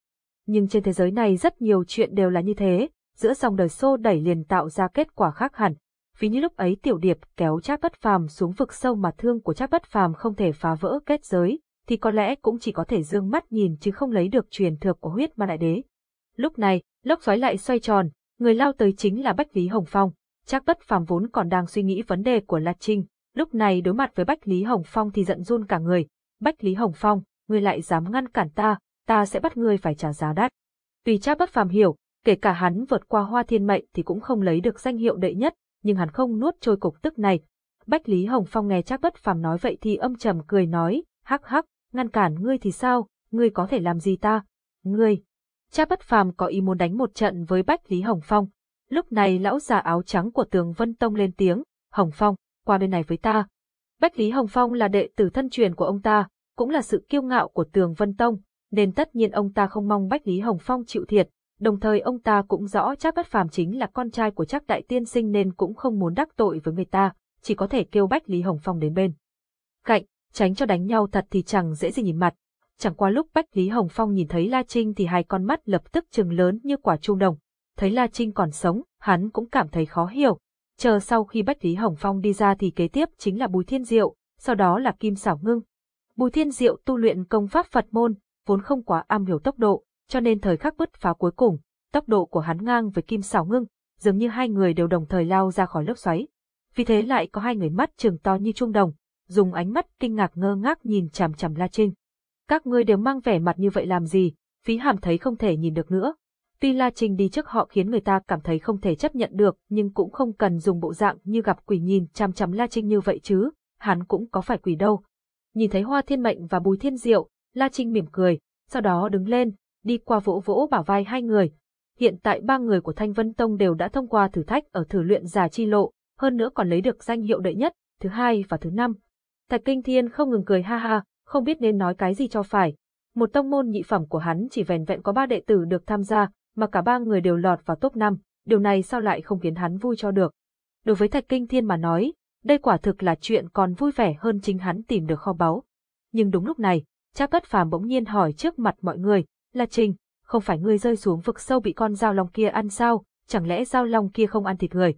Nhưng trên thế giới này rất nhiều chuyện đều là như thế, giữa dòng đời xô đẩy liền tạo ra kết quả khác hẳn. ví như lúc ấy Tiểu Điệp kéo Trác Bất Phàm xuống vực sâu mà thương của Trác Bất Phàm không thể phá vỡ kết giới, thì có lẽ cũng chỉ có thể dương mắt nhìn chứ không lấy được truyền thừa của huyết ma đại đế. Lúc này, lốc xoáy lại xoay tròn, người lao tới chính là Bách Lý Hồng Phong. trác bất phàm vốn còn đang suy nghĩ vấn đề của La Trinh, lúc này đối mặt với Bách Lý Hồng Phong thì giận run cả người. Bách Lý Hồng Phong, ngươi lại dám ngăn cản ta, ta sẽ bắt ngươi phải trả giá đắt. Tuy cha bất phàm hiểu, kể cả hắn vượt qua hoa thiên mệnh thì cũng không lấy được danh hiệu đệ nhất, nhưng hắn không nuốt trôi cục tức này. Bách Lý Hồng Phong nghe chắc bất phàm nói vậy thì âm trầm cười nói, hắc hắc, ngăn cản ngươi thì sao, ngươi có thể làm gì ta? Ngươi, Cha bất phàm có ý muốn đánh một trận với Bách Lý Hồng Phong. Lúc này lão già áo trắng của tường Vân Tông lên tiếng, Hồng Phong, qua bên này với ta. Bách Lý Hồng Phong là đệ tử thân truyền của ông ta, cũng là sự kiêu ngạo của tường Vân Tông, nên tất nhiên ông ta không mong Bách Lý Hồng Phong chịu thiệt, đồng thời ông ta cũng rõ chắc bất phàm chính là con trai của chắc đại tiên sinh nên cũng không muốn đắc tội với người ta, chỉ có thể kêu Bách Lý Hồng Phong đến bên. Cạnh, tránh cho đánh nhau thật thì chẳng dễ gì nhìn mặt, Chẳng qua lúc Bách Lý Hồng Phong nhìn thấy La Trinh thì hai con mắt lập tức trừng lớn như quả trung đồng. Thấy La Trinh còn sống, hắn cũng cảm thấy khó hiểu. Chờ sau khi Bách Lý Hồng Phong đi ra thì kế tiếp chính là Bùi Thiên Diệu, sau đó là Kim Sảo Ngưng. Bùi Thiên Diệu tu luyện công pháp Phật môn, vốn không quá am hiểu tốc độ, cho nên thời khắc bứt phá cuối cùng, tốc độ của hắn ngang với Kim Sảo Ngưng, dường như hai người đều đồng thời lao ra khỏi lớp xoáy. Vì thế lại có hai người mắt trừng to như trung đồng, dùng ánh mắt kinh ngạc ngơ ngác nhìn chằm chằm La Trinh. Các ngươi đều mang vẻ mặt như vậy làm gì, phí hàm thấy không thể nhìn được nữa. Tuy La Trinh đi trước họ khiến người ta cảm thấy không thể chấp nhận được nhưng cũng không cần dùng bộ dạng như gặp quỷ nhìn chằm chằm La Trinh như vậy chứ, hắn cũng có phải quỷ đâu. Nhìn thấy Hoa Thiên Mệnh và Bùi Thiên Diệu, La Trinh mỉm cười, sau đó đứng lên, đi qua vỗ vỗ bảo vai hai người. Hiện tại ba người của Thanh Vân Tông đều đã thông qua thử thách ở thử luyện giả chi lộ, hơn nữa còn lấy được danh hiệu đệ nhất, thứ hai và thứ năm. Thạch Kinh Thiên không ngừng cười ha ha, không biết nên nói cái gì cho phải. Một tông môn nhị phẩm của hắn chỉ vẻn vẹn có ba đệ tử được tham gia, mà cả ba người đều lọt vào top 5, điều này sao lại không khiến hắn vui cho được. Đối với Thạch Kinh Thiên mà nói, đây quả thực là chuyện còn vui vẻ hơn chính hắn tìm được kho báu. Nhưng đúng lúc này, cha Bất Phàm bỗng nhiên hỏi trước mặt mọi người, là Trình, không phải ngươi rơi xuống vực sâu bị con dao long kia ăn sao, chẳng lẽ dao long kia không ăn thịt người?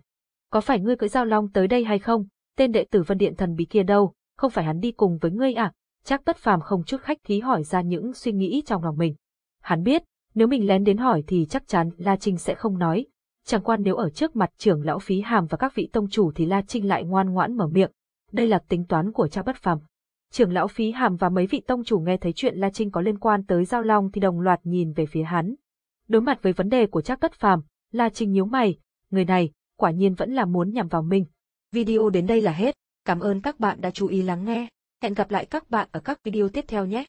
Có phải ngươi cưỡi dao long tới đây hay không? Tên đệ tử Vân Điện thần bí kia đâu? Không phải hắn đi cùng với ngươi à? chắc tất phàm không chút khách khí hỏi ra những suy nghĩ trong lòng mình. Hắn biết, nếu mình lén đến hỏi thì chắc chắn La Trinh sẽ không nói. Chẳng quan nếu ở trước mặt trưởng lão phí hàm và các vị tông chủ thì La Trinh lại ngoan ngoãn mở miệng. Đây là tính toán của cha bất phàm. Trưởng lão phí hàm và mấy vị tông chủ nghe thấy chuyện La Trinh có liên quan tới Giao Long thì đồng loạt nhìn về phía hắn. Đối mặt với vấn đề của Trác tất phàm, La Trinh nhíu mày, người này, quả nhiên vẫn là muốn nhằm vào mình. Video đến đây là hết. Cảm ơn các bạn đã chú ý lắng nghe. Hẹn gặp lại các bạn ở các video tiếp theo nhé.